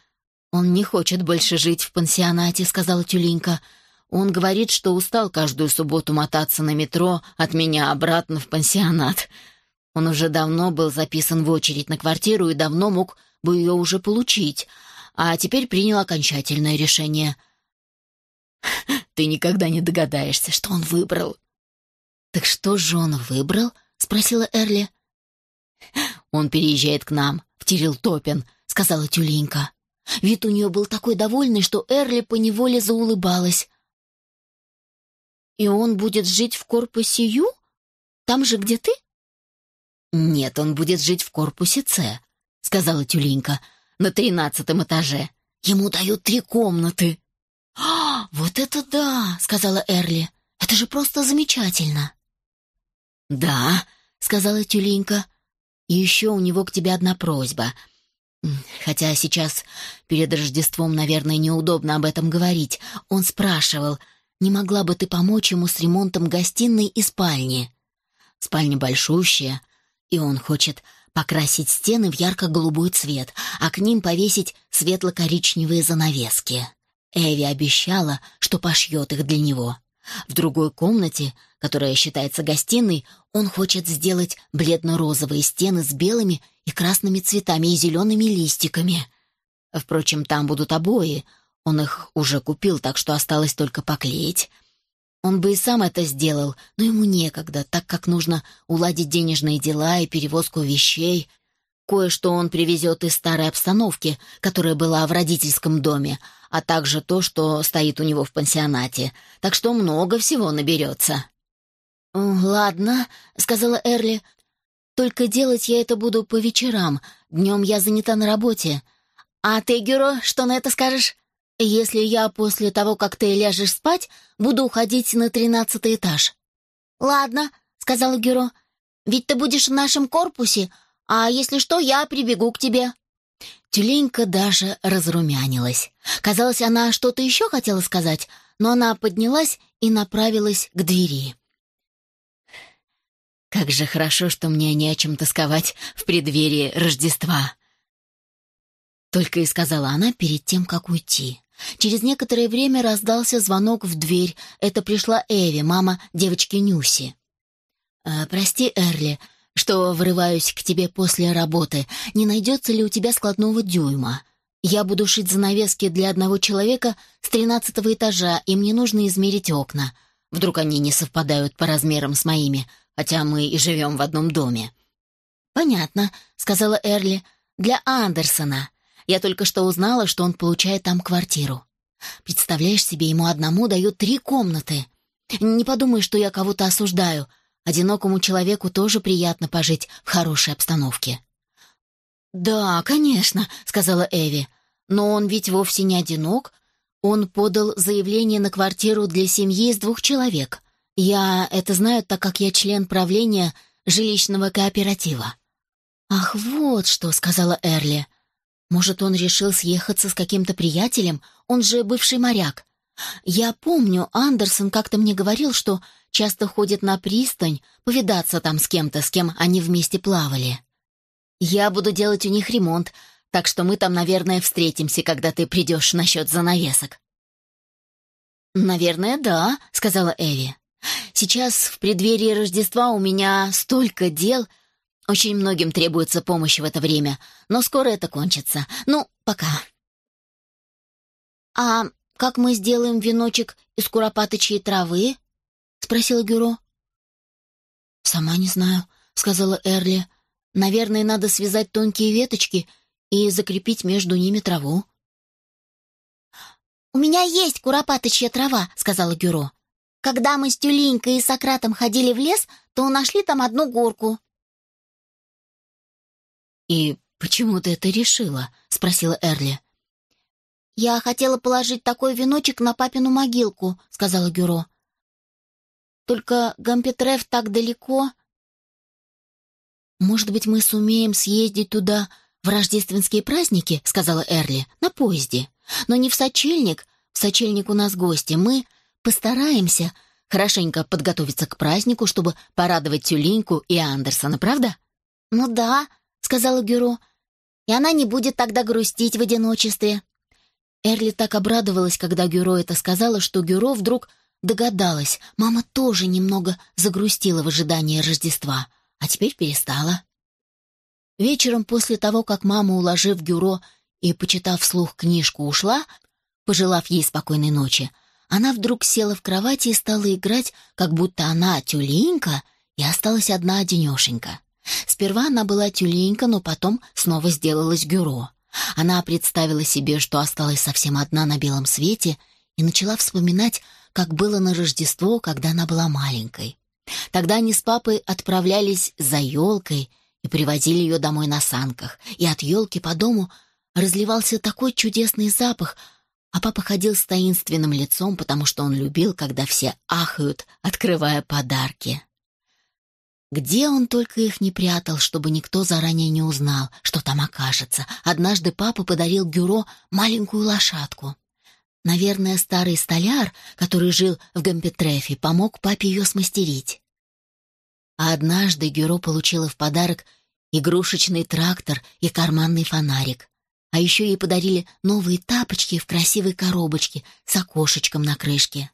Speaker 1: он не хочет больше жить в пансионате», — сказала Тюленька. «Он говорит, что устал каждую субботу мотаться на метро от меня обратно в пансионат. Он уже давно был записан в очередь на квартиру и давно мог бы ее уже получить, а теперь принял окончательное решение». «Ты никогда не догадаешься, что он выбрал».
Speaker 2: «Так что же он выбрал?» — спросила Эрли.
Speaker 1: «Он переезжает к нам, в Тирилтопен», — сказала Тюленька. Вид у нее был такой довольный, что Эрли поневоле заулыбалась.
Speaker 2: «И он будет жить в корпусе Ю? Там же, где ты?»
Speaker 1: «Нет, он будет жить в корпусе С», — сказала Тюленька, — «на тринадцатом этаже. Ему дают три комнаты».
Speaker 2: «А, вот это да!» — сказала Эрли. «Это же просто замечательно!»
Speaker 1: «Да», — сказала Тюленька, и еще у него к тебе одна просьба. Хотя сейчас перед Рождеством, наверное, неудобно об этом говорить. Он спрашивал, не могла бы ты помочь ему с ремонтом гостиной и спальни? Спальня большущая, и он хочет покрасить стены в ярко-голубой цвет, а к ним повесить светло-коричневые занавески. Эви обещала, что пошьет их для него. В другой комнате, которая считается гостиной, он хочет сделать бледно-розовые стены с белыми и красными цветами и зелеными листиками. Впрочем, там будут обои. Он их уже купил, так что осталось только поклеить. Он бы и сам это сделал, но ему некогда, так как нужно уладить денежные дела и перевозку вещей. Кое-что он привезет из старой обстановки, которая была в родительском доме, а также то, что стоит у него в пансионате. Так что много всего наберется.
Speaker 2: «Ладно», — сказала Эрли. «Только делать я это буду по вечерам. Днем я занята на работе. А ты, Гюро, что на это скажешь?»
Speaker 1: если я после того, как ты ляжешь спать, буду уходить на тринадцатый этаж». «Ладно», — сказала Гюро, — «ведь ты будешь в нашем корпусе, а если что, я прибегу к тебе».
Speaker 2: Тюленька даже разрумянилась. Казалось, она что-то еще хотела сказать, но она поднялась и направилась к двери. «Как же хорошо, что мне не о чем тосковать в преддверии Рождества!» Только и сказала она перед тем, как уйти. Через некоторое время раздался звонок в дверь. Это пришла Эви, мама девочки Нюси. «Э, «Прости, Эрли, что врываюсь к тебе после работы. Не найдется ли у тебя складного дюйма? Я буду шить занавески для одного человека с тринадцатого этажа, и мне нужно измерить окна. Вдруг они не совпадают по размерам с моими, хотя мы и живем в одном доме». «Понятно», — сказала Эрли. «Для Андерсона. Я только что узнала, что он получает там квартиру. Представляешь себе, ему одному дают три комнаты. Не подумай, что я кого-то осуждаю. Одинокому человеку тоже приятно пожить в хорошей обстановке». «Да, конечно», — сказала Эви. «Но он ведь вовсе не одинок. Он подал заявление на квартиру для семьи из двух человек. Я это знаю, так как я член правления жилищного кооператива». «Ах, вот что», — сказала Эрли. Может, он решил съехаться с каким-то приятелем? Он же бывший моряк. Я помню, Андерсон как-то мне говорил, что часто ходит на пристань, повидаться там с кем-то, с кем они вместе плавали. Я буду делать у них ремонт, так что мы там, наверное, встретимся, когда ты придешь насчет занавесок». «Наверное, да», — сказала Эви. «Сейчас, в преддверии Рождества, у меня столько дел, очень многим требуется помощь в это время, но скоро это кончится. Ну, пока. «А как мы сделаем веночек из куропаточьей травы?» — спросила Гюро. «Сама не знаю», — сказала Эрли. «Наверное, надо связать тонкие веточки и закрепить между ними траву».
Speaker 1: «У меня есть куропаточья трава», — сказала Гюро. «Когда мы с Тюленькой и Сократом ходили в лес, то нашли там одну горку.
Speaker 2: «И почему ты это решила?» — спросила Эрли.
Speaker 1: «Я хотела положить такой веночек на папину могилку», — сказала Гюро. «Только Гампетрев так далеко».
Speaker 2: «Может быть, мы сумеем съездить туда в рождественские праздники?» — сказала Эрли. «На поезде. Но не в сочельник. В сочельник у нас гости. Мы постараемся хорошенько подготовиться к празднику, чтобы порадовать Тюленьку и Андерсона, правда?»
Speaker 1: «Ну да», — сказала Гюро. «И она не будет тогда грустить в одиночестве».
Speaker 2: Эрли так обрадовалась, когда Гюро это сказала, что Гюро вдруг догадалась. Мама тоже немного загрустила в ожидании Рождества, а теперь перестала. Вечером после того, как мама, уложив Гюро и, почитав вслух книжку, ушла, пожелав ей спокойной ночи, она вдруг села в кровати и стала играть, как будто она тюленька и осталась одна одинешенька. Сперва она была тюленька, но потом снова сделалась гюро. Она представила себе, что осталась совсем одна на белом свете, и начала вспоминать, как было на Рождество, когда она была маленькой. Тогда они с папой отправлялись за елкой и привозили ее домой на санках, и от елки по дому разливался такой чудесный запах, а папа ходил с таинственным лицом, потому что он любил, когда все ахают, открывая подарки. Где он только их не прятал, чтобы никто заранее не узнал, что там окажется. Однажды папа подарил Гюро маленькую лошадку. Наверное, старый столяр, который жил в Гампетрефе, помог папе ее смастерить. А однажды Гюро получила в подарок игрушечный трактор и карманный фонарик. А еще ей подарили новые тапочки в красивой коробочке с окошечком на крышке.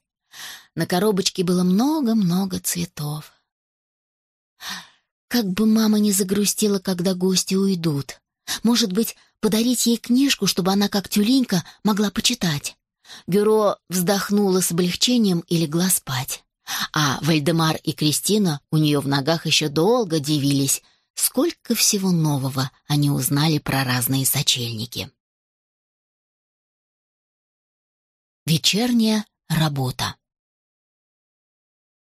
Speaker 2: На коробочке было много-много цветов. Как бы мама не загрустила, когда гости уйдут. Может быть, подарить ей книжку, чтобы она, как тюленька, могла почитать. Гюро вздохнула с облегчением и легла спать. А Вальдемар и Кристина у нее в ногах еще долго дивились, сколько всего нового они узнали про разные сочельники. Вечерняя работа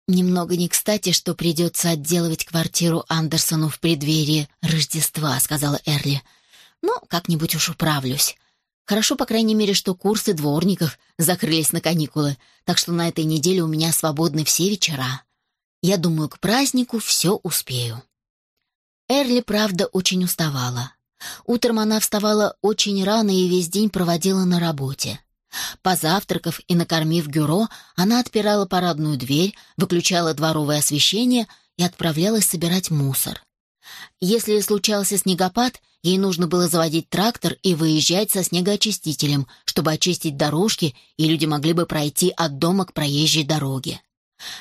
Speaker 2: «Немного не кстати, что придется отделывать квартиру Андерсону в преддверии Рождества», — сказала Эрли. «Ну, как-нибудь уж управлюсь.
Speaker 1: Хорошо, по крайней мере, что курсы дворников закрылись на каникулы, так что на этой неделе у меня свободны все вечера. Я думаю, к празднику все успею. Эрли, правда, очень уставала. Утром она вставала очень рано и весь день проводила на работе. Позавтракав и накормив Гюро, она отпирала парадную дверь, выключала дворовое освещение и отправлялась собирать мусор. Если случался снегопад, ей нужно было заводить трактор и выезжать со снегоочистителем, чтобы очистить дорожки, и люди могли бы пройти от дома к проезжей дороге.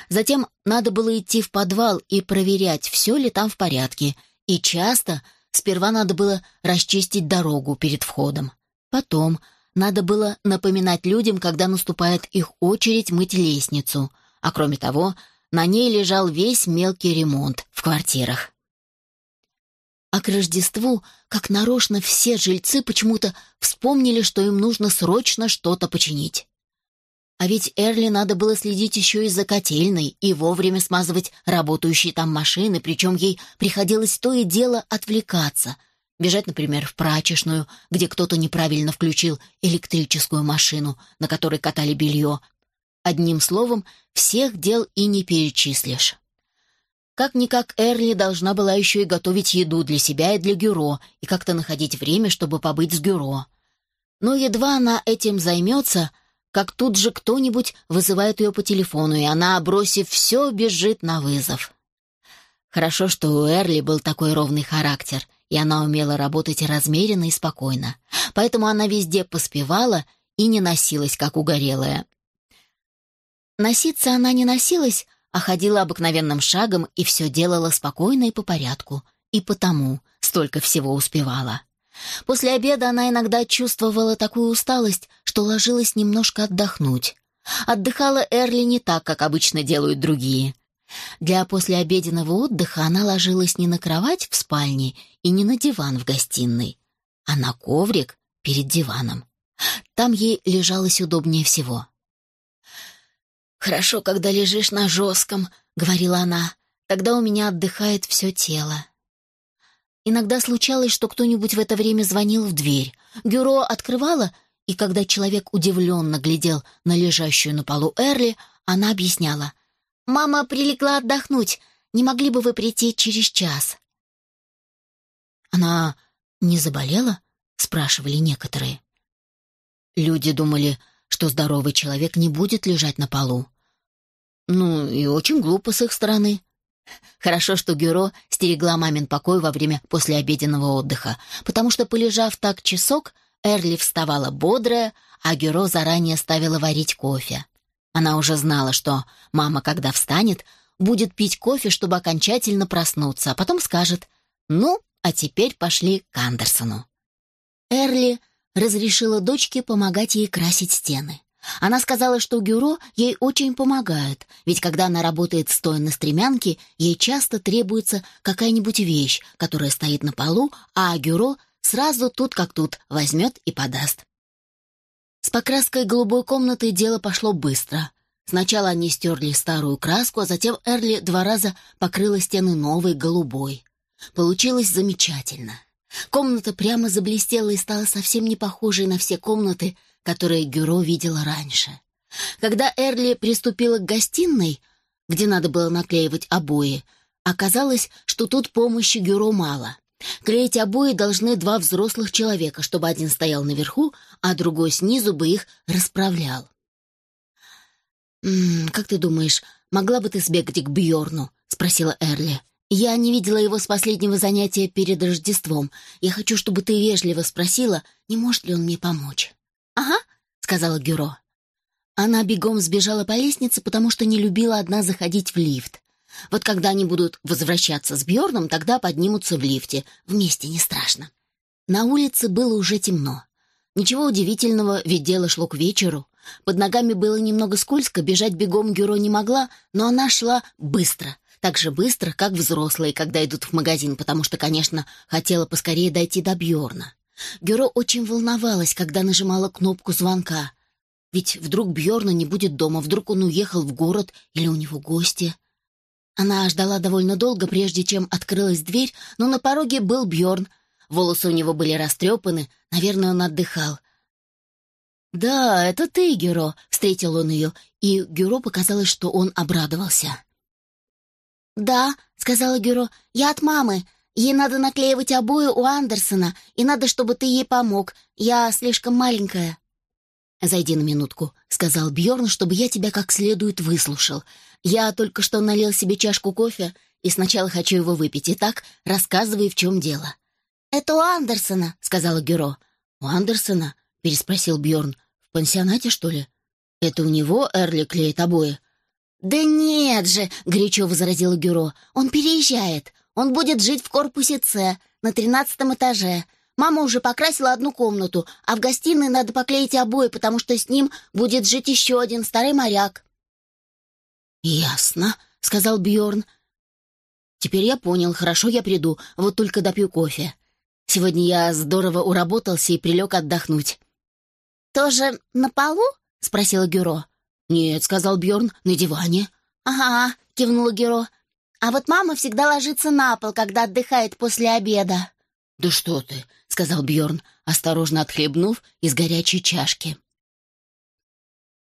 Speaker 1: Затем надо было идти в подвал и проверять, все ли там в порядке, и часто сперва надо было расчистить дорогу перед входом. Потом надо было напоминать людям, когда наступает их очередь мыть лестницу, а кроме того, на ней лежал весь мелкий ремонт в квартирах. А к Рождеству, как нарочно, все жильцы почему-то вспомнили, что им нужно срочно что-то починить. А ведь Эрли надо было следить еще и за котельной и вовремя смазывать работающие там машины, причем ей приходилось то и дело отвлекаться. Бежать, например, в прачечную, где кто-то неправильно включил электрическую машину, на которой катали белье. Одним словом, всех дел и не перечислишь. Как-никак Эрли должна была еще и готовить еду для себя и для Гюро, и как-то находить время, чтобы побыть с Гюро. Но едва она этим займется — как тут же кто-нибудь вызывает ее по телефону, и она, бросив все, бежит на вызов. Хорошо, что у Эрли был такой ровный характер, и она умела работать размеренно и спокойно. Поэтому она везде поспевала и не носилась, как угорелая. Носиться она не носилась, а ходила обыкновенным шагом и все делала спокойно и по порядку, и потому столько всего успевала. После обеда она иногда чувствовала такую усталость, что ложилась немножко отдохнуть. Отдыхала Эрли не так, как обычно делают другие. Для послеобеденного отдыха она ложилась не на кровать в спальне и не на диван в гостиной, а на коврик перед диваном. Там ей лежалось удобнее всего. «Хорошо, когда лежишь на жестком», — говорила она, — «тогда у меня отдыхает все тело». Иногда случалось, что кто-нибудь в это время звонил в дверь. Гюро открывала, и когда человек удивленно глядел на лежащую на полу Эрли, она объясняла. «Мама прилегла отдохнуть. Не могли бы вы прийти через час?» «Она не заболела?» — спрашивали некоторые. Люди думали, что здоровый человек не будет лежать на полу. Ну, и очень глупо с их стороны. Хорошо, что Гюро стерегла мамин покой во время послеобеденного отдыха, потому что, полежав так часок, Эрли вставала бодрая, а Гюро заранее ставила варить кофе. Она уже знала, что мама, когда встанет, будет пить кофе, чтобы окончательно проснуться, а потом скажет «Ну, а теперь пошли к Андерсону». Эрли разрешила дочке помогать ей красить стены. Она сказала, что Гюро ей очень помогает, ведь когда она работает стоя на стремянке, ей часто требуется какая-нибудь вещь, которая стоит на полу, а Гюро сразу тут как тут возьмет и подаст. С покраской голубой комнаты дело пошло быстро. Сначала они стерли старую краску, а затем Эрли два раза покрыла стены новой голубой. Получилось замечательно. Комната прямо заблестела и стала совсем не похожей на все комнаты, которые Гюро видела раньше. Когда Эрли приступила к гостиной, где надо было наклеивать обои, оказалось, что тут помощи Гюро мало. Клеить обои должны два взрослых человека, чтобы один стоял наверху, а другой снизу бы их расправлял. «М -м, «Как ты думаешь, могла бы ты сбегать к Бьорну?» — спросила Эрли. «Я не видела его с последнего занятия перед Рождеством. Я хочу, чтобы ты вежливо спросила, не может ли он мне помочь». «Ага», — сказала Гюро. Она бегом сбежала по лестнице, потому что не любила одна заходить в лифт. Вот когда они будут возвращаться с Бьорном, тогда поднимутся в лифте. Вместе не страшно. На улице было уже темно. Ничего удивительного, ведь дело шло к вечеру. Под ногами было немного скользко, бежать бегом Гюро не могла, но она шла быстро. Так же быстро, как взрослые, когда идут в магазин, потому что, конечно, хотела поскорее дойти до Бьорна. Гюро очень волновалась, когда нажимала кнопку звонка. Ведь вдруг Бьорна не будет дома, вдруг он уехал в город или у него гости. Она ждала довольно долго, прежде чем открылась дверь, но на пороге был Бьорн. Волосы у него были растрепаны, наверное, он отдыхал. «Да, это ты, Гюро», — встретил он ее, и Гюро показалось, что он обрадовался.
Speaker 2: «Да», — сказала Гюро, — «я от мамы. Ей надо наклеивать обои у Андерсона, и надо, чтобы ты ей помог. Я слишком маленькая».
Speaker 1: «Зайди на минутку», — сказал Бьорн, чтобы я тебя как следует выслушал. «Я только что налил себе чашку кофе и сначала хочу его выпить. Итак, рассказывай, в чем дело».
Speaker 2: «Это у Андерсона», — сказала Гюро.
Speaker 1: «У Андерсона?» — переспросил Бьорн. «В пансионате, что ли? Это у него Эрли клеит обои?»
Speaker 2: «Да нет же!» — горячо возразила Гюро. «Он переезжает. Он будет жить в корпусе С, на тринадцатом этаже. Мама уже покрасила одну комнату, а в гостиной надо поклеить обои, потому что с ним будет жить еще один старый моряк».
Speaker 1: «Ясно», — сказал Бьорн. «Теперь я понял. Хорошо, я приду. Вот только допью кофе. Сегодня я здорово уработался и прилег отдохнуть».
Speaker 2: «Тоже на полу?» — спросила Гюро.
Speaker 1: «Нет», — сказал Бьорн, — «на диване».
Speaker 2: «Ага», — кивнула Гюро. «А вот мама всегда ложится на пол, когда отдыхает после обеда».
Speaker 1: «Да что ты», — сказал Бьорн, осторожно отхлебнув из горячей чашки.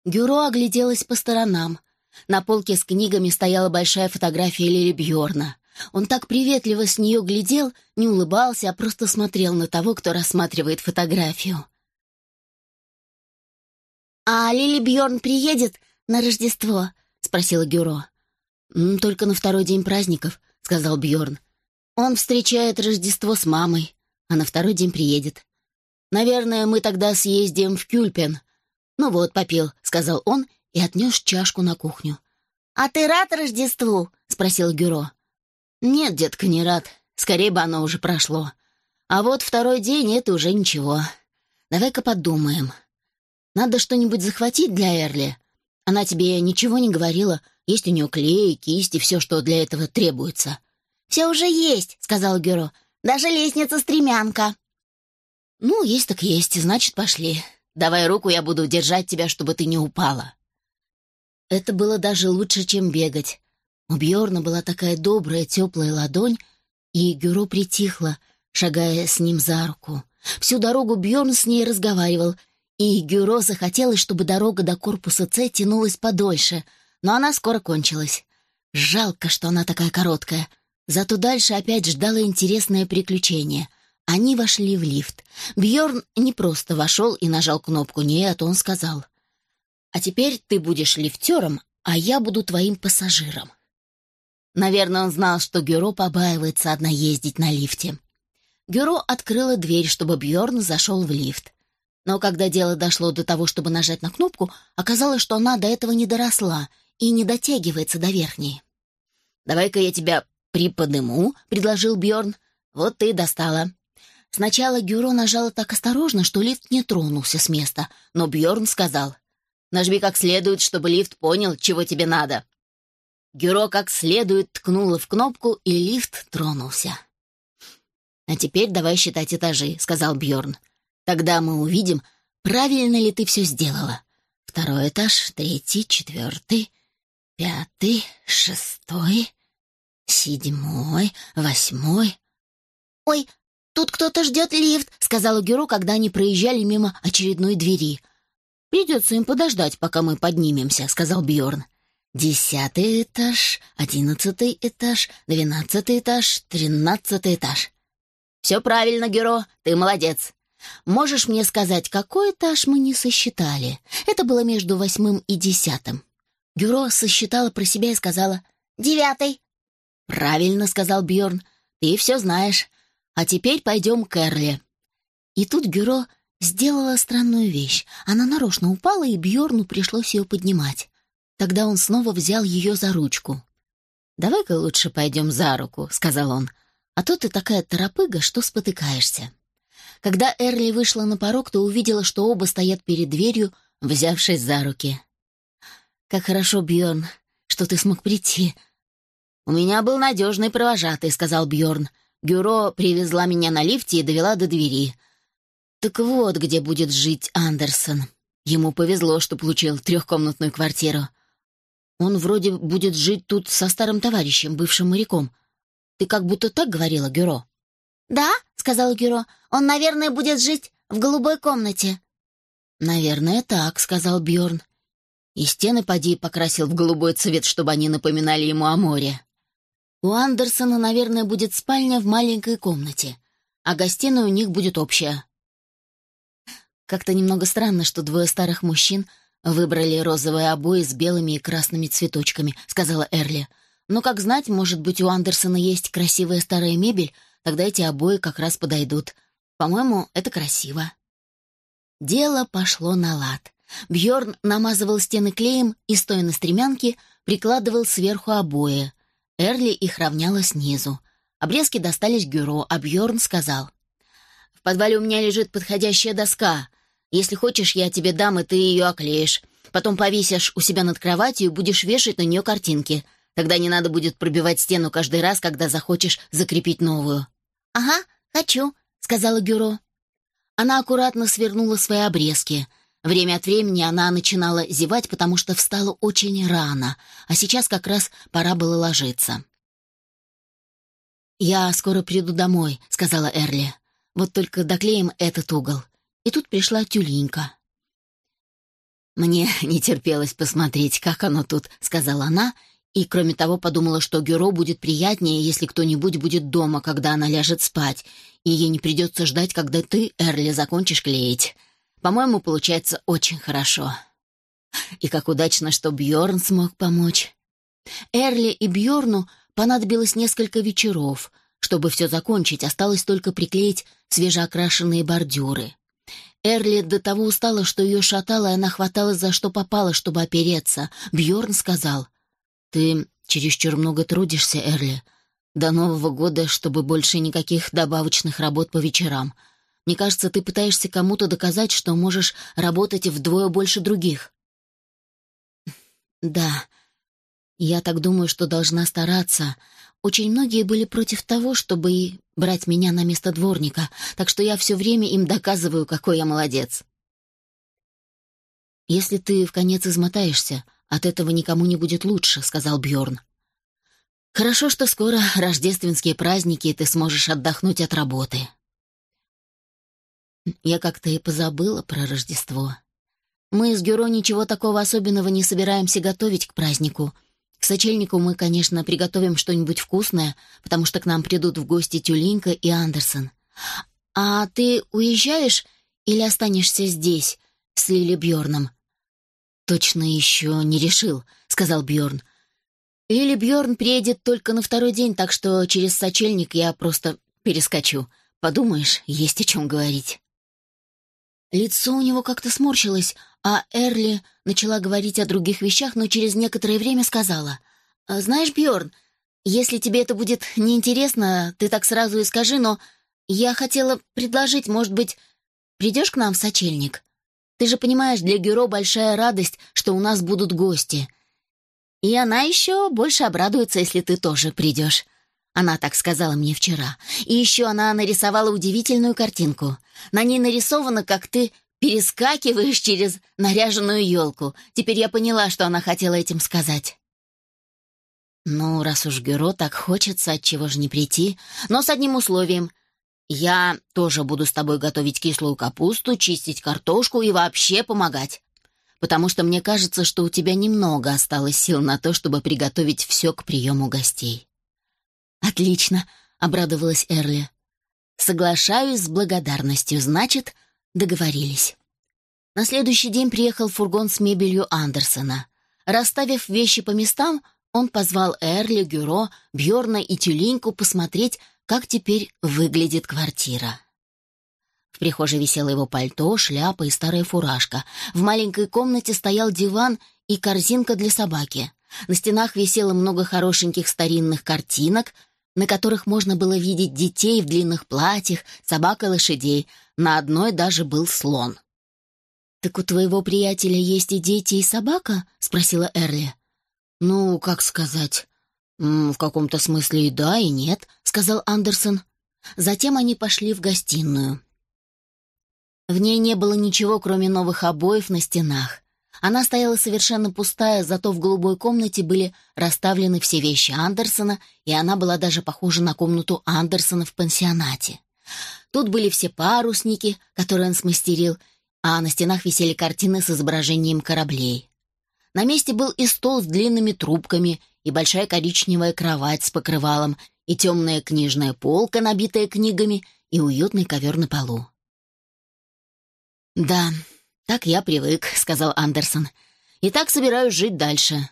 Speaker 1: Гюро огляделась по сторонам. На полке с книгами стояла большая фотография Лили Бьорна. Он так приветливо с нее глядел, не улыбался, а просто смотрел на того, кто рассматривает фотографию.
Speaker 2: «А Лили Бьорн приедет на Рождество?» — спросила Гюро.
Speaker 1: «Только на второй день праздников», — сказал Бьорн. «Он встречает Рождество с мамой, а на второй день приедет. Наверное, мы тогда съездим в Кюльпен. Ну вот, попил», — сказал он и отнес чашку на кухню.
Speaker 2: «А ты рад Рождеству?» — спросил Гюро.
Speaker 1: «Нет, детка, не рад. Скорее бы оно уже прошло. А вот второй день — это уже ничего. Давай-ка подумаем. Надо что-нибудь захватить для Эрли. Она тебе ничего не говорила. Есть у нее клей, кисти, все, что для этого требуется».
Speaker 2: «Все уже есть», — сказал Гюро. «Даже лестница-стремянка».
Speaker 1: «Ну, есть так есть, значит, пошли. Давай руку, я буду держать тебя, чтобы ты не упала». Это было даже лучше, чем бегать. У Бьорна была такая добрая, теплая ладонь, и Гюро притихла, шагая с ним за руку. Всю дорогу Бьорн с ней разговаривал, и Гюро захотелось, чтобы дорога до корпуса С тянулась подольше, но она скоро кончилась. Жалко, что она такая короткая. Зато дальше опять ждало интересное приключение. Они вошли в лифт. Бьорн не просто вошел и нажал кнопку, нет, он сказал. «А теперь ты будешь лифтером, а я буду твоим пассажиром». Наверное, он знал, что Гюро побаивается одна ездить на лифте. Гюро открыла дверь, чтобы Бьорн зашел в лифт. Но когда дело дошло до того, чтобы нажать на кнопку, оказалось, что она до этого не доросла и не дотягивается до верхней. «Давай-ка я тебя приподниму», — предложил Бьорн. «Вот ты достала». Сначала Гюро нажала так осторожно, что лифт не тронулся с места, но Бьорн сказал, «Нажми как следует, чтобы лифт понял, чего тебе надо». Гюро как следует ткнула в кнопку, и лифт тронулся. «А теперь давай считать этажи», — сказал Бьорн. «Тогда мы увидим, правильно ли ты все сделала. Второй этаж, третий, четвертый, пятый, шестой, седьмой, восьмой».
Speaker 2: «Ой, тут кто-то ждет лифт», — сказала Гюро, когда они проезжали мимо очередной двери.
Speaker 1: «Придется им подождать, пока мы поднимемся», — сказал Бьорн. Десятый этаж, одиннадцатый этаж, двенадцатый этаж, тринадцатый этаж. Все правильно, Геро, ты молодец. Можешь мне сказать, какой этаж мы не сосчитали? Это было между восьмым и десятым. Гюро сосчитала про себя и сказала
Speaker 2: «Девятый».
Speaker 1: «Правильно», — сказал Бьорн, — «ты все знаешь. А теперь пойдем к Эрли». И тут Гюро сделала странную вещь. Она нарочно упала, и Бьорну пришлось ее поднимать. Тогда он снова взял ее за ручку. «Давай-ка лучше пойдем за руку», — сказал он. «А то ты такая торопыга, что спотыкаешься». Когда Эрли вышла на порог, то увидела, что оба стоят перед дверью, взявшись за руки. «Как хорошо, Бьорн, что ты смог прийти». «У меня был надежный провожатый», — сказал Бьорн. «Гюро привезла меня на лифте и довела до двери». «Так вот, где будет жить Андерсон. Ему повезло, что получил трехкомнатную квартиру. Он вроде будет жить тут со старым товарищем, бывшим моряком. Ты как будто так говорила, Гюро?»
Speaker 2: «Да», — сказал Гюро, — «он, наверное, будет жить в голубой комнате».
Speaker 1: «Наверное, так», — сказал Бьорн. И стены поди покрасил в голубой цвет, чтобы они напоминали ему о море. У Андерсона, наверное, будет спальня в маленькой комнате, а гостиная у них будет общая. Как-то немного странно, что двое старых мужчин выбрали розовые обои с белыми и красными цветочками, сказала Эрли. Но, как знать, может быть, у Андерсона есть красивая старая мебель, тогда эти обои как раз подойдут. По-моему, это красиво. Дело пошло на лад. Бьорн намазывал стены клеем и, стоя на стремянке, прикладывал сверху обои. Эрли их равняла снизу. Обрезки достались Гюро, а Бьорн сказал. «В подвале у меня лежит подходящая доска. Если хочешь, я тебе дам, и ты ее оклеишь. Потом повесишь у себя над кроватью и будешь вешать на нее картинки. Тогда не надо будет пробивать стену каждый раз, когда захочешь закрепить новую». «Ага, хочу», — сказала Гюро. Она аккуратно свернула свои обрезки. Время от времени она начинала зевать, потому что встала очень рано, а сейчас как раз пора было ложиться. «Я скоро приду домой», — сказала Эрли. «Вот только доклеим этот угол». И тут пришла тюленька. «Мне не терпелось посмотреть, как оно тут», — сказала она, и, кроме того, подумала, что Гюро будет приятнее, если кто-нибудь будет дома, когда она ляжет спать, и ей не придется ждать, когда ты, Эрли, закончишь клеить. По-моему, получается очень хорошо. И как удачно, что Бьорн смог помочь. Эрли и Бьорну понадобилось несколько вечеров. Чтобы все закончить, осталось только приклеить свежеокрашенные бордюры. Эрли до того устала, что ее шатало, и она хваталась за что попало, чтобы опереться. Бьорн сказал, «Ты чересчур много трудишься, Эрли. До Нового года, чтобы больше никаких добавочных работ по вечерам. Мне кажется, ты пытаешься кому-то доказать, что можешь работать вдвое больше других». «Да, я так думаю, что должна стараться. Очень многие были против того, чтобы и брать меня на место дворника, так что я все время им доказываю, какой я молодец». «Если ты в конец измотаешься, от этого никому не будет лучше», — сказал Бьорн. «Хорошо, что скоро рождественские праздники, и ты сможешь отдохнуть от работы». Я как-то и позабыла про Рождество. Мы с Гюро ничего такого особенного не собираемся готовить к празднику. К сочельнику мы, конечно, приготовим что-нибудь вкусное, потому что к нам придут в гости Тюлинка и Андерсон. А ты уезжаешь или останешься здесь с Лили Бьорном? Точно еще не решил, сказал Бьорн. Лили Бьорн приедет только на второй день, так что через сочельник я просто перескочу. Подумаешь, есть о чем говорить. Лицо у него как-то сморщилось, а Эрли начала говорить о других вещах, но через некоторое время сказала. «А «Знаешь, Бьорн, если тебе это будет неинтересно, ты так сразу и скажи, но я хотела предложить, может быть, придешь к нам в сочельник? Ты же понимаешь, для Гюро большая радость, что у нас будут гости. И она еще больше обрадуется, если ты тоже придешь. Она так сказала мне вчера. И еще она нарисовала удивительную картинку. На ней нарисовано, как ты перескакиваешь через наряженную елку. Теперь я поняла, что она хотела этим сказать. Ну, раз уж Гюро так хочется, отчего же не прийти? Но с одним условием. Я тоже буду с тобой готовить кислую капусту, чистить картошку и вообще помогать. Потому что мне кажется, что у тебя немного осталось сил на то, чтобы приготовить все к приему гостей. «Отлично», — обрадовалась Эрли. «Соглашаюсь с благодарностью, значит, договорились». На следующий день приехал фургон с мебелью Андерсона. Расставив вещи по местам, он позвал Эрли, Гюро, Бьорна и Тюлиньку посмотреть, как теперь выглядит квартира. В прихожей висело его пальто, шляпа и старая фуражка. В маленькой комнате стоял диван и корзинка для собаки. На стенах висело много хорошеньких старинных картинок, на которых можно было видеть детей в длинных платьях, собак и лошадей. На одной даже был слон. «Так у твоего приятеля есть и дети, и собака?» — спросила Эрли. «Ну, как сказать?» «В каком-то смысле и да, и нет», — сказал Андерсон. Затем они пошли в гостиную. В ней не было ничего, кроме новых обоев на стенах. Она стояла совершенно пустая, зато в голубой комнате были расставлены все вещи Андерсона, и она была даже похожа на комнату Андерсона в пансионате. Тут были все парусники, которые он смастерил, а на стенах висели картины с изображением кораблей. На месте был и стол с длинными трубками, и большая коричневая кровать с покрывалом, и темная книжная полка, набитая книгами, и уютный ковер на полу. «Да, так я привык», — сказал Андерсон. «И так собираюсь жить дальше».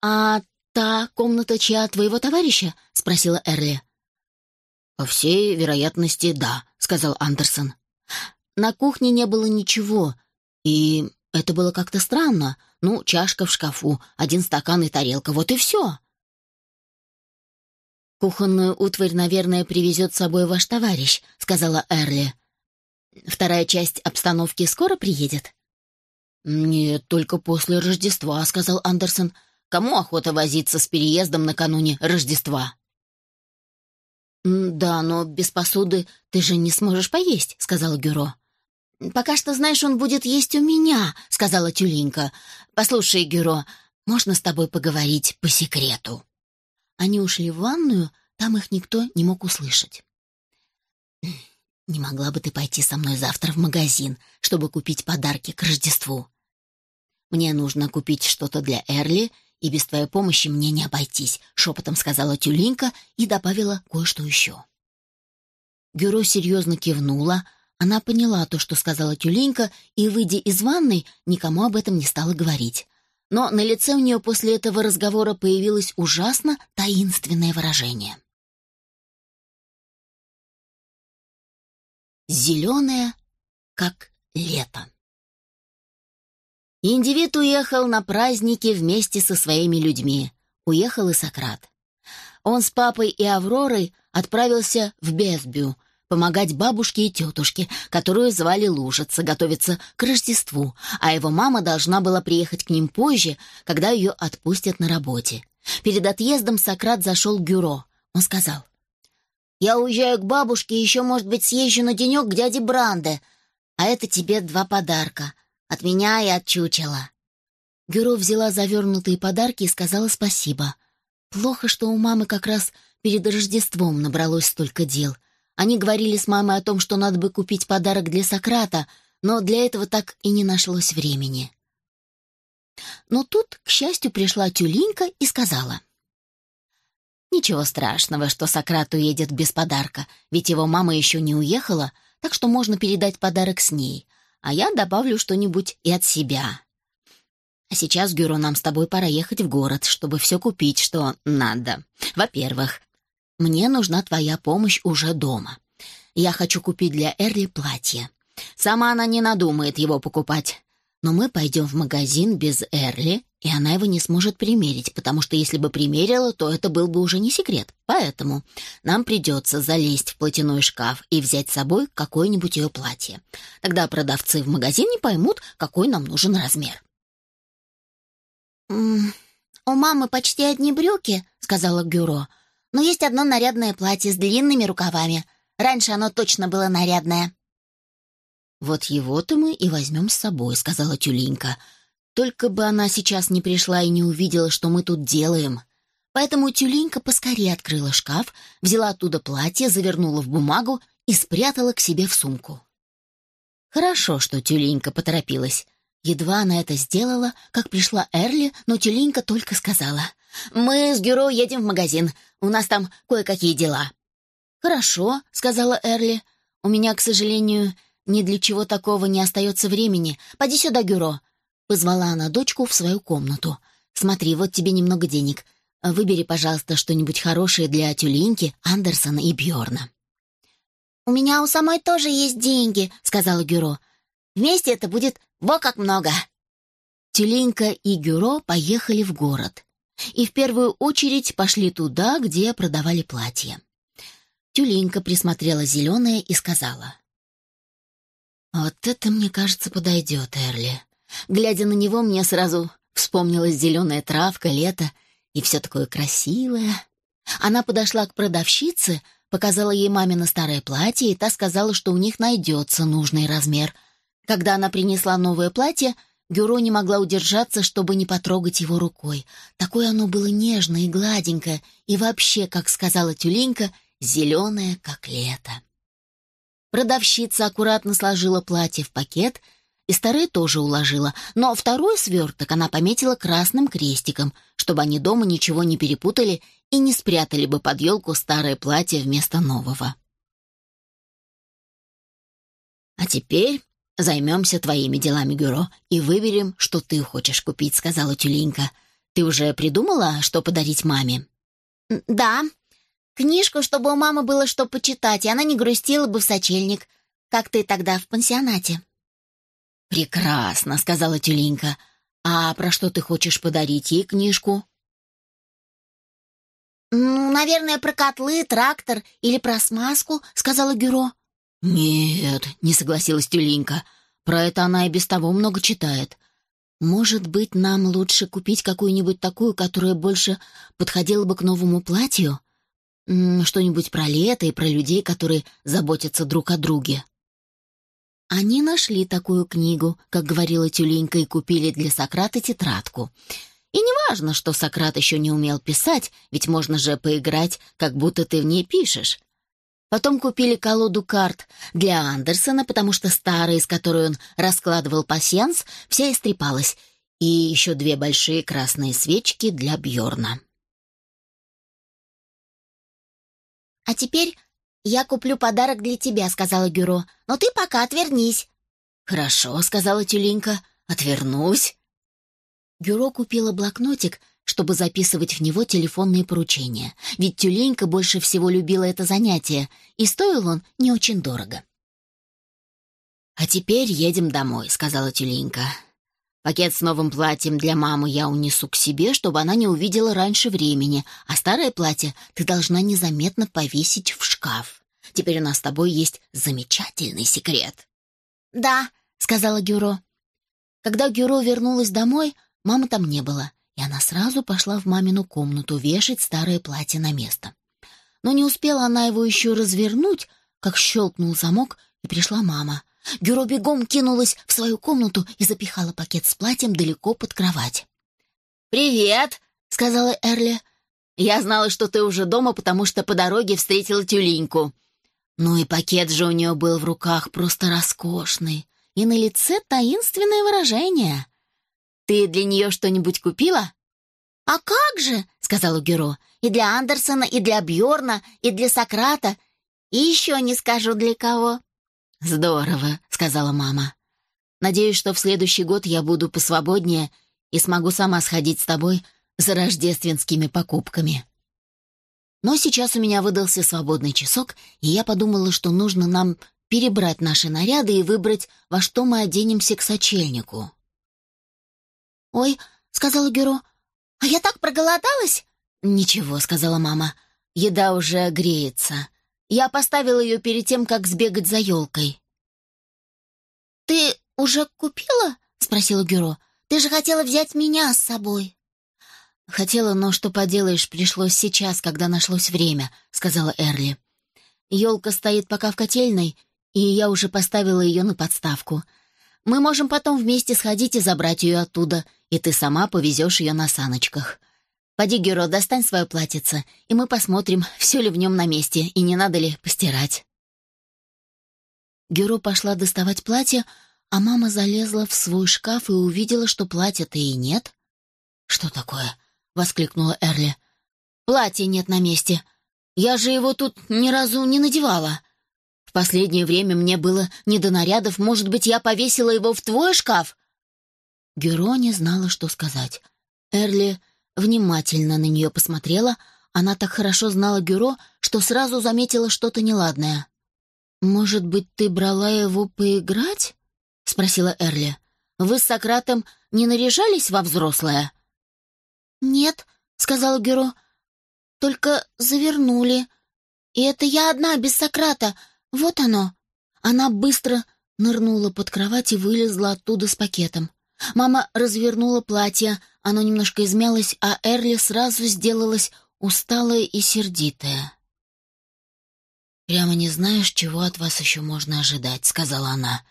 Speaker 1: «А та комната чья твоего товарища?» — спросила Эрли. «По всей вероятности, да», — сказал Андерсон. На кухне не было ничего, и это было как-то странно. Ну, чашка в шкафу, один стакан и тарелка, вот и все. «Кухонную утварь, наверное, привезет с собой ваш товарищ», — сказала Эрли. «Вторая часть обстановки скоро приедет?» «Нет, только после Рождества», — сказал Андерсон. «Кому охота возиться с переездом накануне Рождества?» «Да, но без посуды ты же не сможешь поесть», — сказал Гюро. «Пока что, знаешь, он будет есть у меня», — сказала Тюлинка. «Послушай, Гюро, можно с тобой поговорить по секрету?» Они ушли в ванную, там их никто не мог услышать. «Не могла бы ты пойти со мной завтра в магазин, чтобы купить подарки к Рождеству? Мне нужно купить что-то для Эрли, и без твоей помощи мне не обойтись», — шепотом сказала Тюлинка и добавила кое-что еще. Гюро серьезно кивнула, — она поняла то, что сказала тюленька, и, выйдя из ванной, никому об этом не стала говорить. Но на лице у нее после этого разговора появилось ужасно таинственное выражение. Зеленое, как лето. Индивид уехал на праздники вместе со своими людьми. Уехал и Сократ. Он с папой и Авророй отправился в Бесбю — помогать бабушке и тетушке, которую звали Лужица, готовиться к Рождеству, а его мама должна была приехать к ним позже, когда ее отпустят на работе. Перед отъездом Сократ зашел к Гюро. Он сказал, «Я уезжаю к бабушке и еще, может быть, съезжу на денек к дяде Бранде, а это тебе два подарка, от меня и от чучела». Гюро взяла завернутые подарки и сказала спасибо. Плохо, что у мамы как раз перед Рождеством набралось столько дел — они говорили с мамой о том, что надо бы купить подарок для Сократа, но для этого так и не нашлось времени. Но тут, к счастью, пришла Тюлинка и сказала. «Ничего страшного, что Сократ уедет без подарка, ведь его мама еще не уехала, так что можно передать подарок с ней, а я добавлю что-нибудь и от себя. А сейчас, Гюро, нам с тобой пора ехать в город, чтобы все купить, что надо. Во-первых, мне нужна твоя помощь уже дома. Я хочу купить для Эрли платье. Сама она не надумает его покупать. Но мы пойдем в магазин без Эрли, и она его не сможет примерить, потому что если бы примерила, то это был бы уже не секрет. Поэтому нам придется залезть в платяной шкаф и взять с собой какое-нибудь ее платье. Тогда продавцы в магазине поймут, какой нам нужен размер. «М -м, «У мамы почти одни брюки», — сказала Гюро но есть одно нарядное платье с длинными рукавами. Раньше оно точно было нарядное». «Вот его-то мы и возьмем с собой», — сказала Тюленька. «Только бы она сейчас не пришла и не увидела, что мы тут делаем». Поэтому Тюленька поскорее открыла шкаф, взяла оттуда платье, завернула в бумагу и спрятала к себе в сумку. Хорошо, что Тюленька поторопилась. Едва она это сделала, как пришла Эрли, но Тюленька только сказала — «Мы с Гюро едем в магазин. У нас там кое-какие дела». «Хорошо», — сказала Эрли. «У меня, к сожалению, ни для чего такого не остается времени. Поди сюда, Гюро». Позвала она дочку в свою комнату. «Смотри, вот тебе немного денег. Выбери, пожалуйста, что-нибудь хорошее для Тюлинки, Андерсона и Бьорна. «У меня у самой тоже есть деньги», — сказала Гюро. «Вместе это будет во как много». Тюленька и Гюро поехали в город и в первую очередь пошли туда, где продавали платья. Тюленька присмотрела зеленое и сказала. «Вот это, мне кажется, подойдет, Эрли. Глядя на него, мне сразу вспомнилась зеленая травка, лето и все такое красивое». Она подошла к продавщице, показала ей мамино старое платье, и та сказала, что у них найдется нужный размер. Когда она принесла новое платье, Гюро не могла удержаться, чтобы не потрогать его рукой. Такое оно было нежное и гладенькое, и вообще, как сказала тюленька, зеленое, как лето. Продавщица аккуратно сложила платье в пакет и старые тоже уложила, но второй сверток она пометила красным крестиком, чтобы они дома ничего не перепутали и не спрятали бы под елку старое платье вместо нового. «А теперь займемся твоими делами, Гюро, и выберем, что ты хочешь купить», — сказала Тюленька. «Ты уже придумала, что подарить маме?»
Speaker 2: «Да. Книжку, чтобы у мамы было что почитать, и она не грустила бы в сочельник, как ты тогда в пансионате».
Speaker 1: «Прекрасно», — сказала Тюленька. «А про что ты хочешь подарить ей книжку?»
Speaker 2: «Ну, наверное, про котлы, трактор или про смазку», — сказала Гюро.
Speaker 1: «Нет», — не согласилась Тюленька. «Про это она и без того много читает. Может быть, нам лучше купить какую-нибудь такую, которая больше подходила бы к новому платью? Что-нибудь про лето и про людей, которые заботятся друг о друге». Они нашли такую книгу, как говорила Тюленька, и купили для Сократа тетрадку. И не важно, что Сократ еще не умел писать, ведь можно же поиграть, как будто ты в ней пишешь. Потом купили колоду карт для Андерсона, потому что старая, из которой он раскладывал пасьянс, вся истрепалась, и еще две большие красные свечки для Бьорна.
Speaker 2: «А теперь я куплю подарок для тебя», — сказала Гюро, — «но ты пока отвернись».
Speaker 1: «Хорошо», — сказала Тюленька, — «отвернусь». Гюро купила блокнотик — чтобы записывать в него телефонные поручения, ведь тюленька больше всего любила это занятие, и стоил он не очень дорого. «А теперь едем домой», — сказала тюленька. «Пакет с новым платьем для мамы я унесу к себе, чтобы она не увидела раньше времени, а старое платье ты должна незаметно повесить в шкаф. Теперь у нас с тобой есть замечательный секрет».
Speaker 2: «Да», — сказала Гюро.
Speaker 1: Когда Гюро вернулась домой, мамы там не было — и она сразу пошла в мамину комнату вешать старое платье на место. Но не успела она его еще развернуть, как щелкнул замок, и пришла мама. Гюро бегом кинулась в свою комнату и запихала пакет с платьем далеко под кровать. «Привет!» — сказала Эрли. «Я знала, что ты уже дома, потому что по дороге встретила тюленьку». Ну и пакет же у нее был в руках просто роскошный, и на лице таинственное выражение. Ты для нее что-нибудь купила?»
Speaker 2: «А как же?» — сказала Гюро. «И для Андерсона, и для Бьорна, и для Сократа. И еще не скажу для кого».
Speaker 1: «Здорово», — сказала мама. «Надеюсь, что в следующий год я буду посвободнее и смогу сама сходить с тобой за рождественскими покупками». Но сейчас у меня выдался свободный часок, и я подумала, что нужно нам перебрать наши наряды и выбрать, во что мы оденемся к сочельнику.
Speaker 2: «Ой», — сказала Гюро, — «а я так проголодалась?»
Speaker 1: «Ничего», — сказала мама, — «еда уже греется. Я поставила ее перед тем, как сбегать за елкой».
Speaker 2: «Ты уже купила?» — спросила Гюро. «Ты же хотела взять меня с собой».
Speaker 1: «Хотела, но что поделаешь, пришлось сейчас, когда нашлось время», — сказала Эрли. «Елка стоит пока в котельной, и я уже поставила ее на подставку. Мы можем потом вместе сходить и забрать ее оттуда, и ты сама повезешь ее на саночках. Поди, Геро, достань свое платьице, и мы посмотрим, все ли в нем на месте, и не надо ли постирать». Геро пошла доставать платье, а мама залезла в свой шкаф и увидела, что платья-то и нет. «Что такое?» — воскликнула Эрли. «Платья нет на месте. Я же его тут ни разу не надевала. В последнее время мне было не до нарядов, может быть, я повесила его в твой шкаф?» Геро не знала, что сказать. Эрли внимательно на нее посмотрела. Она так хорошо знала Гюро, что сразу заметила что-то неладное. «Может быть, ты брала его поиграть?» — спросила Эрли. «Вы с Сократом не наряжались во взрослое?»
Speaker 2: «Нет», — сказала Гюро, — «только завернули. И это я одна, без Сократа. «Вот оно!» Она быстро нырнула под кровать и вылезла оттуда с пакетом. Мама развернула платье, оно немножко измялось, а Эрли сразу сделалась усталая и сердитая.
Speaker 1: «Прямо не знаешь, чего от вас еще можно ожидать», — сказала она.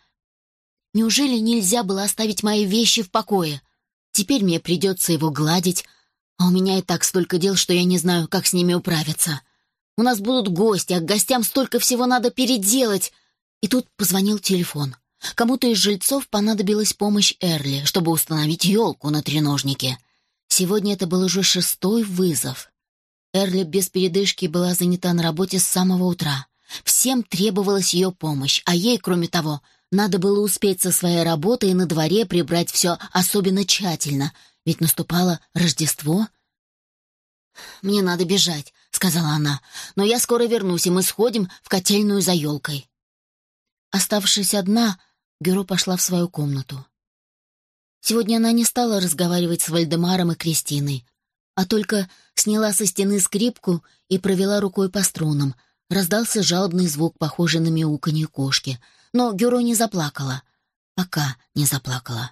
Speaker 1: «Неужели нельзя было оставить мои вещи в покое? Теперь мне придется его гладить, а у меня и так столько дел, что я не знаю, как с ними управиться. У нас будут гости, а к гостям столько всего надо переделать.
Speaker 2: И тут позвонил телефон. Кому-то из жильцов понадобилась помощь Эрли, чтобы установить елку на треножнике. Сегодня это был уже шестой вызов. Эрли без передышки была занята на работе с самого утра. Всем требовалась ее помощь, а ей, кроме того, надо было успеть со своей работой и на дворе прибрать все особенно тщательно, ведь наступало Рождество. «Мне надо бежать», — сказала она, — «но я скоро вернусь, и мы сходим в котельную за елкой». Оставшись одна, Гюро пошла в свою комнату. Сегодня она не стала разговаривать с Вальдемаром и Кристиной, а только сняла со стены скрипку и провела рукой по струнам. Раздался жалобный звук, похожий на мяуканье кошки. Но Гюро не заплакала. Пока не заплакала.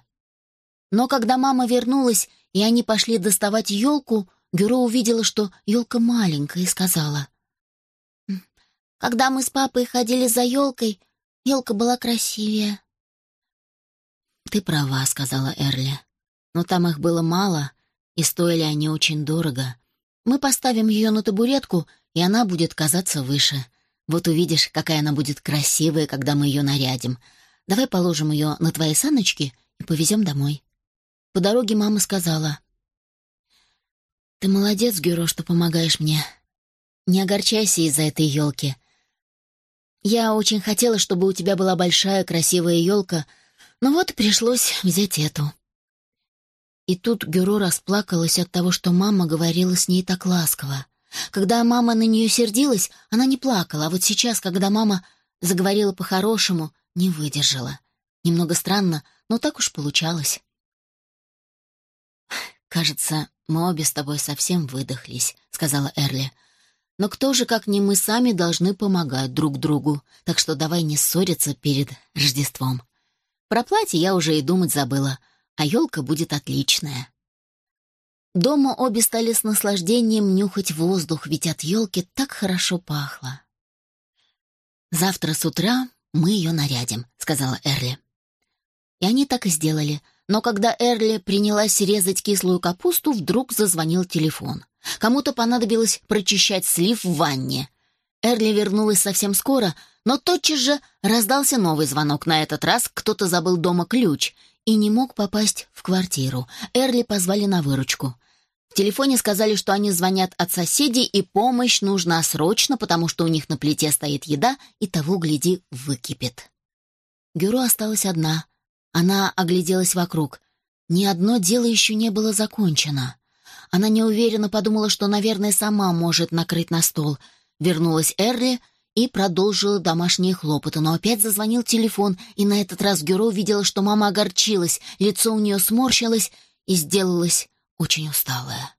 Speaker 2: Но когда мама вернулась, и они пошли доставать елку, Гюро увидела, что елка маленькая, и сказала. «Когда мы с папой ходили за елкой, елка была красивее». «Ты права», — сказала Эрли. «Но там их было мало, и стоили они очень дорого. Мы поставим ее на табуретку, и она будет казаться выше. Вот увидишь, какая она будет красивая, когда мы ее нарядим. Давай положим ее на твои саночки и повезем домой». По дороге мама сказала. «Ты молодец, Гюро, что помогаешь мне. Не огорчайся из-за этой елки. Я очень хотела, чтобы у тебя была большая красивая елка, но вот пришлось взять эту». И тут Гюро расплакалась от того, что мама говорила с ней так ласково. Когда мама на нее сердилась, она не плакала, а вот сейчас, когда мама заговорила по-хорошему, не выдержала. Немного странно, но так уж получалось. «Кажется, мы обе с тобой совсем выдохлись», — сказала Эрли. «Но кто же, как не мы сами, должны помогать друг другу, так что давай не ссориться перед Рождеством». Про платье я уже и думать забыла, а елка будет отличная. Дома обе стали с наслаждением нюхать воздух, ведь от елки так хорошо пахло. «Завтра с утра мы ее нарядим», — сказала Эрли. И они так и сделали, но когда Эрли принялась резать кислую капусту, вдруг зазвонил телефон. Кому-то понадобилось прочищать слив в ванне. Эрли вернулась совсем скоро, но тотчас же раздался новый звонок. На этот раз кто-то забыл дома ключ и не мог попасть в квартиру. Эрли позвали на выручку. В телефоне сказали, что они звонят от соседей, и помощь нужна срочно, потому что у них на плите стоит еда, и того, гляди, выкипит. Гюро осталась одна. Она огляделась вокруг. Ни одно дело еще не было закончено. Она неуверенно подумала, что, наверное, сама может накрыть на стол. Вернулась Эрли и продолжила домашние хлопоты, но опять зазвонил телефон, и на этот раз Гюро увидела, что мама огорчилась, лицо у нее сморщилось и сделалось очень усталая.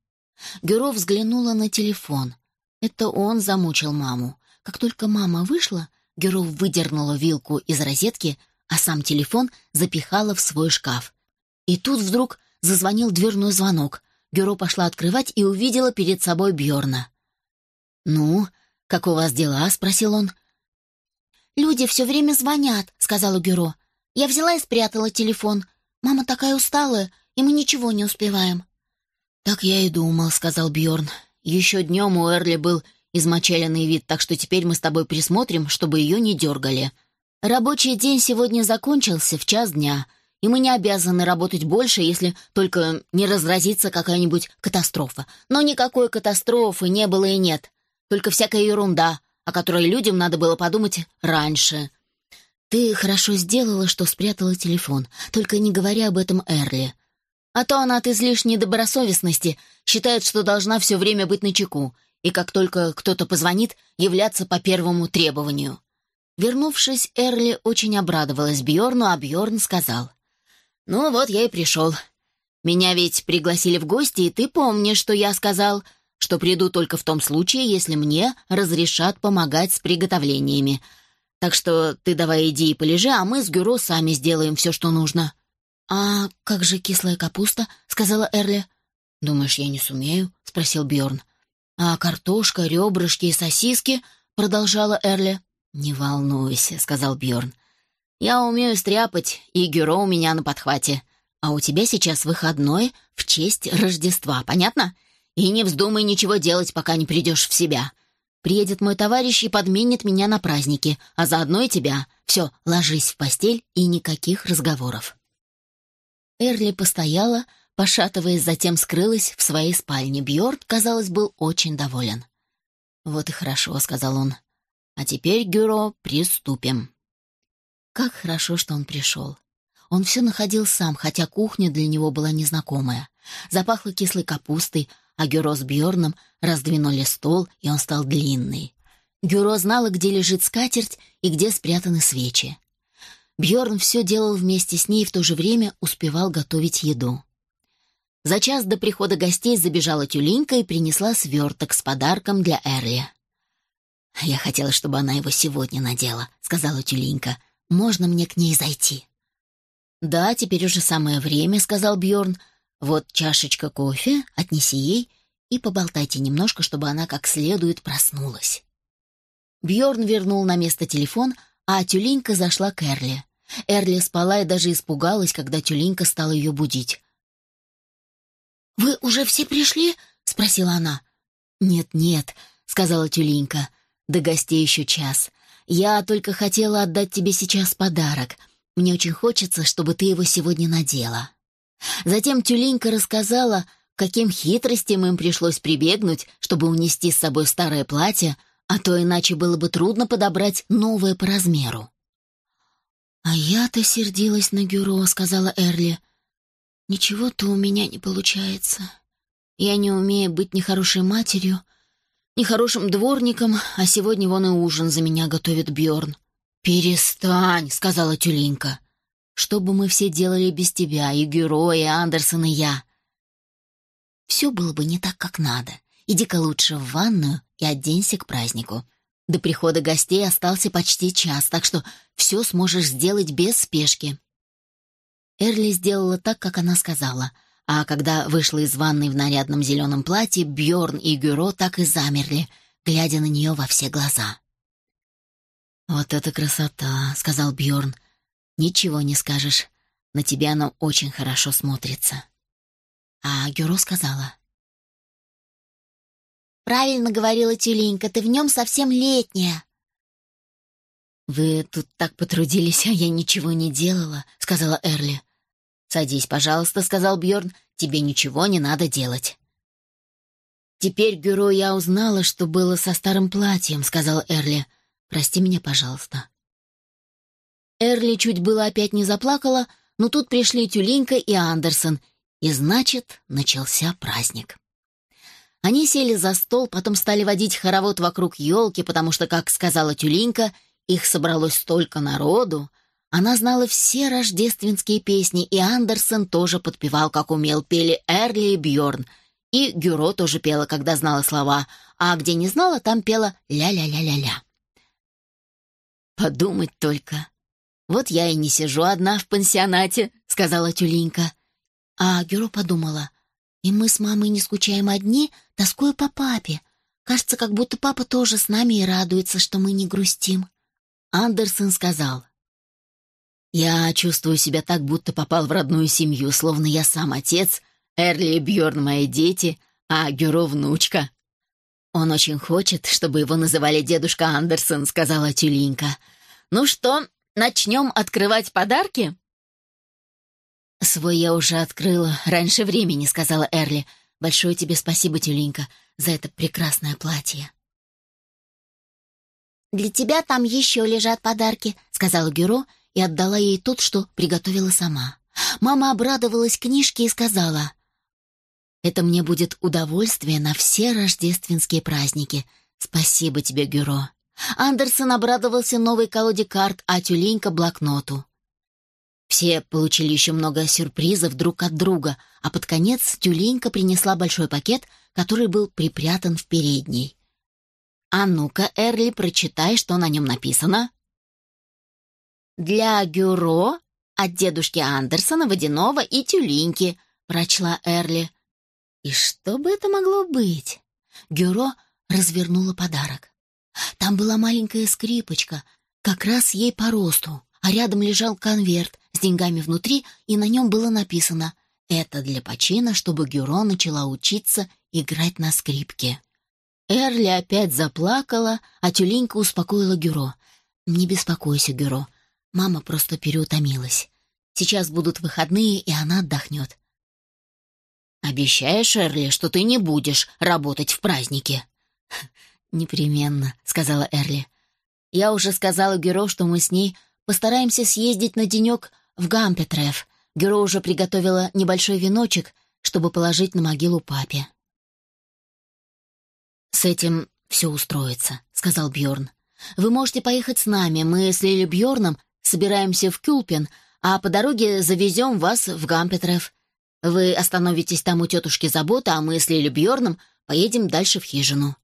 Speaker 2: Гюро взглянула на телефон. Это он замучил маму. Как только мама вышла, Гюро выдернула вилку из розетки, а сам телефон запихала в свой шкаф. И тут вдруг зазвонил дверной звонок. Гюро пошла открывать и увидела перед собой Бьорна. «Ну, как у вас дела?» — спросил он. «Люди все время звонят», — сказала Гюро. «Я взяла и спрятала телефон. Мама такая усталая, и мы ничего не успеваем». «Так я и думал», — сказал Бьорн. «Еще днем у Эрли был измочаленный вид, так что теперь мы с тобой присмотрим, чтобы ее не дергали. Рабочий день сегодня закончился в час дня, и мы не обязаны работать больше, если только не разразится какая-нибудь катастрофа. Но никакой катастрофы не было и нет. Только всякая ерунда, о которой людям надо было подумать раньше. Ты хорошо сделала, что спрятала телефон, только не говоря об этом Эрли. А то она от излишней добросовестности считает, что должна все время быть начеку, и как только кто-то позвонит, являться по первому требованию. Вернувшись, Эрли очень обрадовалась Бьорну, а Бьорн сказал. «Ну вот я и пришел. Меня ведь пригласили в гости, и ты помнишь, что я сказал, что приду только в том случае, если мне разрешат помогать с приготовлениями. Так что ты давай иди и полежи, а мы с Гюро сами сделаем все, что нужно». «А как же кислая капуста?» — сказала Эрли. «Думаешь, я не сумею?» — спросил Бьорн. «А картошка, ребрышки и сосиски?» — продолжала Эрли. «Не волнуйся», — сказал Бьорн. «Я умею стряпать, и гюро у меня на подхвате. А у тебя сейчас выходной в честь Рождества, понятно? И не вздумай ничего делать, пока не придешь в себя. Приедет мой товарищ и подменит меня на праздники, а заодно и тебя.
Speaker 1: Все, ложись в постель и никаких разговоров». Эрли постояла, пошатываясь, затем скрылась в своей спальне. Бьорд, казалось, был очень доволен. «Вот и хорошо», — сказал он. «А теперь, Гюро, приступим». Как хорошо, что он пришел. Он все находил сам, хотя кухня для него была незнакомая. Запахло кислой капустой, а Гюро с Бьорном раздвинули стол, и он стал длинный. Гюро знала, где лежит скатерть и где спрятаны свечи. Бьорн все делал вместе с ней и в то же время успевал готовить еду. За час до прихода гостей забежала тюленька и принесла сверток с подарком для Эрли. «Я хотела, чтобы она его сегодня надела», — сказала тюленька. «Можно мне к ней зайти?» «Да, теперь уже самое время», — сказал Бьорн. «Вот чашечка кофе, отнеси ей и поболтайте немножко, чтобы она как следует проснулась». Бьорн вернул на место телефон, а тюленька зашла к Эрли. Эрли спала и даже испугалась, когда тюленька стала ее будить. «Вы уже все пришли?» — спросила она. «Нет-нет», — сказала тюленька, — «до гостей еще час. Я только хотела отдать тебе сейчас подарок — мне очень хочется, чтобы ты его сегодня надела». Затем тюленька рассказала, каким хитростям им пришлось прибегнуть, чтобы унести с собой старое платье, а то иначе было бы трудно подобрать новое по размеру. «А я-то сердилась на Гюро», — сказала Эрли. «Ничего-то у меня не получается. Я не умею быть ни хорошей матерью, ни хорошим дворником, а сегодня вон и ужин за меня готовит Бьорн. «Перестань», — сказала Тюленька. «Что бы мы все делали без тебя, и Гюро, и Андерсон, и я?» «Все было бы не так, как надо. Иди-ка лучше в ванную и оденься к празднику. До прихода гостей остался почти час, так что все сможешь сделать без спешки». Эрли сделала так, как она сказала, а когда вышла из ванной в нарядном зеленом платье, Бьорн и Гюро так и замерли, глядя на нее во все глаза. «Вот это красота!» — сказал Бьорн. «Ничего не скажешь. На тебя оно очень хорошо смотрится». А Гюро сказала. «Правильно говорила тюленька, ты в нем совсем летняя». «Вы тут так потрудились, а я ничего не делала», — сказала Эрли. «Садись, пожалуйста», — сказал Бьорн. «Тебе ничего не надо делать». «Теперь, Гюро, я узнала, что было со старым платьем», — сказала Эрли. Прости меня, пожалуйста». Эрли чуть было опять не заплакала, но тут пришли Тюленька и Андерсон, и, значит, начался праздник. Они сели за стол, потом стали водить хоровод вокруг елки, потому что, как сказала Тюленька, их собралось столько народу. Она знала все рождественские песни, и Андерсон тоже подпевал, как умел, пели Эрли и Бьорн. И Гюро тоже пела, когда знала слова, а где не знала, там пела «ля-ля-ля-ля-ля». «Подумать только. Вот я и не сижу одна в пансионате», — сказала Тюленька. А Гюро подумала. «И мы с мамой не скучаем одни, тоскуя по папе. Кажется, как будто папа тоже с нами и радуется, что мы не грустим». Андерсон сказал. «Я чувствую себя так, будто попал в родную семью, словно я сам отец, Эрли и Бьорн мои дети, а Гюро внучка». «Он очень хочет, чтобы его называли дедушка Андерсон», — сказала Тюленька. «Ну что, начнем открывать подарки?» «Свой я уже открыла раньше времени», — сказала Эрли. «Большое тебе спасибо, Тюленька, за это прекрасное платье». «Для тебя там еще лежат подарки», — сказала Гюро и отдала ей тот, что приготовила сама. Мама обрадовалась книжке и сказала, это мне будет удовольствие на все рождественские праздники. Спасибо тебе, Гюро. Андерсон обрадовался новой колоде карт, а Тюленька — блокноту. Все получили еще много сюрпризов друг от друга, а под конец Тюленька принесла большой пакет, который был припрятан в передней. «А ну-ка, Эрли, прочитай, что на нем написано». «Для Гюро от дедушки Андерсона, Водяного и Тюленьки», — прочла Эрли. И что бы это могло быть? Гюро развернула подарок. Там была маленькая скрипочка, как раз ей по росту, а рядом лежал конверт с деньгами внутри, и на нем было написано «Это для почина, чтобы Гюро начала учиться играть на скрипке». Эрли опять заплакала, а тюленька успокоила Гюро. «Не беспокойся, Гюро.
Speaker 2: Мама просто переутомилась. Сейчас будут выходные, и она отдохнет.
Speaker 1: «Обещаешь, Эрли, что ты не будешь работать в празднике?»
Speaker 2: «Непременно», — сказала Эрли. «Я уже сказала Геро, что мы с ней постараемся съездить на денек в Гампетреф. Геро уже приготовила небольшой веночек, чтобы положить на могилу папе». «С этим все устроится», — сказал Бьорн. «Вы можете поехать с нами. Мы с Лили Бьорном собираемся в Кюлпен, а по дороге завезем вас в Гампетреф. Вы остановитесь там у тетушки Забота, а мы с Лили Бьорном поедем дальше в хижину».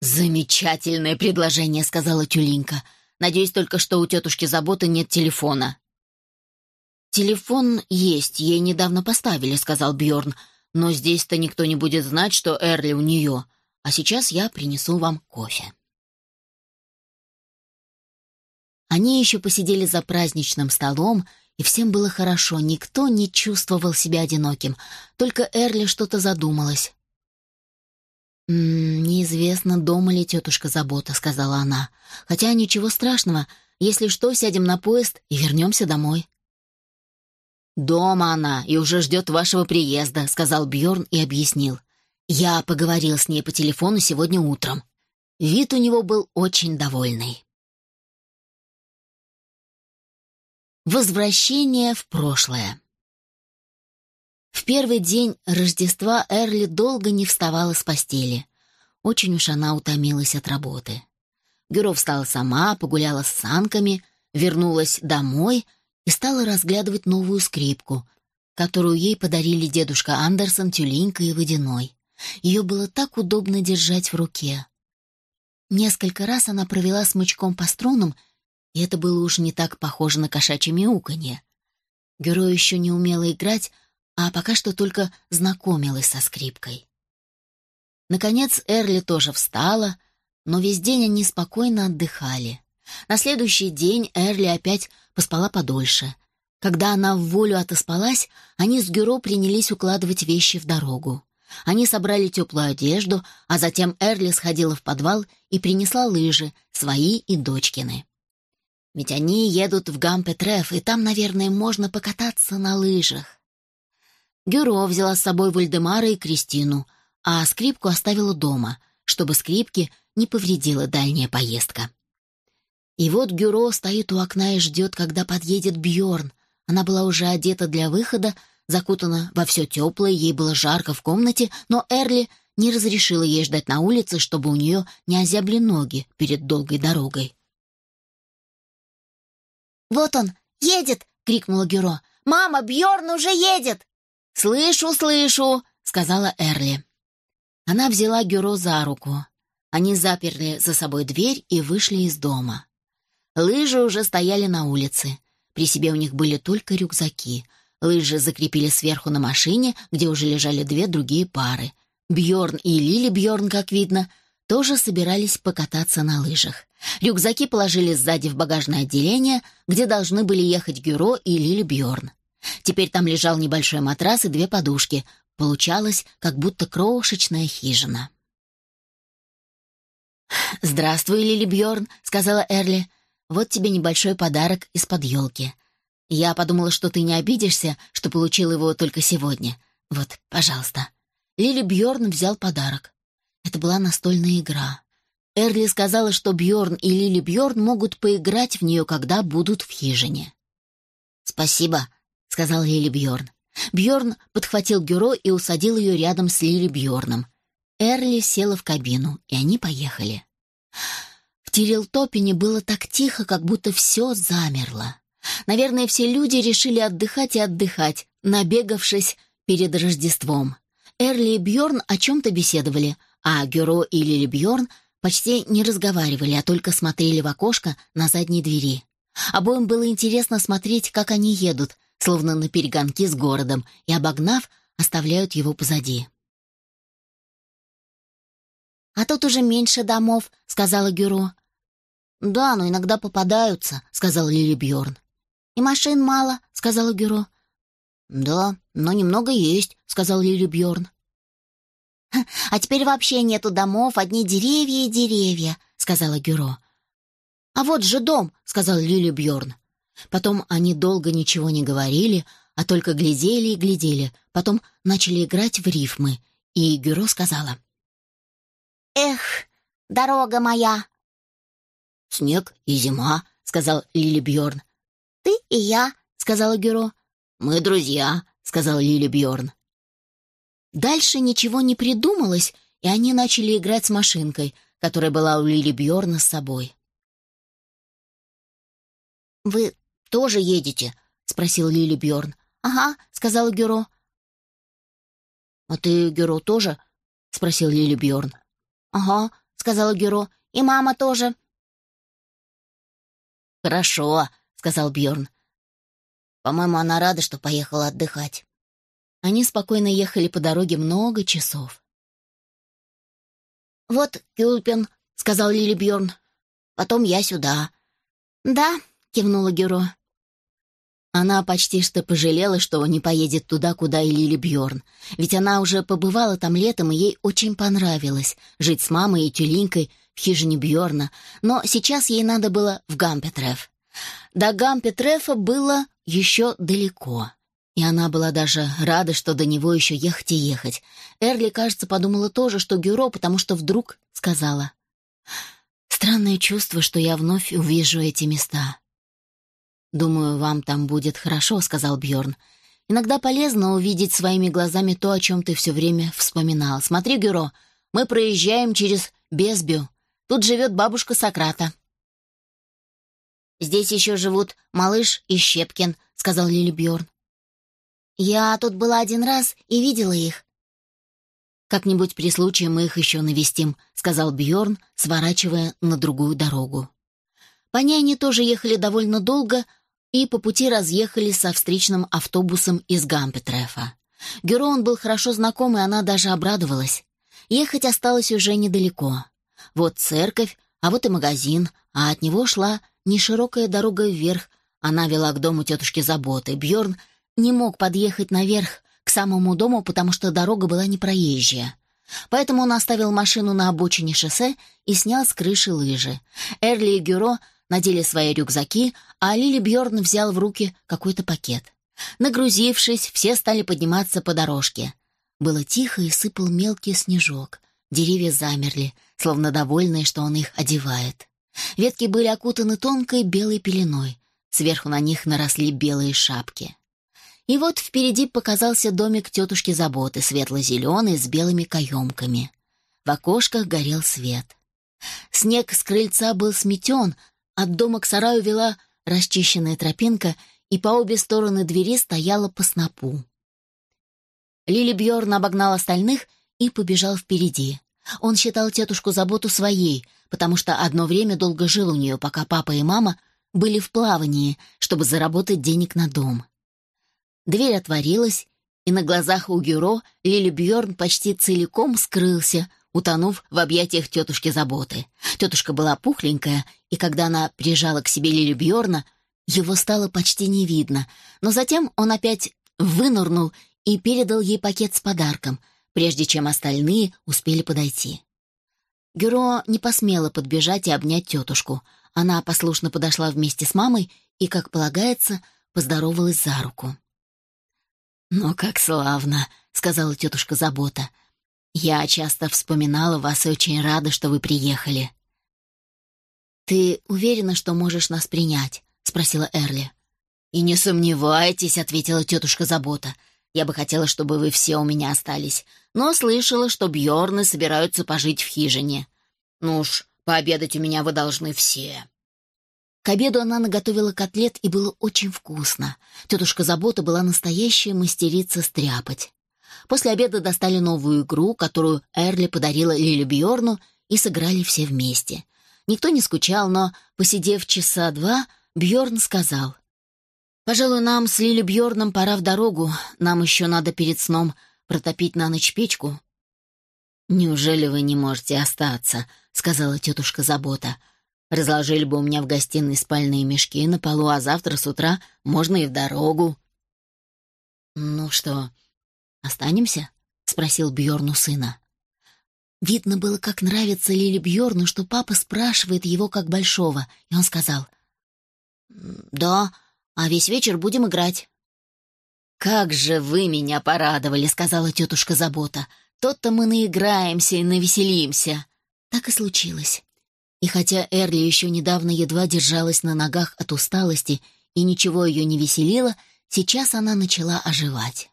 Speaker 1: «Замечательное предложение», — сказала Тюлинка. «Надеюсь только, что у тетушки Заботы нет телефона».
Speaker 2: «Телефон есть, ей недавно поставили», — сказал Бьорн. «Но здесь-то никто не будет знать, что Эрли у нее. А сейчас я принесу вам кофе». Они еще посидели за праздничным столом, и всем было хорошо, никто не чувствовал себя одиноким. Только Эрли что-то задумалась. «М -м, «Неизвестно, дома ли тетушка Забота», — сказала она. «Хотя ничего страшного. Если что, сядем на поезд и вернемся домой».
Speaker 1: «Дома она и уже ждет вашего приезда», — сказал Бьорн и объяснил. «Я поговорил с ней по телефону сегодня утром». Вид у него был очень довольный. Возвращение в прошлое в первый день Рождества Эрли долго не вставала с постели. Очень уж она утомилась от работы. Гюро встала сама, погуляла с санками, вернулась домой и стала разглядывать новую скрипку, которую ей подарили дедушка Андерсон, Тюленька и Водяной. Ее было так удобно держать в руке. Несколько раз она провела смычком по струнам, и это было уж не так похоже на кошачье мяуканье. Герой еще не умела играть, а пока что только знакомилась со скрипкой. Наконец Эрли тоже встала, но весь день они спокойно отдыхали. На следующий день Эрли опять поспала подольше. Когда она в волю отоспалась, они с Гюро принялись укладывать вещи в дорогу. Они собрали теплую одежду, а затем Эрли сходила в подвал и принесла лыжи, свои и дочкины. Ведь они едут в Гампетреф, и там, наверное, можно покататься на лыжах. Гюро взяла с собой Вальдемара и Кристину, а скрипку оставила дома, чтобы скрипке не повредила дальняя поездка. И вот Гюро стоит у окна и ждет, когда подъедет Бьорн. Она была уже одета для выхода, закутана во все теплое, ей было жарко в комнате, но Эрли не разрешила ей ждать на улице, чтобы у нее не озябли ноги перед долгой дорогой.
Speaker 3: «Вот он, едет!» — крикнула Гюро. «Мама, Бьорн уже едет!»
Speaker 1: «Слышу, слышу», — сказала Эрли. Она взяла Гюро за руку. Они заперли за собой дверь и вышли из дома. Лыжи уже стояли на улице. При себе у них были только рюкзаки. Лыжи закрепили сверху на машине, где уже лежали две другие пары. Бьорн и Лили Бьорн, как видно, тоже собирались покататься на лыжах. Рюкзаки положили сзади в багажное отделение, где должны были ехать Гюро и Лили Бьорн. Теперь там лежал небольшой матрас и две подушки. Получалось, как будто крошечная хижина. «Здравствуй, Лили Бьорн», — сказала Эрли. «Вот тебе небольшой подарок из-под елки. Я подумала, что ты не обидишься, что получил его только сегодня. Вот, пожалуйста». Лили Бьорн взял подарок. Это была настольная игра. Эрли сказала, что Бьорн и Лили Бьорн могут поиграть в нее, когда будут в хижине. «Спасибо», — сказал Лили Бьорн. Бьорн подхватил Гюро и усадил ее рядом с Лили Бьорном. Эрли села в кабину, и они поехали. В Тирилтопине было так тихо, как будто все замерло. Наверное, все люди решили отдыхать и отдыхать, набегавшись перед Рождеством. Эрли и Бьорн о чем-то беседовали, а Гюро и Лили Бьорн почти не разговаривали, а только смотрели в окошко на задней двери. Обоим было интересно смотреть, как они едут, словно на перегонки с городом, и, обогнав, оставляют его позади.
Speaker 3: «А тут уже меньше домов», — сказала Гюро.
Speaker 2: «Да, но иногда попадаются», — сказал Лили Бьорн.
Speaker 3: «И машин мало», — сказала Гюро.
Speaker 2: «Да, но немного есть», — сказал Лили Бьорн.
Speaker 3: «А теперь вообще нету домов, одни деревья и деревья», — сказала Гюро.
Speaker 2: «А вот же дом», — сказал Лили Бьорн. Потом они долго ничего не говорили, а только глядели и глядели. Потом начали играть в рифмы, и Гюро сказала.
Speaker 3: «Эх, дорога моя!»
Speaker 2: «Снег и зима», — сказал Лили Бьорн.
Speaker 3: «Ты и я», —
Speaker 2: сказала Гюро. «Мы друзья», — сказал Лили Бьорн. Дальше ничего не придумалось, и они начали играть с машинкой, которая была у Лили Бьорна с собой.
Speaker 3: «Вы тоже едете?»
Speaker 2: — спросил Лили Бьорн.
Speaker 3: «Ага», — сказала Гюро.
Speaker 2: «А ты, Гюро, тоже?» — спросил Лили Бьорн.
Speaker 3: «Ага», — сказала Гюро. «И мама тоже».
Speaker 2: «Хорошо», — сказал Бьорн. «По-моему, она рада, что поехала отдыхать». Они спокойно ехали по дороге много часов.
Speaker 3: «Вот Кюльпин», — сказал Лили Бьорн. «Потом я сюда».
Speaker 2: «Да», — кивнула Гюро. Она почти что пожалела, что не поедет туда, куда и Лили Бьорн, ведь она уже побывала там летом, и ей очень понравилось жить с мамой и тюленькой в хижине Бьорна, но сейчас ей надо было в Гампетреф. До Гампетрефа было еще далеко, и она была даже рада, что до него еще ехать и ехать. Эрли, кажется, подумала тоже, что Гюро, потому что вдруг сказала. «Странное чувство, что я вновь увижу эти места». «Думаю, вам там будет хорошо», — сказал Бьорн. «Иногда полезно увидеть своими глазами то, о чем ты все время вспоминал. Смотри, Гюро, мы проезжаем через Безбю. Тут живет бабушка Сократа».
Speaker 3: «Здесь еще живут малыш и Щепкин», — сказал Лили Бьорн. «Я тут была один раз и видела их».
Speaker 2: «Как-нибудь при случае мы их еще навестим», — сказал Бьорн, сворачивая на другую дорогу. По ней они тоже ехали довольно долго, и по пути разъехались со встречным автобусом из Гампетрефа. Героун был хорошо знаком, и она даже обрадовалась. Ехать осталось уже недалеко. Вот церковь, а вот и магазин, а от него шла неширокая дорога вверх. Она вела к дому тетушки Заботы. Бьорн не мог подъехать наверх к самому дому, потому что дорога была непроезжая. Поэтому он оставил машину на обочине шоссе и снял с крыши лыжи. Эрли и Гюро надели свои рюкзаки, а Лили Бьорн взял в руки какой-то пакет. Нагрузившись, все стали подниматься по дорожке. Было тихо и сыпал мелкий снежок. Деревья замерли, словно довольные, что он их одевает. Ветки были окутаны тонкой белой пеленой. Сверху на них наросли белые шапки. И вот впереди показался домик тетушки Заботы, светло-зеленый, с белыми каемками. В окошках горел свет. Снег с крыльца был сметен, от дома к сараю вела расчищенная тропинка, и по обе стороны двери стояла по снопу. Лили Бьорн обогнал остальных и побежал впереди. Он считал тетушку заботу своей, потому что одно время долго жил у нее, пока папа и мама были в плавании, чтобы заработать денег на дом. Дверь отворилась, и на глазах у Гюро Лили Бьорн почти целиком скрылся, утонув в объятиях тетушки заботы. Тетушка была пухленькая, и когда она прижала к себе Лили Бьорна, его стало почти не видно, но затем он опять вынырнул и передал ей пакет с подарком, прежде чем остальные успели подойти. Гюро не посмела подбежать и обнять тетушку. Она послушно подошла вместе с мамой и, как полагается, поздоровалась за руку. «Ну, как славно!» — сказала тетушка Забота. Я часто вспоминала вас и очень рада, что вы приехали. Ты уверена, что можешь нас принять? спросила Эрли. И не сомневайтесь, ответила тетушка Забота. Я бы хотела, чтобы вы все у меня остались, но слышала, что Бьорны собираются пожить в хижине. Ну уж, пообедать у меня вы должны все. К обеду она наготовила котлет, и было очень вкусно. Тетушка Забота была настоящая мастерица стряпать. После обеда достали новую игру, которую Эрли подарила Лили Бьорну, и сыграли все вместе. Никто не скучал, но, посидев часа два, Бьорн сказал. «Пожалуй, нам с Лили Бьорном пора в дорогу. Нам еще надо перед сном протопить на ночь печку». «Неужели вы не можете остаться?» — сказала тетушка Забота. «Разложили бы у меня в гостиной спальные мешки на полу, а завтра с утра можно и в дорогу». «Ну что, «Останемся?» — спросил Бьорну сына. Видно было, как нравится Лили Бьорну, что папа спрашивает его как большого, и он сказал, «Да,
Speaker 1: а весь вечер будем играть». «Как же вы меня порадовали», — сказала тетушка Забота. «То-то мы наиграемся и навеселимся». Так и случилось. И хотя Эрли еще недавно едва держалась на ногах от усталости и ничего ее не веселило, сейчас она начала оживать.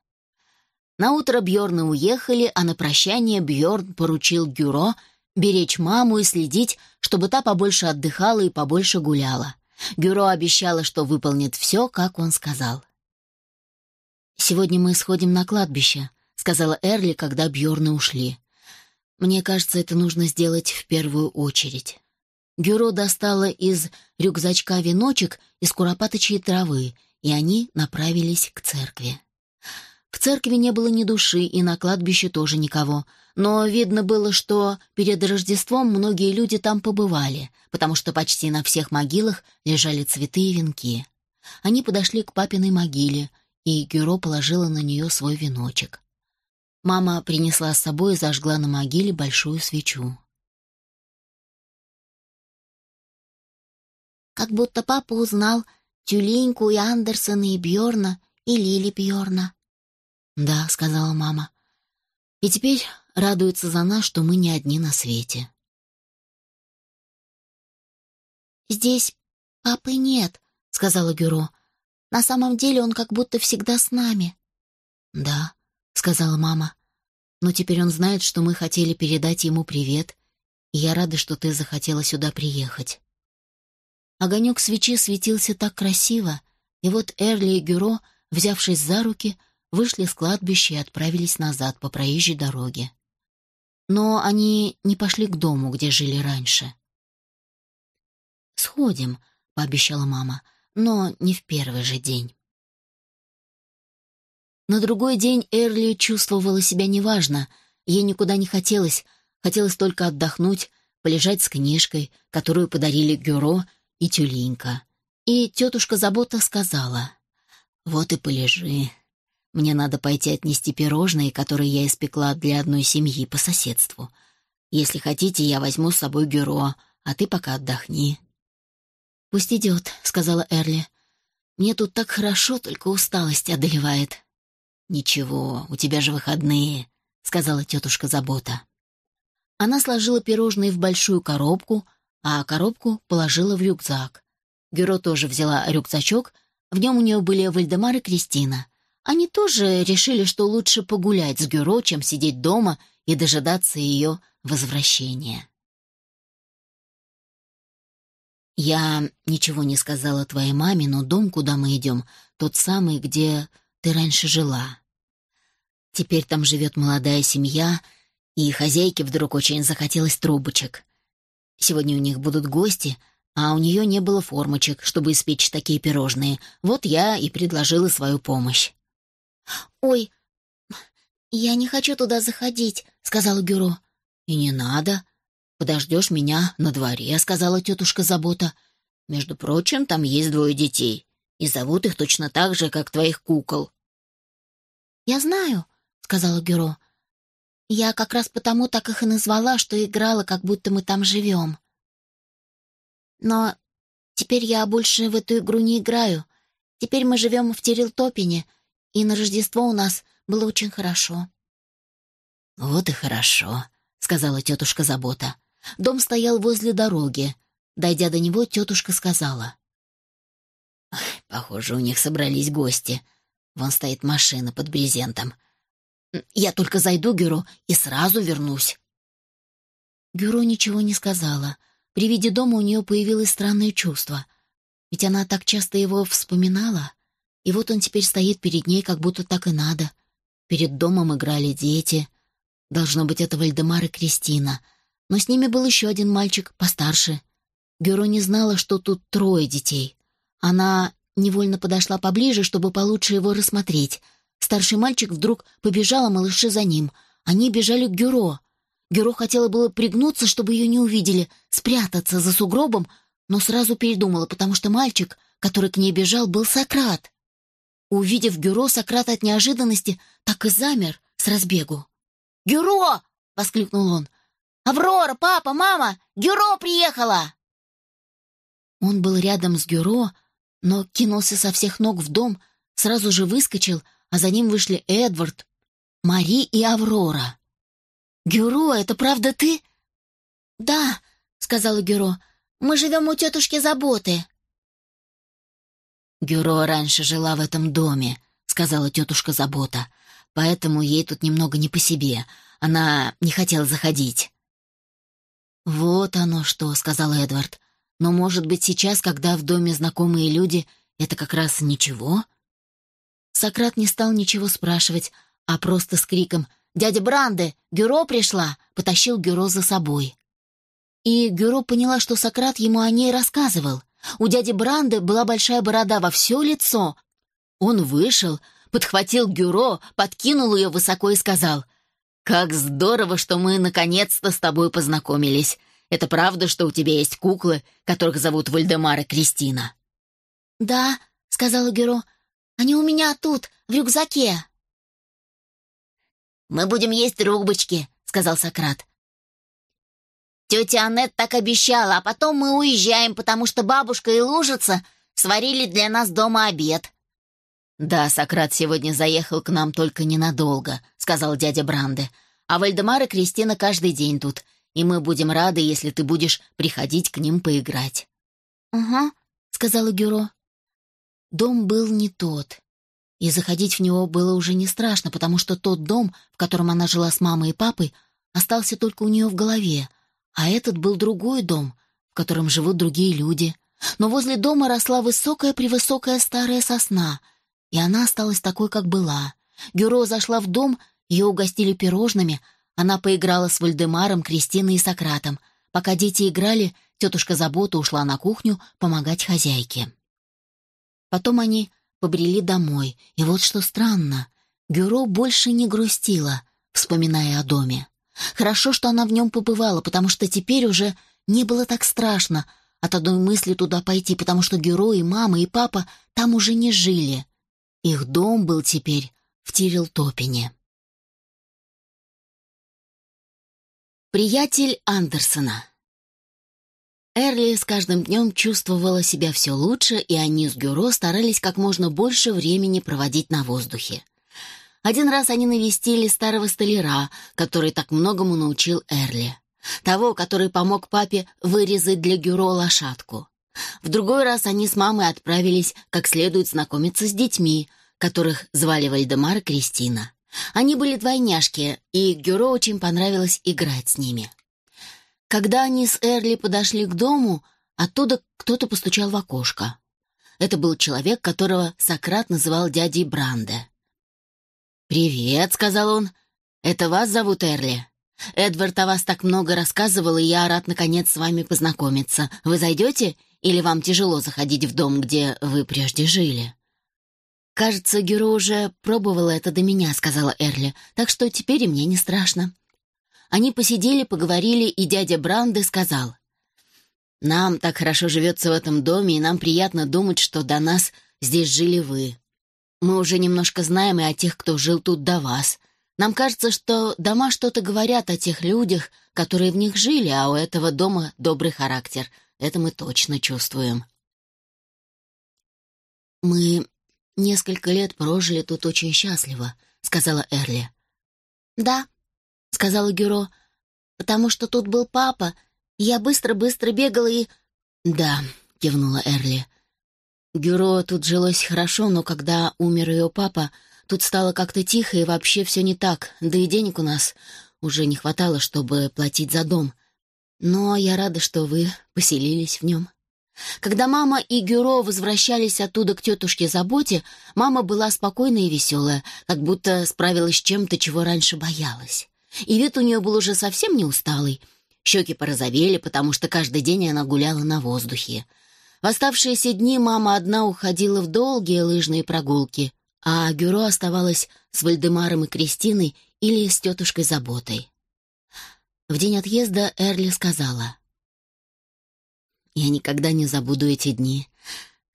Speaker 1: На утро Бьорны уехали, а на прощание Бьорн поручил Гюро беречь маму и следить, чтобы та побольше отдыхала и побольше гуляла. Гюро обещала, что выполнит все, как он сказал. «Сегодня мы сходим на кладбище», — сказала Эрли, когда Бьорны ушли. «Мне кажется, это нужно сделать в первую очередь». Гюро достала из рюкзачка веночек из куропаточьей травы, и они направились к церкви. В церкви не было ни души, и на кладбище тоже никого. Но видно было, что перед Рождеством многие люди там побывали, потому что почти на всех могилах лежали цветы и венки. Они подошли к папиной могиле, и Гюро положила на нее свой веночек. Мама принесла с собой и зажгла на могиле большую свечу.
Speaker 3: Как будто папа узнал Тюленьку и Андерсона и Бьорна и Лили Бьорна.
Speaker 2: «Да», — сказала мама. «И теперь радуется за нас, что мы не одни на свете».
Speaker 3: «Здесь папы нет», — сказала Гюро. «На самом деле он как будто всегда с нами».
Speaker 2: «Да», — сказала мама. «Но теперь он знает, что мы хотели передать ему привет, и я рада, что ты захотела сюда приехать». Огонек свечи светился так красиво, и вот Эрли и Гюро, взявшись за руки, вышли с кладбища и отправились назад по проезжей дороге. Но они не пошли к дому, где жили раньше. «Сходим», — пообещала мама, — «но не в первый же день». На другой день Эрли чувствовала себя неважно, ей никуда не хотелось, хотелось только отдохнуть, полежать с книжкой, которую подарили Гюро и Тюлинька. И тетушка Забота сказала, «Вот и полежи. Мне надо пойти отнести пирожные, которые я испекла для одной семьи по соседству. Если хотите, я возьму с собой Гюро, а ты пока отдохни». «Пусть идет», — сказала Эрли. «Мне тут так хорошо, только усталость одолевает». «Ничего, у тебя же выходные», — сказала тетушка Забота. Она сложила пирожные в большую коробку, а коробку положила в рюкзак. Гюро тоже взяла рюкзачок, в нем у нее были Вальдемар и Кристина. Они тоже решили, что лучше погулять с Гюро, чем сидеть дома и дожидаться ее возвращения. «Я ничего не сказала твоей маме, но дом, куда мы идем, тот самый, где ты раньше жила. Теперь там живет молодая семья, и хозяйке вдруг очень захотелось трубочек. Сегодня у них будут гости, а у нее не было формочек, чтобы испечь такие пирожные. Вот я и предложила свою помощь.
Speaker 3: «Ой, я не хочу туда заходить», — сказала Гюро.
Speaker 2: «И не надо. Подождешь меня на дворе», — сказала тетушка Забота. «Между прочим, там есть двое детей, и зовут их точно так же, как твоих кукол».
Speaker 3: «Я знаю», — сказала Гюро. Я как раз потому так их и назвала, что играла, как будто мы там живем. Но теперь я больше в эту игру не играю. Теперь мы живем в Терилтопине, и на Рождество у нас было очень хорошо.
Speaker 2: «Вот и хорошо», — сказала тетушка Забота. Дом стоял возле дороги. Дойдя до него, тетушка сказала. «Похоже, у них собрались гости. Вон стоит машина под брезентом. Я только зайду Гюро и сразу вернусь». Гюро ничего не сказала. При виде дома у нее появилось странное чувство. Ведь она так часто его вспоминала. И вот он теперь стоит перед ней, как будто так и надо. Перед домом играли дети. Должно быть, это Вальдемар и Кристина. Но с ними был еще один мальчик, постарше. Гюро не знала, что тут трое детей. Она невольно подошла поближе, чтобы получше его рассмотреть — Старший мальчик вдруг побежал, а малыши за ним. Они бежали к Гюро. Гюро хотела было пригнуться, чтобы ее не увидели, спрятаться за сугробом, но сразу передумала, потому что мальчик, который к ней бежал, был Сократ. Увидев Гюро, Сократ от неожиданности так и замер с разбегу.
Speaker 3: «Гюро!» — воскликнул он. «Аврора, папа, мама! Гюро приехала!»
Speaker 2: Он был рядом с Гюро, но кинулся со всех ног в дом, сразу же выскочил, а за ним вышли Эдвард, Мари и Аврора. «Гюро, это правда ты?»
Speaker 3: «Да», — сказала Гюро, — «мы живем у тетушки Заботы».
Speaker 2: «Гюро раньше жила в этом доме», — сказала тетушка Забота, «поэтому ей тут немного не по себе. Она не хотела заходить». «Вот оно что», — сказал Эдвард. «Но, может быть, сейчас, когда в доме знакомые люди, это как раз ничего?» Сократ не стал ничего спрашивать, а просто с криком «Дядя Бранде, Гюро пришла!» потащил Гюро за собой. И Гюро поняла, что Сократ ему о ней рассказывал. У дяди Бранды была большая борода во все лицо. Он вышел, подхватил Гюро, подкинул ее высоко и сказал, «Как здорово, что мы наконец-то с тобой познакомились. Это правда, что у тебя есть куклы, которых зовут Вальдемар и Кристина?»
Speaker 3: «Да», — сказала Гюро, — «они у меня тут, в рюкзаке».
Speaker 1: «Мы будем есть трубочки», — сказал Сократ. Тетя Аннет так обещала, а потом мы уезжаем, потому что бабушка и лужица сварили для нас дома обед».
Speaker 2: «Да, Сократ сегодня заехал к нам только ненадолго», — сказал дядя Бранде. «А Вальдемар и Кристина каждый день тут, и мы будем рады, если ты будешь приходить к ним поиграть».
Speaker 3: «Угу», — сказала Гюро.
Speaker 2: Дом был не тот, и заходить в него было уже не страшно, потому что тот дом, в котором она жила с мамой и папой, остался только у нее в голове, а этот был другой дом, в котором живут другие люди. Но возле дома росла высокая-превысокая старая сосна, и она осталась такой, как была. Гюро зашла в дом, ее угостили пирожными, она поиграла с Вальдемаром, Кристиной и Сократом. Пока дети играли, тетушка Забота ушла на кухню помогать хозяйке. Потом они побрели домой, и вот что странно. Гюро больше не грустила, вспоминая о доме. Хорошо, что она в нем побывала, потому что теперь уже не было так страшно от одной мысли туда пойти, потому что герои, мама и папа там уже не жили. Их дом был теперь в Тирилтопине. Приятель Андерсона Эрли с каждым днем чувствовала себя все лучше, и они с Гюро старались как можно больше времени проводить на воздухе. Один раз они навестили старого столяра, который так многому научил Эрли. Того, который помог папе вырезать для Гюро лошадку. В другой раз они с мамой отправились как следует знакомиться с детьми, которых звали Вальдемар и Кристина. Они были двойняшки, и Гюро очень понравилось играть с ними. Когда они с Эрли подошли к дому, оттуда кто-то постучал в окошко. Это был человек, которого Сократ называл дядей Бранде. «Привет», — сказал он. «Это вас зовут Эрли? Эдвард о вас так много рассказывал, и я рад наконец с вами познакомиться. Вы зайдете, или вам тяжело заходить в дом, где вы прежде жили?» «Кажется, Гюро уже пробовала это до меня», — сказала Эрли, «так что теперь и мне не страшно». Они посидели, поговорили, и дядя Бранде сказал, «Нам так хорошо живется в этом доме, и нам приятно думать, что до нас здесь жили вы. Мы уже немножко знаем и о тех, кто жил тут до вас. Нам кажется, что дома что-то говорят о тех людях, которые в них жили, а у этого дома добрый характер. Это мы точно чувствуем. «Мы несколько лет прожили тут очень счастливо», — сказала Эрли.
Speaker 3: «Да», — сказала Гюро, — «потому что тут был папа, я быстро-быстро бегала и...»
Speaker 2: «Да», — кивнула Эрли, — Гюро тут жилось хорошо, но когда умер ее папа, тут стало как-то тихо и вообще все не так, да и денег у нас уже не хватало, чтобы платить за дом. Но я рада, что вы поселились в нем. Когда мама и Гюро возвращались оттуда к тетушке Заботе, мама была спокойная и веселая, как будто справилась с чем-то, чего раньше боялась. И вид у нее был уже совсем не усталый. Щеки порозовели, потому что каждый день она гуляла на воздухе. В оставшиеся дни мама одна уходила в долгие лыжные прогулки, а Гюро оставалась с Вальдемаром и Кристиной или с тетушкой Заботой. В день отъезда Эрли сказала. «Я никогда не забуду эти дни.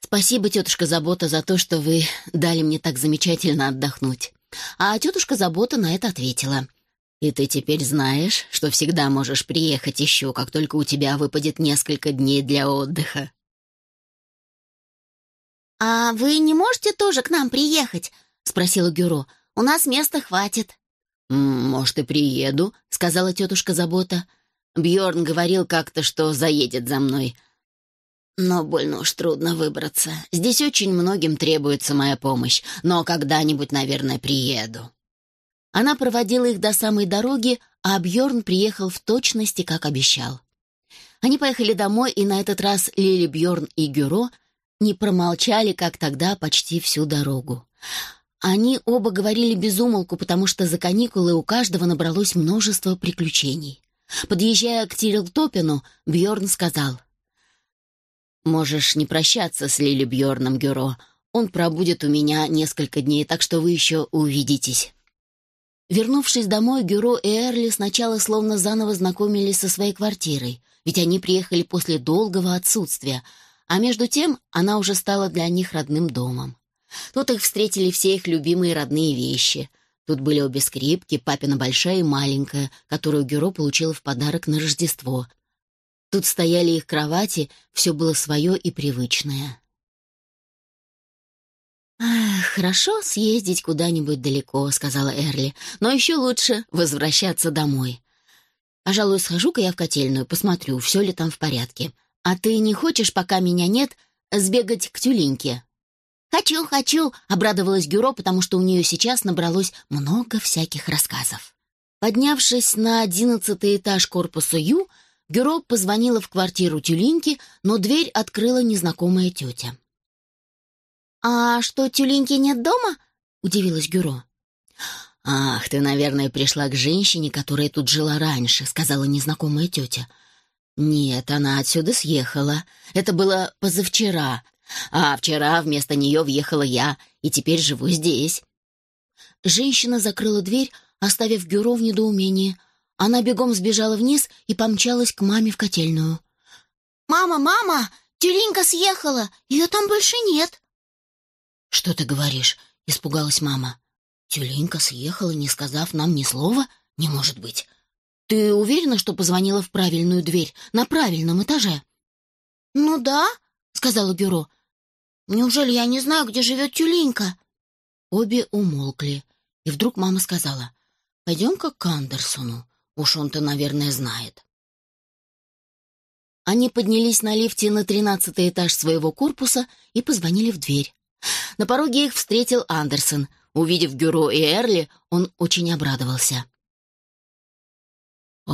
Speaker 2: Спасибо, тетушка Забота, за то, что вы дали мне так замечательно отдохнуть». А тетушка Забота на это ответила. «И ты теперь знаешь, что всегда можешь приехать еще, как только у тебя выпадет несколько дней для отдыха».
Speaker 3: «А вы не можете тоже к нам приехать?» — спросила Гюро. «У нас места хватит».
Speaker 1: «Может, и приеду», — сказала тетушка Забота. Бьорн говорил как-то, что заедет за мной. Но больно уж трудно выбраться. Здесь очень многим требуется моя помощь, но когда-нибудь, наверное, приеду. Она проводила их до самой дороги, а Бьорн приехал в точности, как обещал. Они поехали домой, и на этот раз Лили Бьорн и Гюро не промолчали, как тогда, почти всю дорогу. Они оба говорили без умолку, потому что за каникулы у каждого набралось множество приключений. Подъезжая к Тирилтопину, Бьорн сказал — Можешь не прощаться с Лили Бьорном Гюро. Он пробудет у меня несколько дней, так что вы еще увидитесь». Вернувшись домой, Гюро и Эрли сначала словно заново знакомились со своей квартирой, ведь они приехали после долгого отсутствия, а между тем она уже стала для них родным домом. Тут их встретили все их любимые родные вещи. Тут были обе скрипки, папина большая и маленькая, которую Гюро получила в подарок на Рождество — Тут стояли их кровати, все было свое и привычное. «Ах, хорошо съездить куда-нибудь далеко», — сказала Эрли, «но еще лучше возвращаться домой. Пожалуй, схожу-ка я в котельную, посмотрю, все ли там в порядке. А ты не хочешь, пока меня нет, сбегать к тюленьке?» «Хочу, хочу», — обрадовалась Гюро, потому что у нее сейчас набралось много всяких рассказов. Поднявшись на одиннадцатый этаж корпуса Ю, Гюро позвонила в квартиру Тюлинки, но дверь открыла незнакомая тетя. «А что, Тюлинки нет дома?» — удивилась Гюро. «Ах, ты, наверное, пришла к женщине, которая тут жила раньше», — сказала незнакомая тетя. «Нет, она отсюда съехала. Это было позавчера. А вчера вместо нее въехала я, и теперь живу здесь». Женщина закрыла дверь, оставив Гюро в недоумении — она бегом сбежала вниз и помчалась к маме в котельную. «Мама, мама! Тюленька съехала! Ее там больше нет!» «Что ты говоришь?» — испугалась мама. «Тюленька съехала, не сказав нам ни слова? Не может быть! Ты уверена, что позвонила в правильную дверь, на правильном этаже?» «Ну да», — сказала Гюро. «Неужели я не знаю, где живет Тюленька?» Обе умолкли, и вдруг мама сказала, «Пойдем-ка к Андерсону. Уж он-то, наверное, знает. Они поднялись на лифте на тринадцатый этаж своего корпуса и позвонили в дверь. На пороге их встретил Андерсон. Увидев Гюро и Эрли, он очень обрадовался.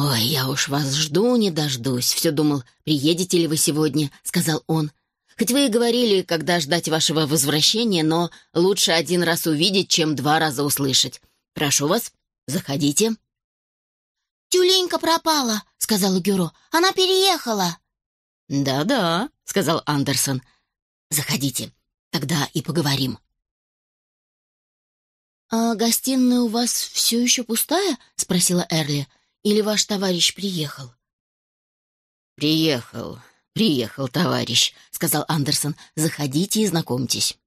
Speaker 1: «Ой, я уж вас жду, не дождусь. Все думал, приедете ли вы сегодня», — сказал он. «Хоть вы и говорили, когда ждать вашего возвращения, но лучше один раз увидеть, чем два раза услышать. Прошу вас, заходите».
Speaker 3: «Тюленька пропала», — сказала Гюро. «Она переехала».
Speaker 1: «Да-да», — сказал Андерсон. «Заходите, тогда и поговорим». «А гостиная у вас все еще пустая?» — спросила Эрли. «Или ваш товарищ приехал?» «Приехал, приехал, товарищ», — сказал Андерсон. «Заходите и знакомьтесь».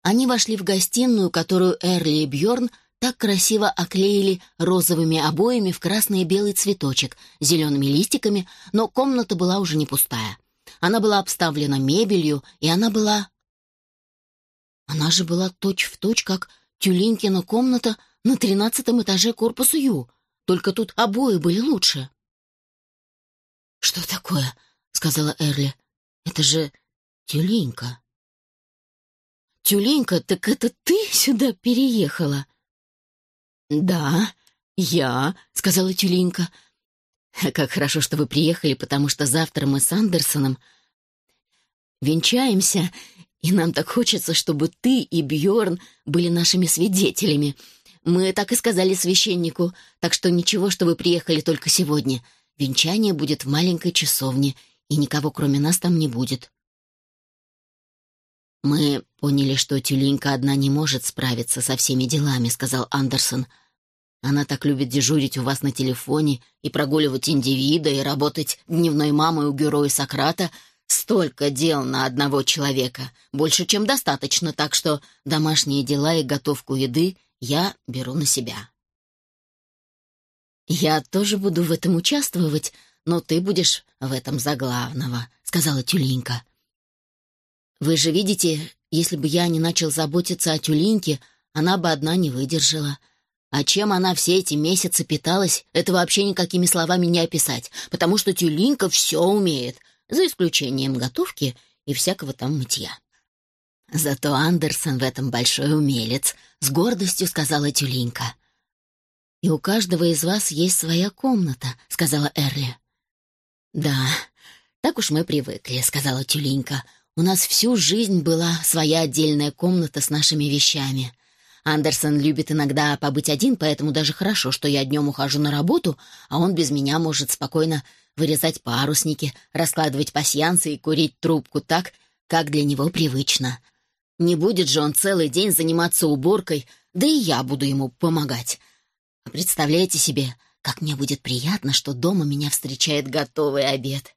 Speaker 1: Они вошли в гостиную, которую Эрли и Бьорн так красиво оклеили розовыми обоями в красный и белый цветочек, зелеными листиками, но комната была уже не пустая. Она была обставлена мебелью, и она была... Она же была точь-в-точь, точь, как Тюлинкина комната на тринадцатом этаже корпуса Ю, только тут обои были лучше. «Что такое?» — сказала Эрли. «Это же Тюленька». «Тюленька, так это ты сюда переехала?» «Да, я», — сказала Тюленька. «Как хорошо, что вы приехали, потому что завтра мы с Андерсоном венчаемся, и нам так хочется, чтобы ты и Бьорн были нашими свидетелями. Мы так и сказали священнику, так что ничего, что вы приехали только сегодня. Венчание будет в маленькой часовне, и никого кроме нас там не будет». «Мы поняли, что Тюленька одна не может справиться со всеми делами», — сказал Андерсон. — она так любит дежурить у вас на телефоне и прогуливать индивида, и работать дневной мамой у героя Сократа. Столько дел на одного человека. Больше, чем достаточно, так что домашние дела и готовку еды я беру на себя. «Я тоже буду в этом участвовать, но ты будешь в этом за главного», — сказала Тюленька.
Speaker 2: Вы же видите, если бы я не начал заботиться о тюленьке, она бы одна не выдержала. А чем она все эти месяцы питалась, это вообще никакими словами не описать, потому что тюленька все умеет, за исключением готовки и всякого там мытья. Зато Андерсон в этом большой умелец, с гордостью сказала тюленька. «И у каждого из вас есть своя комната», — сказала Эрли. «Да, так уж мы привыкли», — сказала тюленька. «У нас всю жизнь была своя отдельная комната с нашими вещами. Андерсон любит иногда побыть один, поэтому даже хорошо, что я днем ухожу на работу, а он без меня может спокойно вырезать парусники, раскладывать пасьянцы и курить трубку так, как для него привычно. Не будет же он целый день заниматься уборкой, да и я буду ему помогать. Представляете себе, как мне будет приятно, что дома меня встречает готовый обед.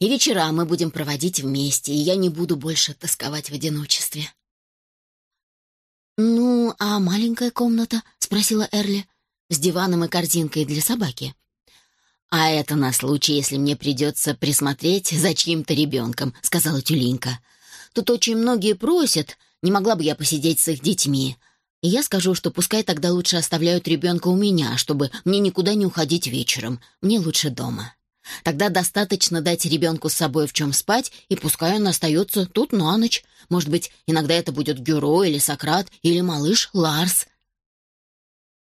Speaker 2: И вечера мы будем проводить вместе, и я не буду больше тосковать в одиночестве. «Ну, а маленькая комната?» — спросила Эрли. «С диваном и корзинкой для собаки». «А это на случай, если мне придется присмотреть за чьим-то ребенком», — сказала Тюленька. «Тут очень многие просят, не могла бы я посидеть с их детьми. И я скажу, что пускай тогда лучше оставляют ребенка у меня, чтобы мне никуда не уходить вечером. Мне лучше дома». Тогда достаточно дать ребенку с собой в чем спать, и пускай он остается тут на ночь. Может быть, иногда это будет Гюро или Сократ, или малыш Ларс.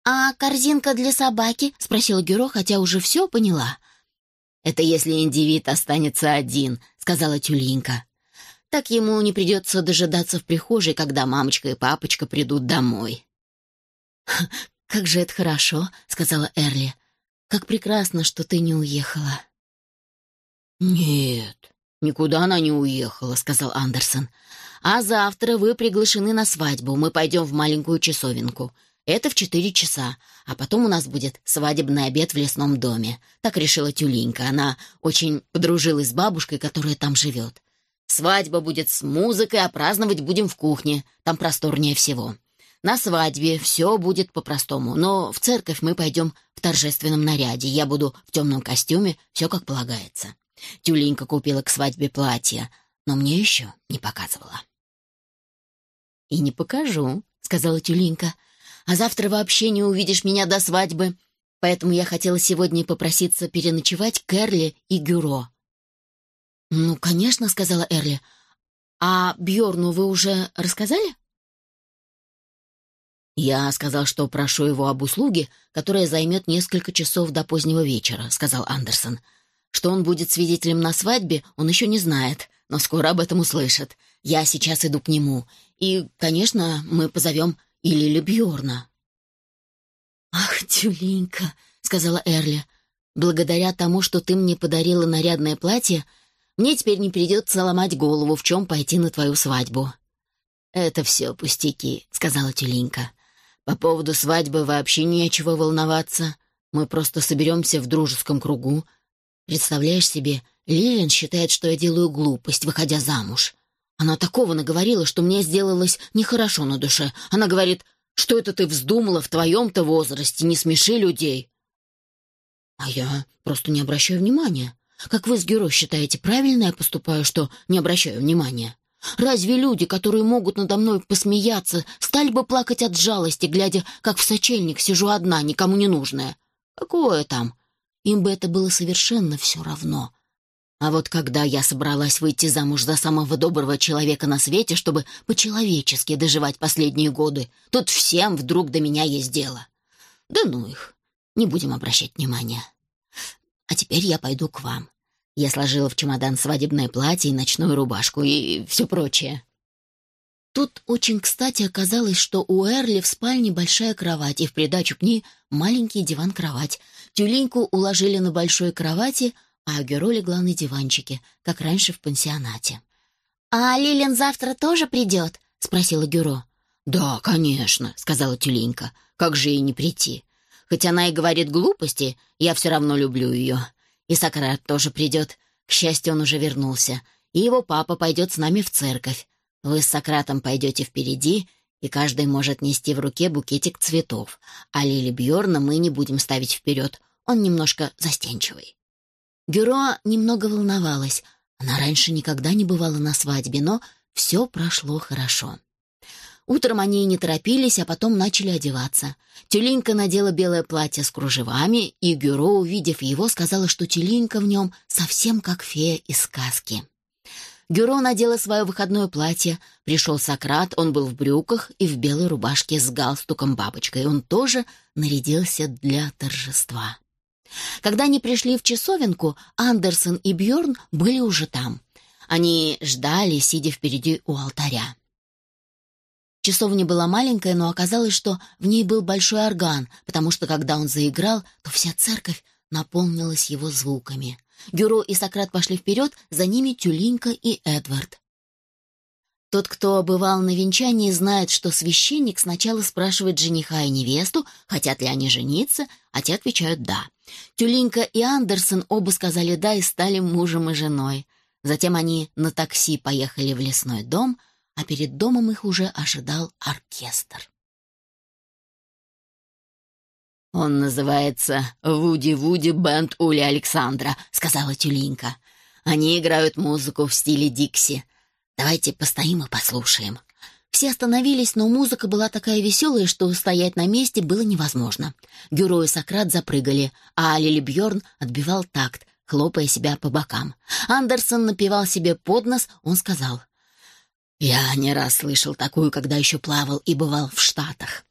Speaker 3: «А корзинка для собаки?» — спросила Гюро, хотя уже все поняла.
Speaker 2: «Это если индивид останется один», — сказала Тюлинка. «Так ему не придется дожидаться в прихожей, когда мамочка и папочка придут домой». «Как же это хорошо», — сказала Эрли. Как прекрасно, что ты не уехала». «Нет, никуда она не уехала», — сказал Андерсон. «А завтра вы приглашены на свадьбу. Мы пойдем в маленькую часовенку. Это в четыре часа, а потом у нас будет свадебный обед в лесном доме. Так решила Тюленька. Она очень подружилась с бабушкой, которая там живет. Свадьба будет с музыкой, а праздновать будем в кухне. Там просторнее всего. На свадьбе все будет по-простому, но в церковь мы пойдем в торжественном наряде. Я буду в темном костюме, все как полагается. Тюленька купила к свадьбе платье, но мне еще не показывала. «И не покажу», — сказала Тюленька. «А завтра вообще не увидишь меня до свадьбы, поэтому я хотела сегодня попроситься переночевать к Эрли и Гюро». «Ну, конечно», — сказала Эрли. «А Бьорну вы уже рассказали?» «Я сказал, что прошу его об услуге, которая займет несколько часов до позднего вечера», — сказал Андерсон. «Что он будет свидетелем на свадьбе, он еще не знает, но скоро об этом услышит. Я сейчас иду к нему. И, конечно, мы позовем и Бьорна». «Ах, тюленька», — сказала Эрли, — «благодаря тому, что ты мне подарила нарядное платье, мне теперь не придется ломать голову, в чем пойти на твою свадьбу». «Это все пустяки», — сказала тюленька. По поводу свадьбы вообще нечего волноваться. Мы просто соберемся в дружеском кругу. Представляешь себе, Лилиан считает, что я делаю глупость, выходя замуж. Она такого наговорила, что мне сделалось нехорошо на душе. Она говорит, что это ты вздумала в твоем-то возрасте, не смеши людей. А я просто не обращаю внимания. Как вы с Геро считаете, правильно я поступаю, что не обращаю внимания? Разве люди, которые могут надо мной посмеяться, стали бы плакать от жалости, глядя, как в сочельник сижу одна, никому не нужная? Какое там? Им бы это было совершенно все равно. А вот когда я собралась выйти замуж за самого доброго человека на свете, чтобы по-человечески доживать последние годы, тут всем вдруг до меня есть дело. Да ну их, не будем обращать внимания. А теперь я пойду к вам. Я сложила в чемодан свадебное платье и ночную рубашку и все прочее. Тут очень кстати оказалось, что у Эрли в спальне большая кровать, и в придачу к ней маленький диван-кровать. Тюленьку уложили на большой кровати, а Геро легла на диванчике, как раньше в пансионате.
Speaker 3: «А Лилин завтра тоже придет?»
Speaker 2: — спросила Гюро. «Да, конечно», — сказала Тюленька. «Как же ей не прийти? Хоть она и говорит глупости, я все равно люблю ее. И Сократ тоже придет. К счастью, он уже вернулся. И его папа пойдет с нами в церковь. Вы с Сократом пойдете впереди, и каждый может нести в руке букетик цветов. А Лили Бьорна мы не будем ставить вперед. Он немножко застенчивый. Гюро немного волновалась. Она раньше никогда не бывала на свадьбе, но
Speaker 1: все прошло хорошо. Утром они не торопились, а потом начали одеваться. Тюленька надела белое платье с кружевами, и Гюро, увидев его, сказала, что Тюленька в нем совсем как фея из сказки. Гюро надела свое выходное платье. Пришел Сократ, он был в брюках и в белой рубашке с галстуком-бабочкой. Он тоже нарядился для торжества. Когда они пришли в часовенку, Андерсон и Бьорн были уже там. Они ждали, сидя впереди у алтаря. Часовня была маленькая, но оказалось, что в ней был большой орган, потому что когда он заиграл, то вся церковь наполнилась его звуками. Гюро и Сократ пошли вперед, за ними Тюлинка и Эдвард. Тот, кто бывал на венчании, знает, что священник сначала спрашивает жениха и невесту, хотят ли они жениться, а те отвечают «да». Тюлинка и Андерсон оба сказали «да» и стали мужем и женой. Затем они на такси поехали в лесной дом, а перед домом их уже ожидал оркестр.
Speaker 2: «Он называется «Вуди-Вуди Бенд Ули Александра», — сказала Тюлинка. «Они играют музыку в стиле Дикси. Давайте постоим и послушаем».
Speaker 1: Все остановились, но музыка была такая веселая, что стоять на месте было невозможно. Гюро и Сократ запрыгали, а Лили Бьорн отбивал такт, хлопая себя по бокам. Андерсон напевал себе под нос, он сказал. «Я не раз слышал такую, когда еще плавал и бывал в Штатах.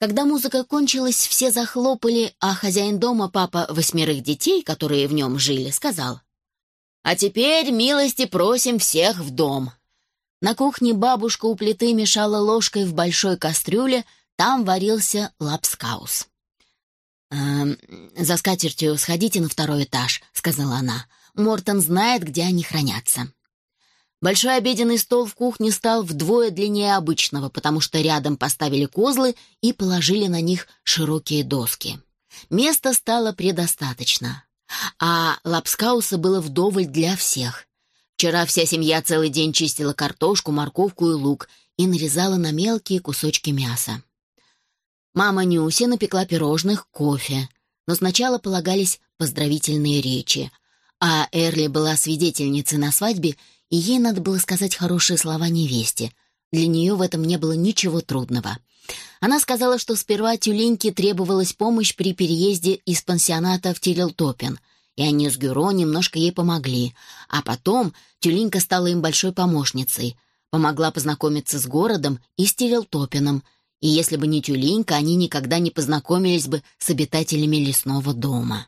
Speaker 1: Когда музыка кончилась, все захлопали, а хозяин дома, папа восьмерых детей, которые в нем жили, сказал, «А теперь, милости, просим всех в дом». На кухне бабушка у плиты мешала ложкой в большой кастрюле, там варился лапскаус. «Эм, «За скатертью сходите на второй этаж», — сказала она. «Мортон знает, где они хранятся». Большой обеденный стол в кухне стал вдвое длиннее обычного, потому что рядом поставили козлы и положили на них широкие доски. Места стало предостаточно, а лапскауса было вдоволь для всех. Вчера вся семья целый день чистила картошку, морковку и лук и нарезала на мелкие кусочки мяса. Мама Нюси напекла пирожных, кофе, но сначала полагались поздравительные речи, а Эрли была свидетельницей на свадьбе и ей надо было сказать хорошие слова невесте. Для нее в этом не было ничего трудного. Она сказала, что сперва тюленьке требовалась помощь при переезде из пансионата в Тирилтопен, и они с Гюро немножко ей помогли, а потом тюленька стала им большой помощницей, помогла познакомиться с городом и с Тирилтопеном, и если бы не тюленька, они никогда не познакомились бы с обитателями лесного дома.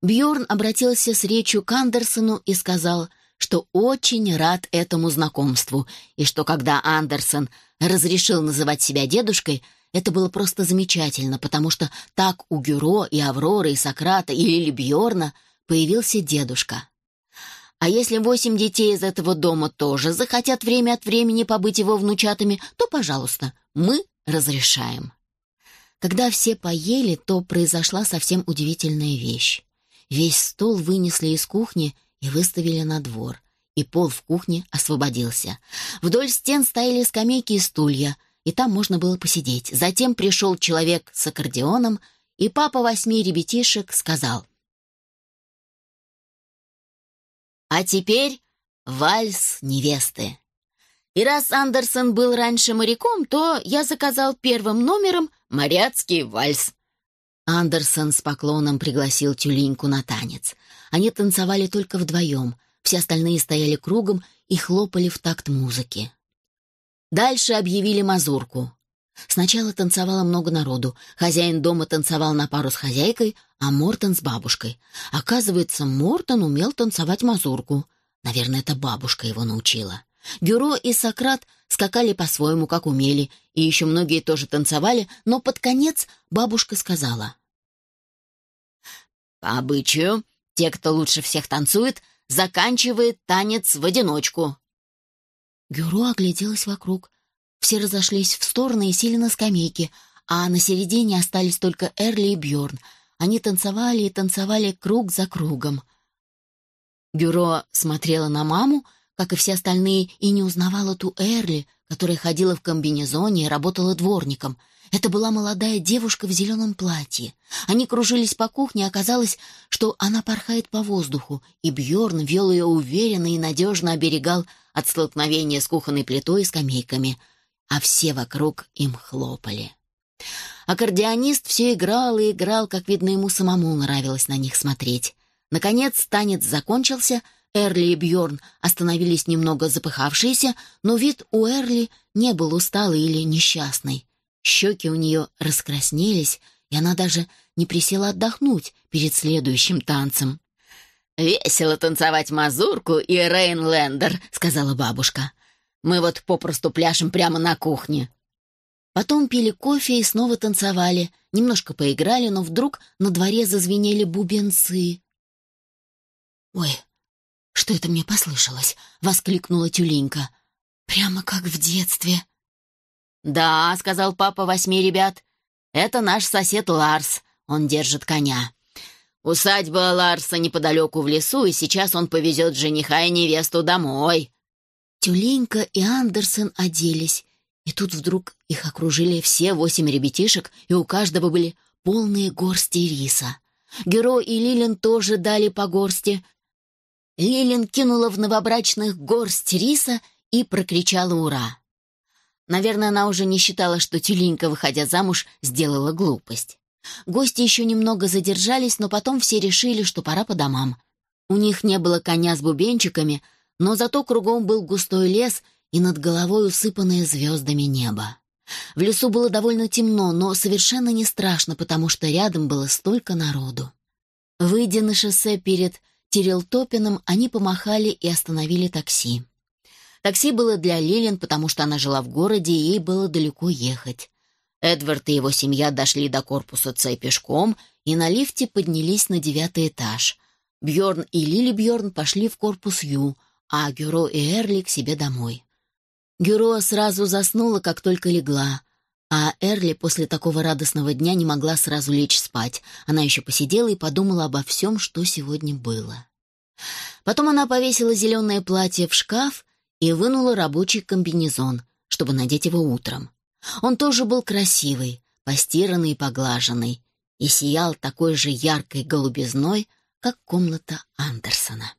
Speaker 1: Бьорн обратился с речью к Андерсону и сказал, что очень рад этому знакомству, и что когда Андерсон разрешил называть себя дедушкой, это было просто замечательно, потому что так у Гюро и Авроры, и Сократа, и Лили Бьорна появился дедушка. А если восемь детей из этого дома тоже захотят время от времени побыть его внучатами, то, пожалуйста, мы разрешаем. Когда все поели, то произошла совсем удивительная вещь. Весь стол вынесли из кухни и выставили на двор, и пол в кухне освободился. Вдоль стен стояли скамейки и стулья, и там можно было посидеть. Затем пришел человек с аккордеоном, и папа восьми ребятишек сказал. «А теперь вальс невесты». И раз Андерсон был раньше моряком, то я заказал первым номером «Моряцкий вальс». Андерсон с поклоном пригласил тюленьку на танец. Они танцевали только вдвоем, все остальные стояли кругом и хлопали в такт музыки. Дальше объявили мазурку. Сначала танцевало много народу. Хозяин дома танцевал на пару с хозяйкой, а Мортон с бабушкой. Оказывается, Мортон умел танцевать мазурку. Наверное, это бабушка его научила. Гюро и Сократ скакали по-своему, как умели, и еще многие тоже танцевали, но под конец бабушка сказала. По обычаю, те, кто лучше всех танцует, заканчивает танец в одиночку. Гюро огляделась вокруг. Все разошлись в стороны и сели на скамейке, а на середине остались только Эрли и Бьорн. Они танцевали и танцевали круг за кругом. Бюро смотрела на маму, как и все остальные, и не узнавала ту Эрли, которая ходила в комбинезоне и работала дворником.
Speaker 2: Это была молодая девушка в зеленом платье. Они кружились по кухне, оказалось, что она порхает по воздуху, и Бьорн вел ее уверенно и надежно оберегал от столкновения с кухонной плитой и скамейками, а все вокруг им хлопали. Аккордеонист все играл и играл, как видно, ему самому нравилось на них смотреть. Наконец танец закончился, Эрли и Бьорн остановились немного запыхавшиеся, но вид у Эрли не был усталый или несчастный. Щеки у нее раскраснелись, и она даже не присела отдохнуть перед следующим танцем.
Speaker 1: «Весело танцевать мазурку и рейнлендер», — сказала бабушка. «Мы вот попросту пляшем прямо на кухне».
Speaker 2: Потом пили кофе и снова танцевали. Немножко поиграли, но вдруг на дворе зазвенели бубенцы. «Ой, что это мне послышалось?» — воскликнула тюленька. «Прямо как в детстве».
Speaker 1: «Да», — сказал папа восьми ребят, — «это наш сосед Ларс, он держит коня. Усадьба Ларса неподалеку в лесу, и сейчас он повезет жениха и невесту домой».
Speaker 2: Тюленька и Андерсон оделись, и тут вдруг их окружили все восемь ребятишек, и у каждого были полные горсти риса. Геро и Лилин тоже дали по горсти. Лилин кинула в новобрачных горсть риса и прокричала «Ура!». Наверное, она уже не считала, что тюленька, выходя замуж, сделала глупость. Гости еще немного задержались, но потом все решили, что пора по домам. У них не было коня с бубенчиками, но зато кругом был густой лес и над головой усыпанное звездами небо. В лесу было довольно темно, но совершенно не страшно, потому что рядом было столько народу. Выйдя на шоссе перед Тирилтопином, они помахали и остановили такси. Такси было для Лилин, потому что она жила в городе, и ей было далеко ехать. Эдвард и его семья дошли до корпуса Ц пешком и на лифте поднялись на девятый этаж. Бьорн и Лили Бьорн пошли в корпус Ю, а Гюро и Эрли к себе домой. Гюро сразу заснула, как только легла, а Эрли после такого радостного дня не могла сразу лечь спать. Она еще посидела и подумала обо всем, что сегодня было. Потом она повесила зеленое платье в шкаф и вынула рабочий комбинезон, чтобы надеть его утром. Он тоже был красивый, постиранный и поглаженный, и сиял такой же яркой голубизной, как комната Андерсона.